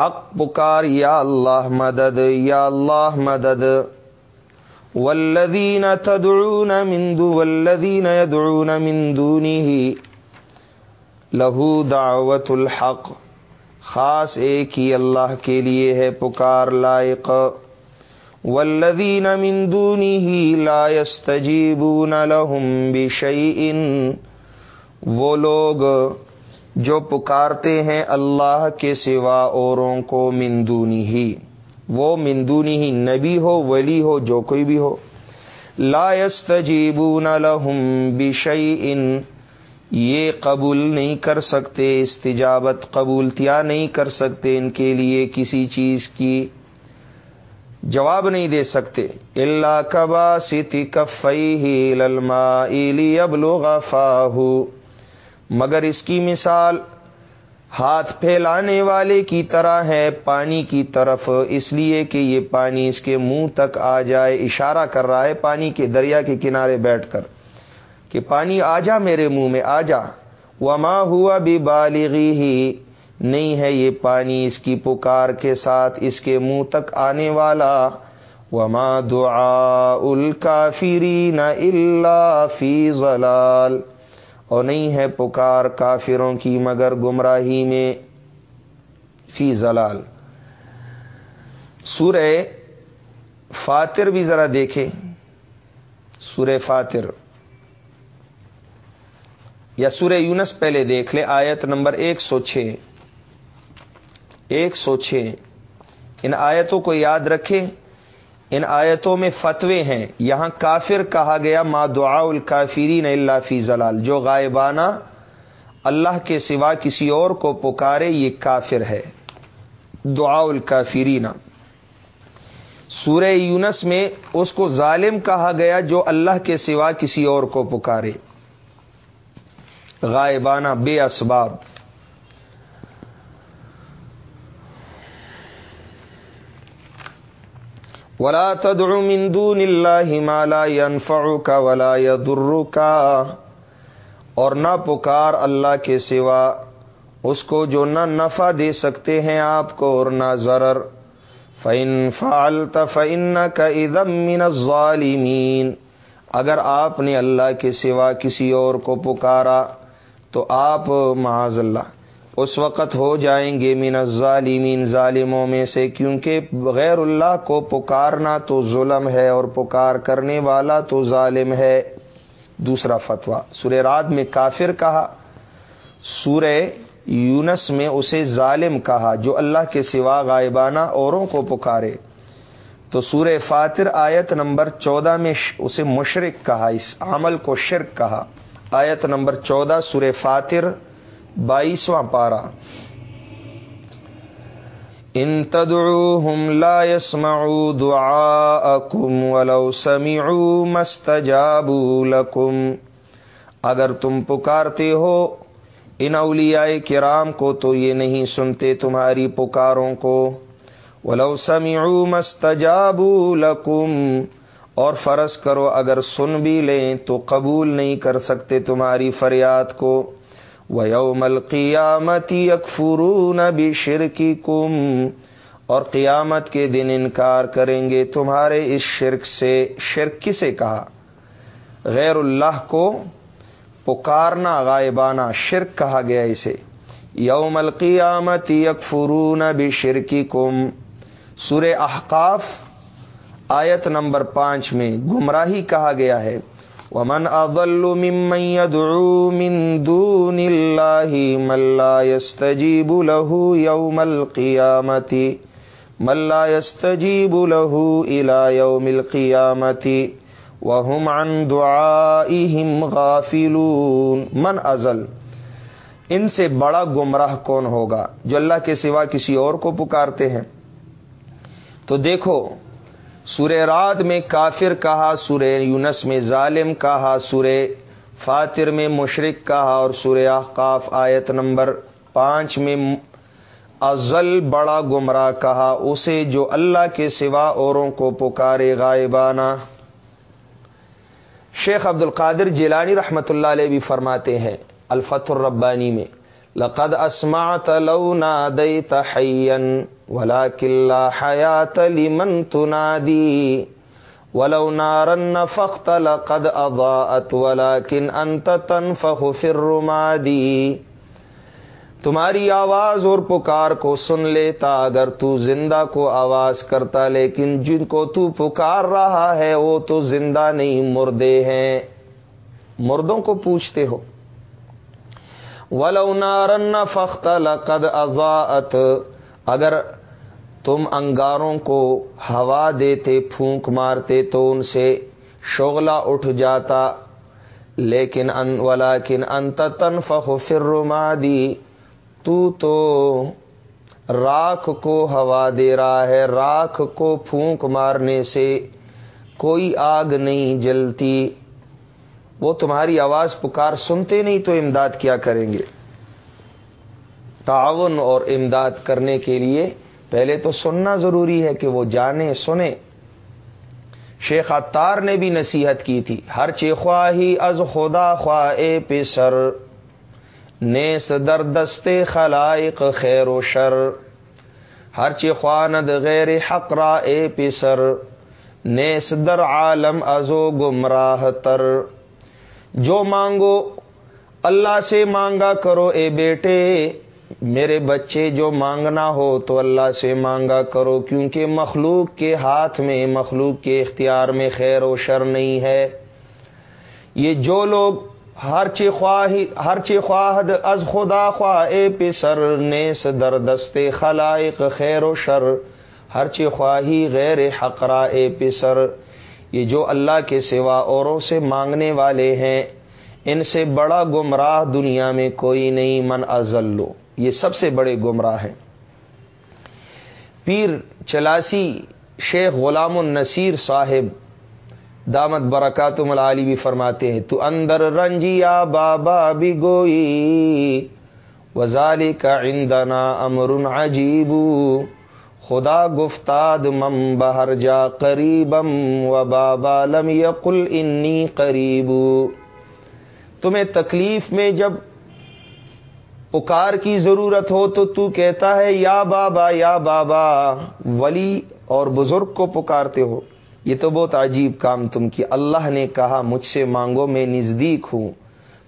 حق پکار یا اللہ مدد، یا اللہ مدد۔ والذین تدعون من دو والذین يدعون من دونه لہو دعوت الحق۔ خاص ایک ہی اللہ کے لیے ہے پکار لائق۔ والذین من دونه لا يستجیبون لهم بشیء وہ لوگ جو پکارتے ہیں اللہ کے سوا اوروں کو مندونی ہی۔ وہ مندونی ہی نبی ہو، ولی ہو، جو کوئی بھی ہو۔ لا يستجیبون لهم بشیء یہ قبول نہیں کر سکتے، استجابت قبولتیا نہیں کر سکتے، ان کے لیے کسی چیز کی جواب نہیں دے سکتے۔ اللہ کبا سیتی کفئی ہی للما فاہو مگر اس کی مثال ہاتھ پھیلانے والے کی طرح ہے پانی کی طرف، اس لیے کہ یہ پانی اس کے منہ تک آ جائے، اشارہ کر رہا ہے پانی کے دریا کے کنارے بیٹھ کر کہ پانی آ جا میرے منہ میں، آ جا۔ وما ہوا بھی بالغی ہی نہیں ہے یہ پانی اس کی پکار کے ساتھ اس کے منہ تک آنے والا۔ وما دعا الکافرین الا فی ضلال اور نہیں ہے پکار کافروں کی مگر گمراہی میں فی زلال سورہ فاتر بھی ذرا دیکھیں۔ سورہ فاتر۔ یا سورہ یونس پہلے دیکھ لیں، آیت نمبر ایک سو چھ۔ ایک سو چھ۔ ان آیتوں کو یاد رکھیں۔ ان آیتوں میں فتوے ہیں۔ یہاں کافر کہا گیا، ما دعا الکافرین اللہ فی زلال جو غائبانہ اللہ کے سوا کسی اور کو پکارے، یہ کافر ہے۔ دعا الکافرین۔ سورہ یونس میں اس کو ظالم کہا گیا جو اللہ کے سوا کسی اور کو پکارے۔ غائبانہ، بے اسباب۔ ولا تدعو من دون اللہ ما لا ينفعك ولا يضرك اور نہ پکار اللہ کے سوا اس کو جو نہ نفع دے سکتے ہیں آپ کو اور نہ ضرر. فن فعلت فإنك اذا من الظالمین اگر آپ نے اللہ کے سوا کسی اور کو پکارا تو آپ معاذ اللہ اس وقت ہو جائیں گے من الظالمین، ظالموں میں سے، کیونکہ غیر اللہ کو پکارنا تو ظلم ہے اور پکار کرنے والا تو ظالم ہے۔ دوسرا فتویٰ، سورہ رات میں کافر کہا، سورہ یونس میں اسے ظالم کہا جو اللہ کے سوا غائبانہ اوروں کو پکارے۔ تو سورہ فاتر آیت نمبر چودہ میں اسے مشرق کہا، اس عمل کو شرک کہا۔ آیت نمبر چودہ، سورہ فاتر بائیسواں پارا۔ ان تدعوهم لا يسمعوا دعاءكم ولو سمعوا ما استجابوا لكم اگر تم پکارتے ہو ان اولیاء کرام کو تو یہ نہیں سنتے تمہاری پکاروں کو۔ ولو سمعوا ما استجابوا لكم اور فرض کرو اگر سن بھی لیں تو قبول نہیں کر سکتے تمہاری فریاد کو۔ و یوم القیامتی اکفرون بھی شرکی کم اور قیامت کے دن انکار کریں گے تمہارے اس شرک سے۔ شرک کسے کہا؟ غیر اللہ کو پکارنا، غائبانہ شرک کہا گیا اسے۔ یوم القیامتی اکفرون بھی شرکی کم سور احقاف آیت نمبر پانچ میں گمراہی کہا گیا ہے۔ ومن اضل ممن يدعو من دون الله من لا يستجيب له يوم القيامه من لا يستجيب له الى يوم القيامه وهم عن دعائهم غافلون. من ازل ان سے بڑا گمراہ کون ہوگا جو اللہ کے سوا کسی اور کو پکارتے ہیں؟ تو دیکھو سورہ رات میں کافر کہا، سورہ یونس میں ظالم کہا، سورہ فاتر میں مشرق کہا اور سورہ احقاف آیت نمبر پانچ میں ازل بڑا گمراہ کہا، اسے جو اللہ کے سوا اوروں کو پکارے غائبانہ۔ شیخ عبد القادر جیلانی رحمۃ اللہ علیہ بھی فرماتے ہیں الفت الربانی میں، لقد اسمعت لو ناديت حيا ولكن لا حياه لمن تنادي. ولو نارا نفخت لقد اضاءت ولكن انت تنفخ في الرماد تمہاری آواز اور پکار کو سن لیتا، اگر تو زندہ کو آواز کرتا، لیکن جن کو تو پکار رہا ہے، وہ تو زندہ نہیں، مردے ہیں۔ مردوں کو پوچھتے ہو۔ ولو نارن فخت لقد ازاعت اگر تم انگاروں کو ہوا دیتے، پھونک مارتے تو ان سے شغلہ اٹھ جاتا۔ لیکن ان ولا کن انت تنفخ فر دی تو تو راکھ کو ہوا دے رہا ہے۔ راکھ کو پھونک مارنے سے کوئی آگ نہیں جلتی۔ وہ تمہاری آواز پکار سنتے نہیں تو امداد کیا کریں گے؟ تعاون اور امداد کرنے کے لیے پہلے تو سننا ضروری ہے کہ وہ جانے سنے۔ شیخ اتار نے بھی نصیحت کی تھی، ہر چیخواہی از خدا خواہ اے پیسر نیس در دستے خلائق خیر و شر۔ ہر چخواند غیر حق را اے پیسر نیس در عالم ازو گمراہ تر۔ جو مانگو، اللہ سے مانگا کرو اے بیٹے۔ میرے بچے جو مانگنا ہو تو اللہ سے مانگا کرو، کیونکہ مخلوق کے ہاتھ میں، مخلوق کے اختیار میں خیر و شر نہیں ہے۔ یہ جو لوگ ہر چی خواہ ہر چی خواہد، از خدا خواہ، اے پسر نیس در دستے خلائق، خیر و شر۔ ہر چی خواہی غیر حقرا اے پسر۔ یہ جو اللہ کے سوا اوروں سے مانگنے والے ہیں، ان سے بڑا گمراہ دنیا میں کوئی نہیں، من ازلو۔ یہ سب سے بڑے گمراہ ہیں۔ پیر چلاسی شیخ غلام النصیر صاحب دامت برکات ملالی بھی فرماتے ہیں، تو اندر رنجیا بابا بھی گوئی وزالی کا اندنا امر عجیب، خدا گفتاد مم بہر جا قریبم، و بابا لم یقل انی قریب۔ تمہیں تکلیف میں جب پکار کی ضرورت ہو تو تو کہتا ہے، یا بابا یا بابا، ولی اور بزرگ کو پکارتے ہو۔ یہ تو بہت عجیب کام تم کی۔ اللہ نے کہا، مجھ سے مانگو، میں نزدیک ہوں۔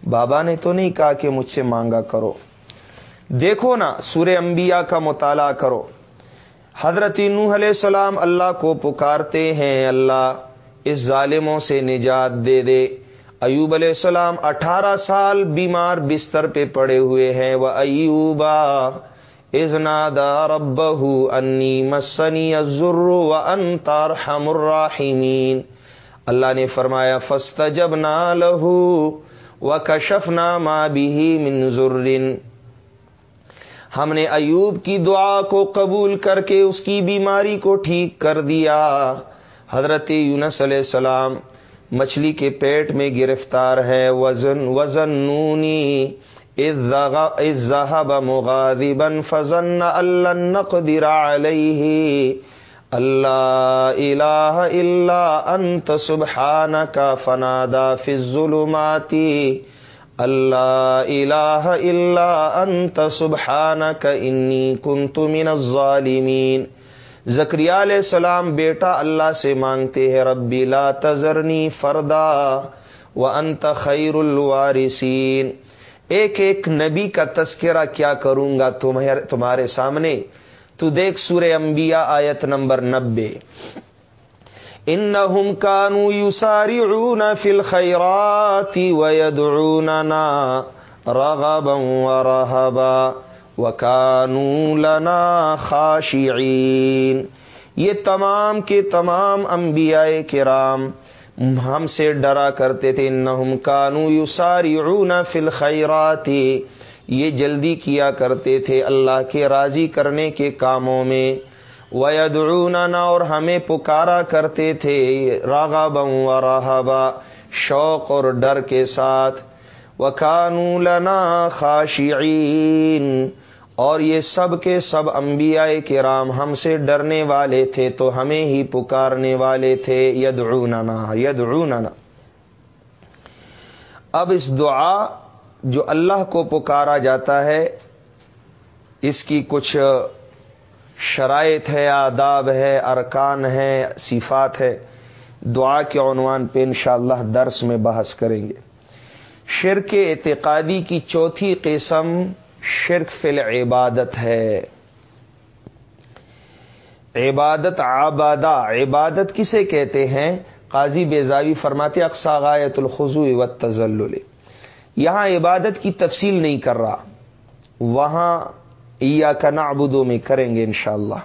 بابا نے تو نہیں کہا کہ مجھ سے مانگا کرو۔ دیکھو نا، سورہ انبیاء کا مطالعہ کرو۔ حضرت نوح علیہ السلام اللہ کو پکارتے ہیں، اللہ اس ظالموں سے نجات دے دے۔ ایوب علیہ السلام اٹھارہ سال بیمار بستر پہ پڑے ہوئے ہیں وہ ایوبا ازنا رب انی مسنی ازر و انتار الراحمین۔ اللہ نے فرمایا فسط جب نہ لہو و کشف نامہ بھی منظر ہم نے ایوب کی دعا کو قبول کر کے اس کی بیماری کو ٹھیک کر دیا۔ حضرت یونس علیہ السلام مچھلی کے پیٹ میں گرفتار ہے۔ وزن وزن نونی ذهب مغاضبا فظن ان نقدر عليه۔ اللہ الہ الا انت سبحانك فنادا فی الظلمات۔ اللہ الہ الا انت سبحانك انی كنت من الظالمین۔ زکری علیہ السلام بیٹا اللہ سے مانگتے ہیں، ربی لا تذرنی فردا و انت خیر الوارثین۔ ایک ایک نبی کا تذکرہ کیا کروں گا تمہارے سامنے؟ تو دیکھ سور انبیاء آیت نمبر نبے۔ ان کانو یوساری فی الخیرات ویدعوننا رغبا ورہبا وکانو لنا خاشعین۔ یہ تمام کے تمام انبیاء کرام ہم سے ڈرا کرتے تھے، انہم کانو یسارعون فی الخیرات۔ یہ جلدی کیا کرتے تھے اللہ کے راضی کرنے کے کاموں میں۔ ویدعوننا اور ہمیں پکارا کرتے تھے راغبا و راہبا، شوق اور ڈر کے ساتھ۔ وکانو لنا خاشعین۔ اور یہ سب کے سب انبیاء کرام ہم سے ڈرنے والے تھے تو ہمیں ہی پکارنے والے تھے، یدعوننا یدعوننا۔ اب اس دعا جو اللہ کو پکارا جاتا ہے، اس کی کچھ شرائط ہے، آداب ہے، ارکان ہے، صفات ہے۔ دعا کے عنوان پہ انشاءاللہ درس میں بحث کریں گے۔ شرک اعتقادی کی چوتھی قسم شرک فل عبادت ہے۔ عبادت آبادہ عبادت کسے کہتے ہیں؟ قاضی بیزاوی فرماتے اقسا غایت الخضو و تزل یہاں عبادت کی تفصیل نہیں کر رہا۔ وہاں یا کا نابودوں میں کریں گے انشاءاللہ۔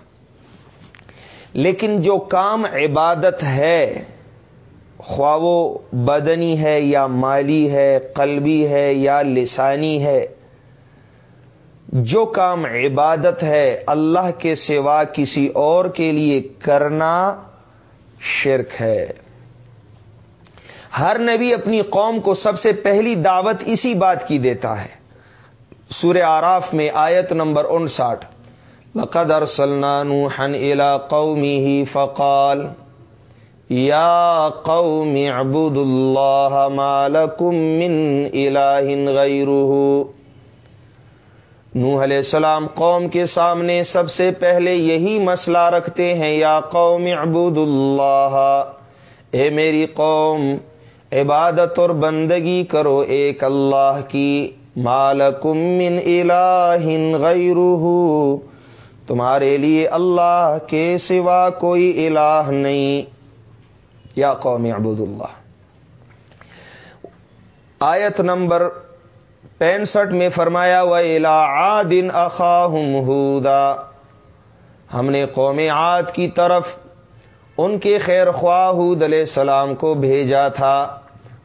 لیکن جو کام عبادت ہے، خواہ بدنی ہے یا مالی ہے، قلبی ہے یا لسانی ہے جو کام عبادت ہے اللہ کے سوا کسی اور کے لیے کرنا شرک ہے۔ ہر نبی اپنی قوم کو سب سے پہلی دعوت اسی بات کی دیتا ہے۔ سورہ آراف میں آیت نمبر انسٹھ۔ لقد ارسلنا نوحا الى قومه فقال، یا قوم اعبدوا اللہ ما لکم من الہ غیرہ نوح علیہ السلام قوم کے سامنے سب سے پہلے یہی مسئلہ رکھتے ہیں، یا قوم عبود اللہ۔ اے میری قوم، عبادت اور بندگی کرو ایک اللہ کی۔ مالکم من الہ غیرہ۔ تمہارے لیے اللہ کے سوا کوئی الہ نہیں۔ یا قوم عبود اللہ۔ آیت نمبر پینسٹھ میں فرمایا و الا دن اخاہم ہودا ہم نے قوم عاد کی طرف ان کے خیر خواہ حود علیہ السلام کو بھیجا تھا۔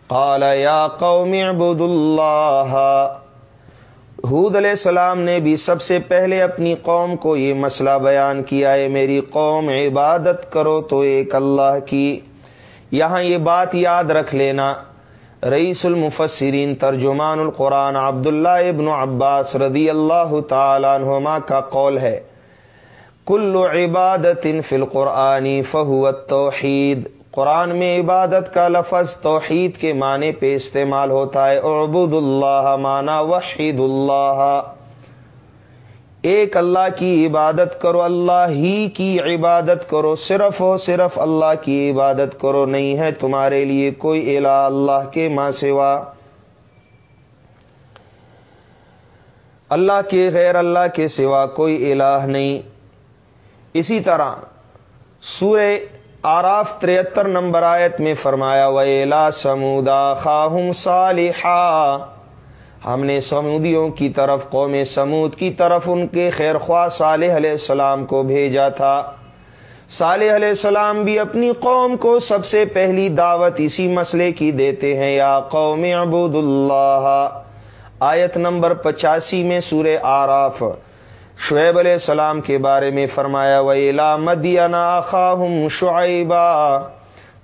قال، یا قوم عبد اللہ۔ حود علیہ السلام نے بھی سب سے پہلے اپنی قوم کو یہ مسئلہ بیان کیا ہے میری قوم، عبادت کرو تو ایک اللہ کی۔ یہاں یہ بات یاد رکھ لینا۔ رئیس المفسرین ترجمان القرآن عبداللہ ابن عباس رضی اللہ تعالیٰ عنہما کا قول ہے، کل عبادت فی القرآنی فہوت توحید قرآن میں عبادت کا لفظ توحید کے معنی پہ استعمال ہوتا ہے عبد اللہ معنی وحید اللہ ایک اللہ کی عبادت کرو، اللہ ہی کی عبادت کرو، صرف ہو صرف اللہ کی عبادت کرو، نہیں ہے تمہارے لیے کوئی الہ اللہ کے ماں سوا۔ اللہ کے غیر اللہ کے سوا کوئی الہ نہیں۔ اسی طرح سورہ آراف تریہتر نمبر آیت میں فرمایا ویلا سمودا خاہم صالحہ ہم نے سمودیوں کی طرف، قوم سمود کی طرف ان کے خیر خواہ صالح علیہ السلام کو بھیجا تھا۔ صالح علیہ السلام بھی اپنی قوم کو سب سے پہلی دعوت اسی مسئلے کی دیتے ہیں، یا قوم عبود اللہ آیت نمبر پچاسی میں سورہ آراف۔ شعیب علیہ السلام کے بارے میں فرمایا ویلا مدینہ خاہم شعیبہ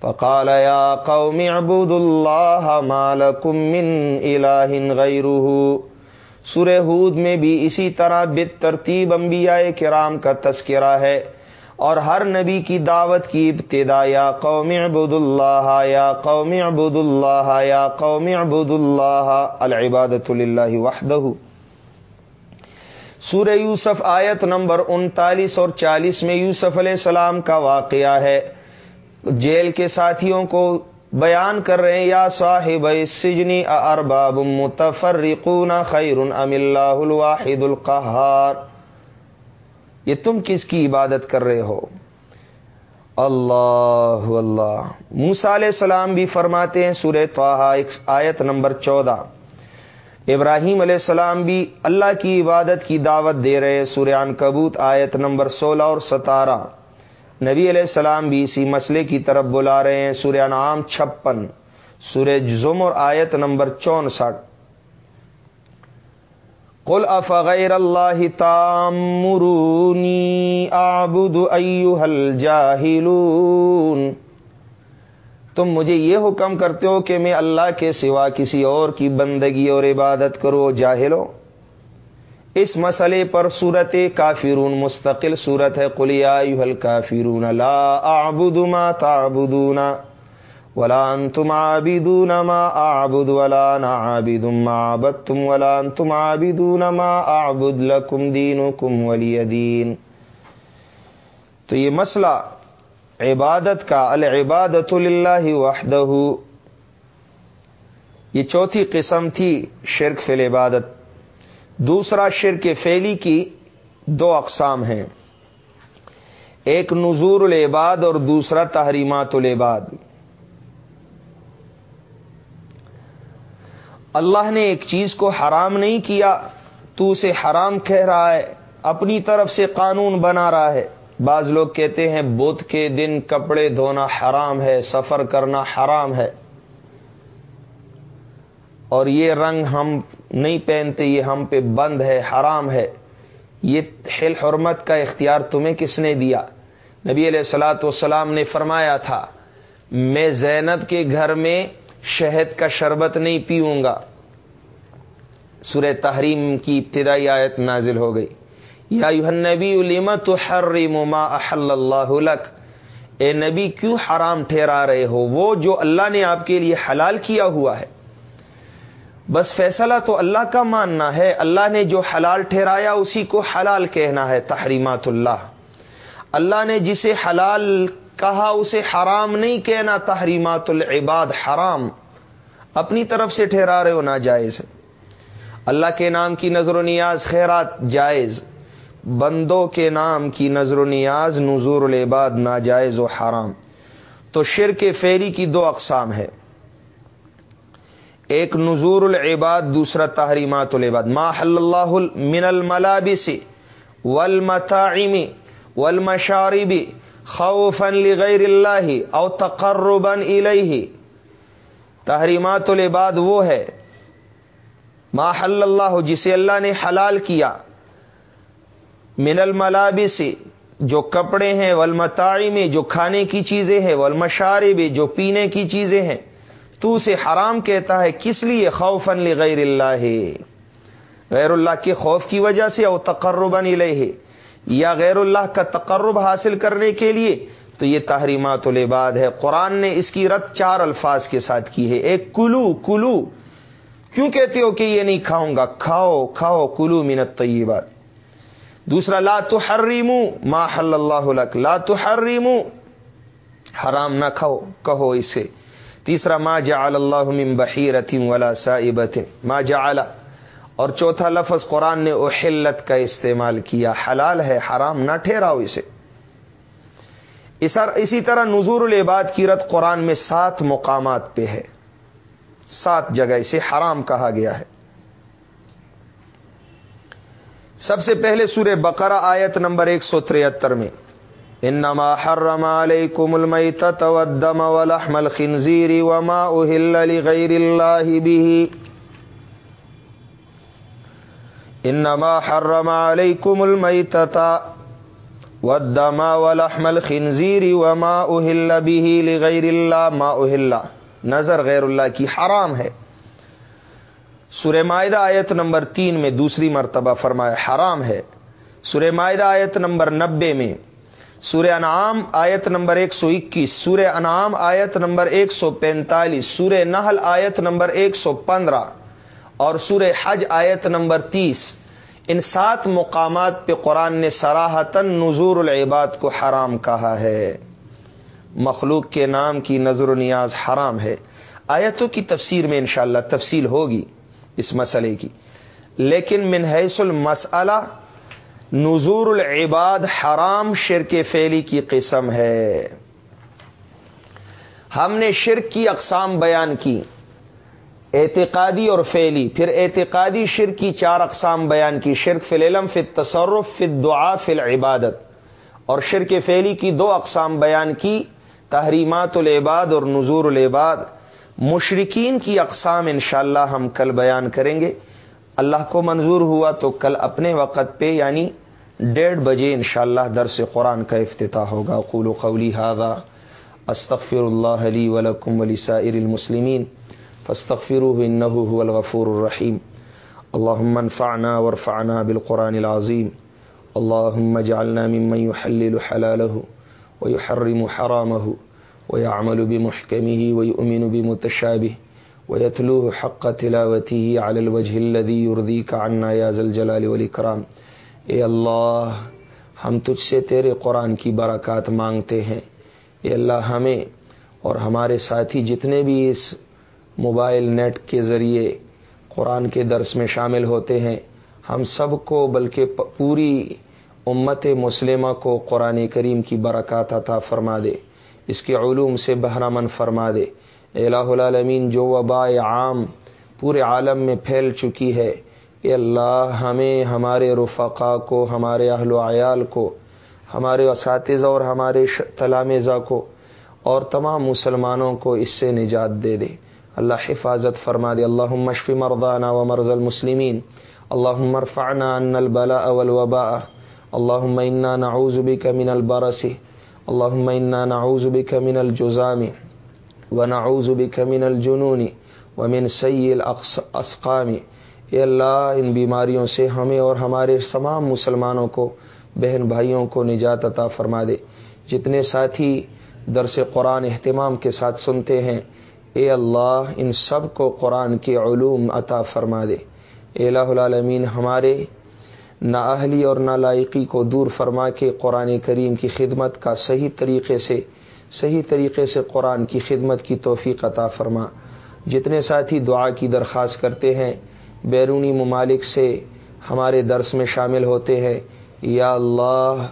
فقال یا قوم عبود اللہ مالکم من الہ غیرہ سورہ ہود میں بھی اسی طرح بت ترتیب انبیاء کرام کا تذکرہ ہے۔ اور ہر نبی کی دعوت کی ابتدا یا قوم عبود اللہ یا قوم عبود اللہ یا قوم عبود اللہ العبادت للہ وحدہ۔ سورہ یوسف آیت نمبر انتالیس اور چالیس میں یوسف علیہ السلام کا واقعہ ہے۔ جیل کے ساتھیوں کو بیان کر رہے ہیں، یا صاحب سجنی ارباب متفرقون خیر ام اللہ الواحد القہار۔ یہ تم کس کی عبادت کر رہے ہو؟ اللہ اللہ۔ موسا علیہ السلام بھی فرماتے ہیں، سورہ توحا آیت نمبر چودہ۔ ابراہیم علیہ السلام بھی اللہ کی عبادت کی دعوت دے رہے سوریان کبوت آیت نمبر سولہ اور ستارہ۔ نبی علیہ السلام بھی اسی مسئلے کی طرف بلا رہے ہیں، سورہ نام چھپن، سورہ زمر آیت نمبر چونسٹھ۔ قل افغیر اللہ تامرونی آبد ایوہ الجاہلون۔ تم مجھے یہ حکم کرتے ہو کہ میں اللہ کے سوا کسی اور کی بندگی اور عبادت کرو، جاہلو۔ اس مسئلے پر صورت کافرون مستقل صورت ہے۔ قلیا کافرون لا اعبد ما تعبدون ولا انتم عابدون ما اعبد ولا انا عابد ما عبدتم ولا انتم عابدون ما اعبد لكم دينكم ولي دين تو یہ مسئلہ عبادت کا العبادت للہ وحدہ۔ یہ چوتھی قسم تھی شرک فی العبادت۔ دوسرا شرک فیلی کی دو اقسام ہیں۔ ایک نظور العباد اور دوسرا تحریمات العباد۔ اللہ نے ایک چیز کو حرام نہیں کیا، تو اسے حرام کہہ رہا ہے، اپنی طرف سے قانون بنا رہا ہے۔ بعض لوگ کہتے ہیں بدھ کے دن کپڑے دھونا حرام ہے، سفر کرنا حرام ہے۔ اور یہ رنگ ہم نہیں پہنتے، یہ ہم پہ بند ہے، حرام ہے۔ یہ حل حرمت کا اختیار تمہیں کس نے دیا؟ نبی علیہ السلاۃ والسلام نے فرمایا تھا، میں زینب کے گھر میں شہد کا شربت نہیں پیوں گا۔ سورہ تحریم کی ابتدائی آیت نازل ہو گئی۔ یا نبی علمت حرم ما احل اللہ لک؟ اے نبی، کیوں حرام ٹھہرا رہے ہو؟ وہ جو اللہ نے آپ کے لیے حلال کیا ہوا ہے۔ بس فیصلہ تو اللہ کا ماننا ہے۔ اللہ نے جو حلال ٹھہرایا اسی کو حلال کہنا ہے، تحریمات اللہ۔ اللہ نے جسے حلال کہا اسے حرام نہیں کہنا، تحریمات العباد حرام۔ اپنی طرف سے ٹھہرا رہے ہو، ناجائز۔ اللہ کے نام کی نظر و نیاز خیرات، جائز۔ بندوں کے نام کی نظر و نیاز نظور العباد، ناجائز و حرام۔ تو شرک فیری کی دو اقسام ہے ایک نظور العباد، دوسرا تحریمات العباد. ما حل اللہ من الملابس والمتاعم والمشارب خوفا لغیر اللہ او تقربا الیہ. تحریمات العباد وہ ہے، ما حل اللہ، جسے اللہ نے حلال کیا. من الملابس، جو کپڑے ہیں، والمتاعم میں جو کھانے کی چیزیں ہیں، والمشارب، جو پینے کی چیزیں ہیں. تو اسے حرام کہتا ہے، کس لیے؟ خوف غیر اللہ۔ غیر اللہ کے خوف کی وجہ سے، او تقرب الیہ۔ یا غیر اللہ کا تقرب حاصل کرنے کے لیے۔ تو یہ تحریمات العباد ہے۔ قرآن نے اس کی رد چار الفاظ کے ساتھ کی ہے۔ ایک، کلو کلو۔ کیوں کہتے ہو کہ یہ نہیں کھاؤں گا؟ کھاؤ کھاؤ، کلو منت طیبات دوسرا، لا تحریمو ما حل اللہ لک۔ لا تحریمو حرام نہ کھاؤ، کہو اسے۔ تیسرا، ما جعل اللہ من بحیرت ولا سائبت ما جعل. اور چوتھا لفظ قرآن نے احلت کا استعمال کیا، حلال ہے، حرام نہ ٹھہراؤ اسے. اسی طرح نظور العباد کی رت قرآن میں سات مقامات پہ ہے۔ سات جگہ اسے حرام کہا گیا ہے۔ سب سے پہلے سورہ بقرہ آیت نمبر ایک سو تریہتر میں انما حرم علیکم المیتت والدم ولحم الخنزیر وما اہل لغیر اللہ به. انما حرم علیکم المیتت والدم ولحم الخنزیر وما اہل به لغیر اللہ ما اہل نظر غیر اللہ کی حرام ہے. سورہ معدہ آیت نمبر تین میں دوسری مرتبہ فرمایا حرام ہے. سورہ معدہ آیت نمبر نبے میں سورہ انعام آیت نمبر ایک سو اکیس، سورہ انعام آیت نمبر ایک سو پینتالیس، سورہ نحل آیت نمبر ایک سو پندرہ اور سورہ حج آیت نمبر تیس۔ ان سات مقامات پہ قرآن نے سراہتن نظور العباد کو حرام کہا ہے۔ مخلوق کے نام کی نظر و نیاز حرام ہے۔ آیتوں کی تفسیر میں انشاءاللہ تفصیل ہوگی اس مسئلے کی۔ لیکن من حیث المسئلہ نظور العباد حرام شرک فیلی کی قسم ہے۔ ہم نے شرک کی اقسام بیان کی، اعتقادی اور فیلی پھر اعتقادی شرک کی چار اقسام بیان کی، شرک فی العلم، فی تصرف فی دعا فی العبادت۔ اور شرک فیلی کی دو اقسام بیان کی، تحریمات العباد اور نظور العباد۔ مشرقین کی اقسام انشاءاللہ ہم کل بیان کریں گے۔ اللہ کو منظور ہوا تو کل اپنے وقت پہ یعنی ڈیڑھ بجے انشاءاللہ اللہ درس قرآن کا افتتاح ہوگا۔ قول و قولی هذا، استغفر اللہ علی ولکم ولی سائر المسلمین، فاستغفروه انه هو الغفور الرحیم۔ اللهم انفعنا وارفعنا بالقرآن العظیم۔ اللهم اجعلنا ممن يحلل حلاله ويحرم حرامه ويعمل بمحكمه ويؤمن بمتشابه ويتلوه حق تلاوته على الوجه الذي يرضيك عنا يا ذا الجلال والإكرام اے اللہ، ہم تجھ سے تیرے قرآن کی برکات مانگتے ہیں۔ اے اللہ، ہمیں اور ہمارے ساتھی جتنے بھی اس موبائل نیٹ کے ذریعے قرآن کے درس میں شامل ہوتے ہیں، ہم سب کو، بلکہ پوری امت مسلمہ کو قرآن کریم کی برکات عطا فرما دے۔ اس کے علوم سے بہرامن فرما دے۔ الہ العالمین، جو وبا عام پورے عالم میں پھیل چکی ہے اے اللہ ہمیں، ہمارے رفقا کو، ہمارے اہل و عیال کو، ہمارے اساتذہ اور ہمارے تلامزہ کو اور تمام مسلمانوں کو اس سے نجات دے دے۔ اللہ حفاظت فرما دے۔ اللہ مشف مردانہ و مرض المسلمین۔ اللہ مرفعنا ان البلاء والوباء۔ اللہ انا نعوذ بک من البرس۔ اللہ انا نعوذ بک من الجزام۔ ونعوذ بک من الجنون۔ ومن سیء الاسقام۔ اے اللہ ان بیماریوں سے ہمیں اور ہمارے تمام مسلمانوں کو، بہن بھائیوں کو نجات عطا فرما دے۔ جتنے ساتھی درس قرآن اہتمام کے ساتھ سنتے ہیں، اے اللہ ان سب کو قرآن کے علوم عطا فرما دے۔ اے اللہ العالمین، ہمارے نا اہلی اور نا لائقی کو دور فرما کے قرآن کریم کی خدمت کا صحیح طریقے سے، صحیح طریقے سے قرآن کی خدمت کی توفیق عطا فرما۔ جتنے ساتھی دعا کی درخواست کرتے ہیں بیرونی ممالک سے ہمارے درس میں شامل ہوتے ہیں۔ یا اللہ،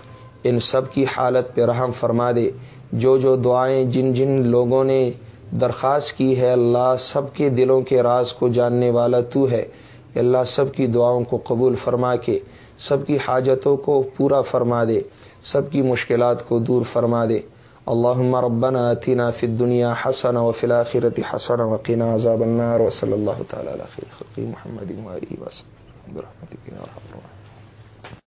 ان سب کی حالت پہ رحم فرما دے۔ جو جو دعائیں جن جن لوگوں نے درخواست کی ہے، اللہ سب کے دلوں کے راز کو جاننے والا تو ہے۔ اللہ سب کی دعاؤں کو قبول فرما کے، سب کی حاجتوں کو پورا فرما دے۔ سب کی مشکلات کو دور فرما دے۔ اللہ ربنا آتنا في الدنيا حسن و الآخرة حسنة وقنا عذاب النار، وصلى الله تعالى على خير خلقه محمد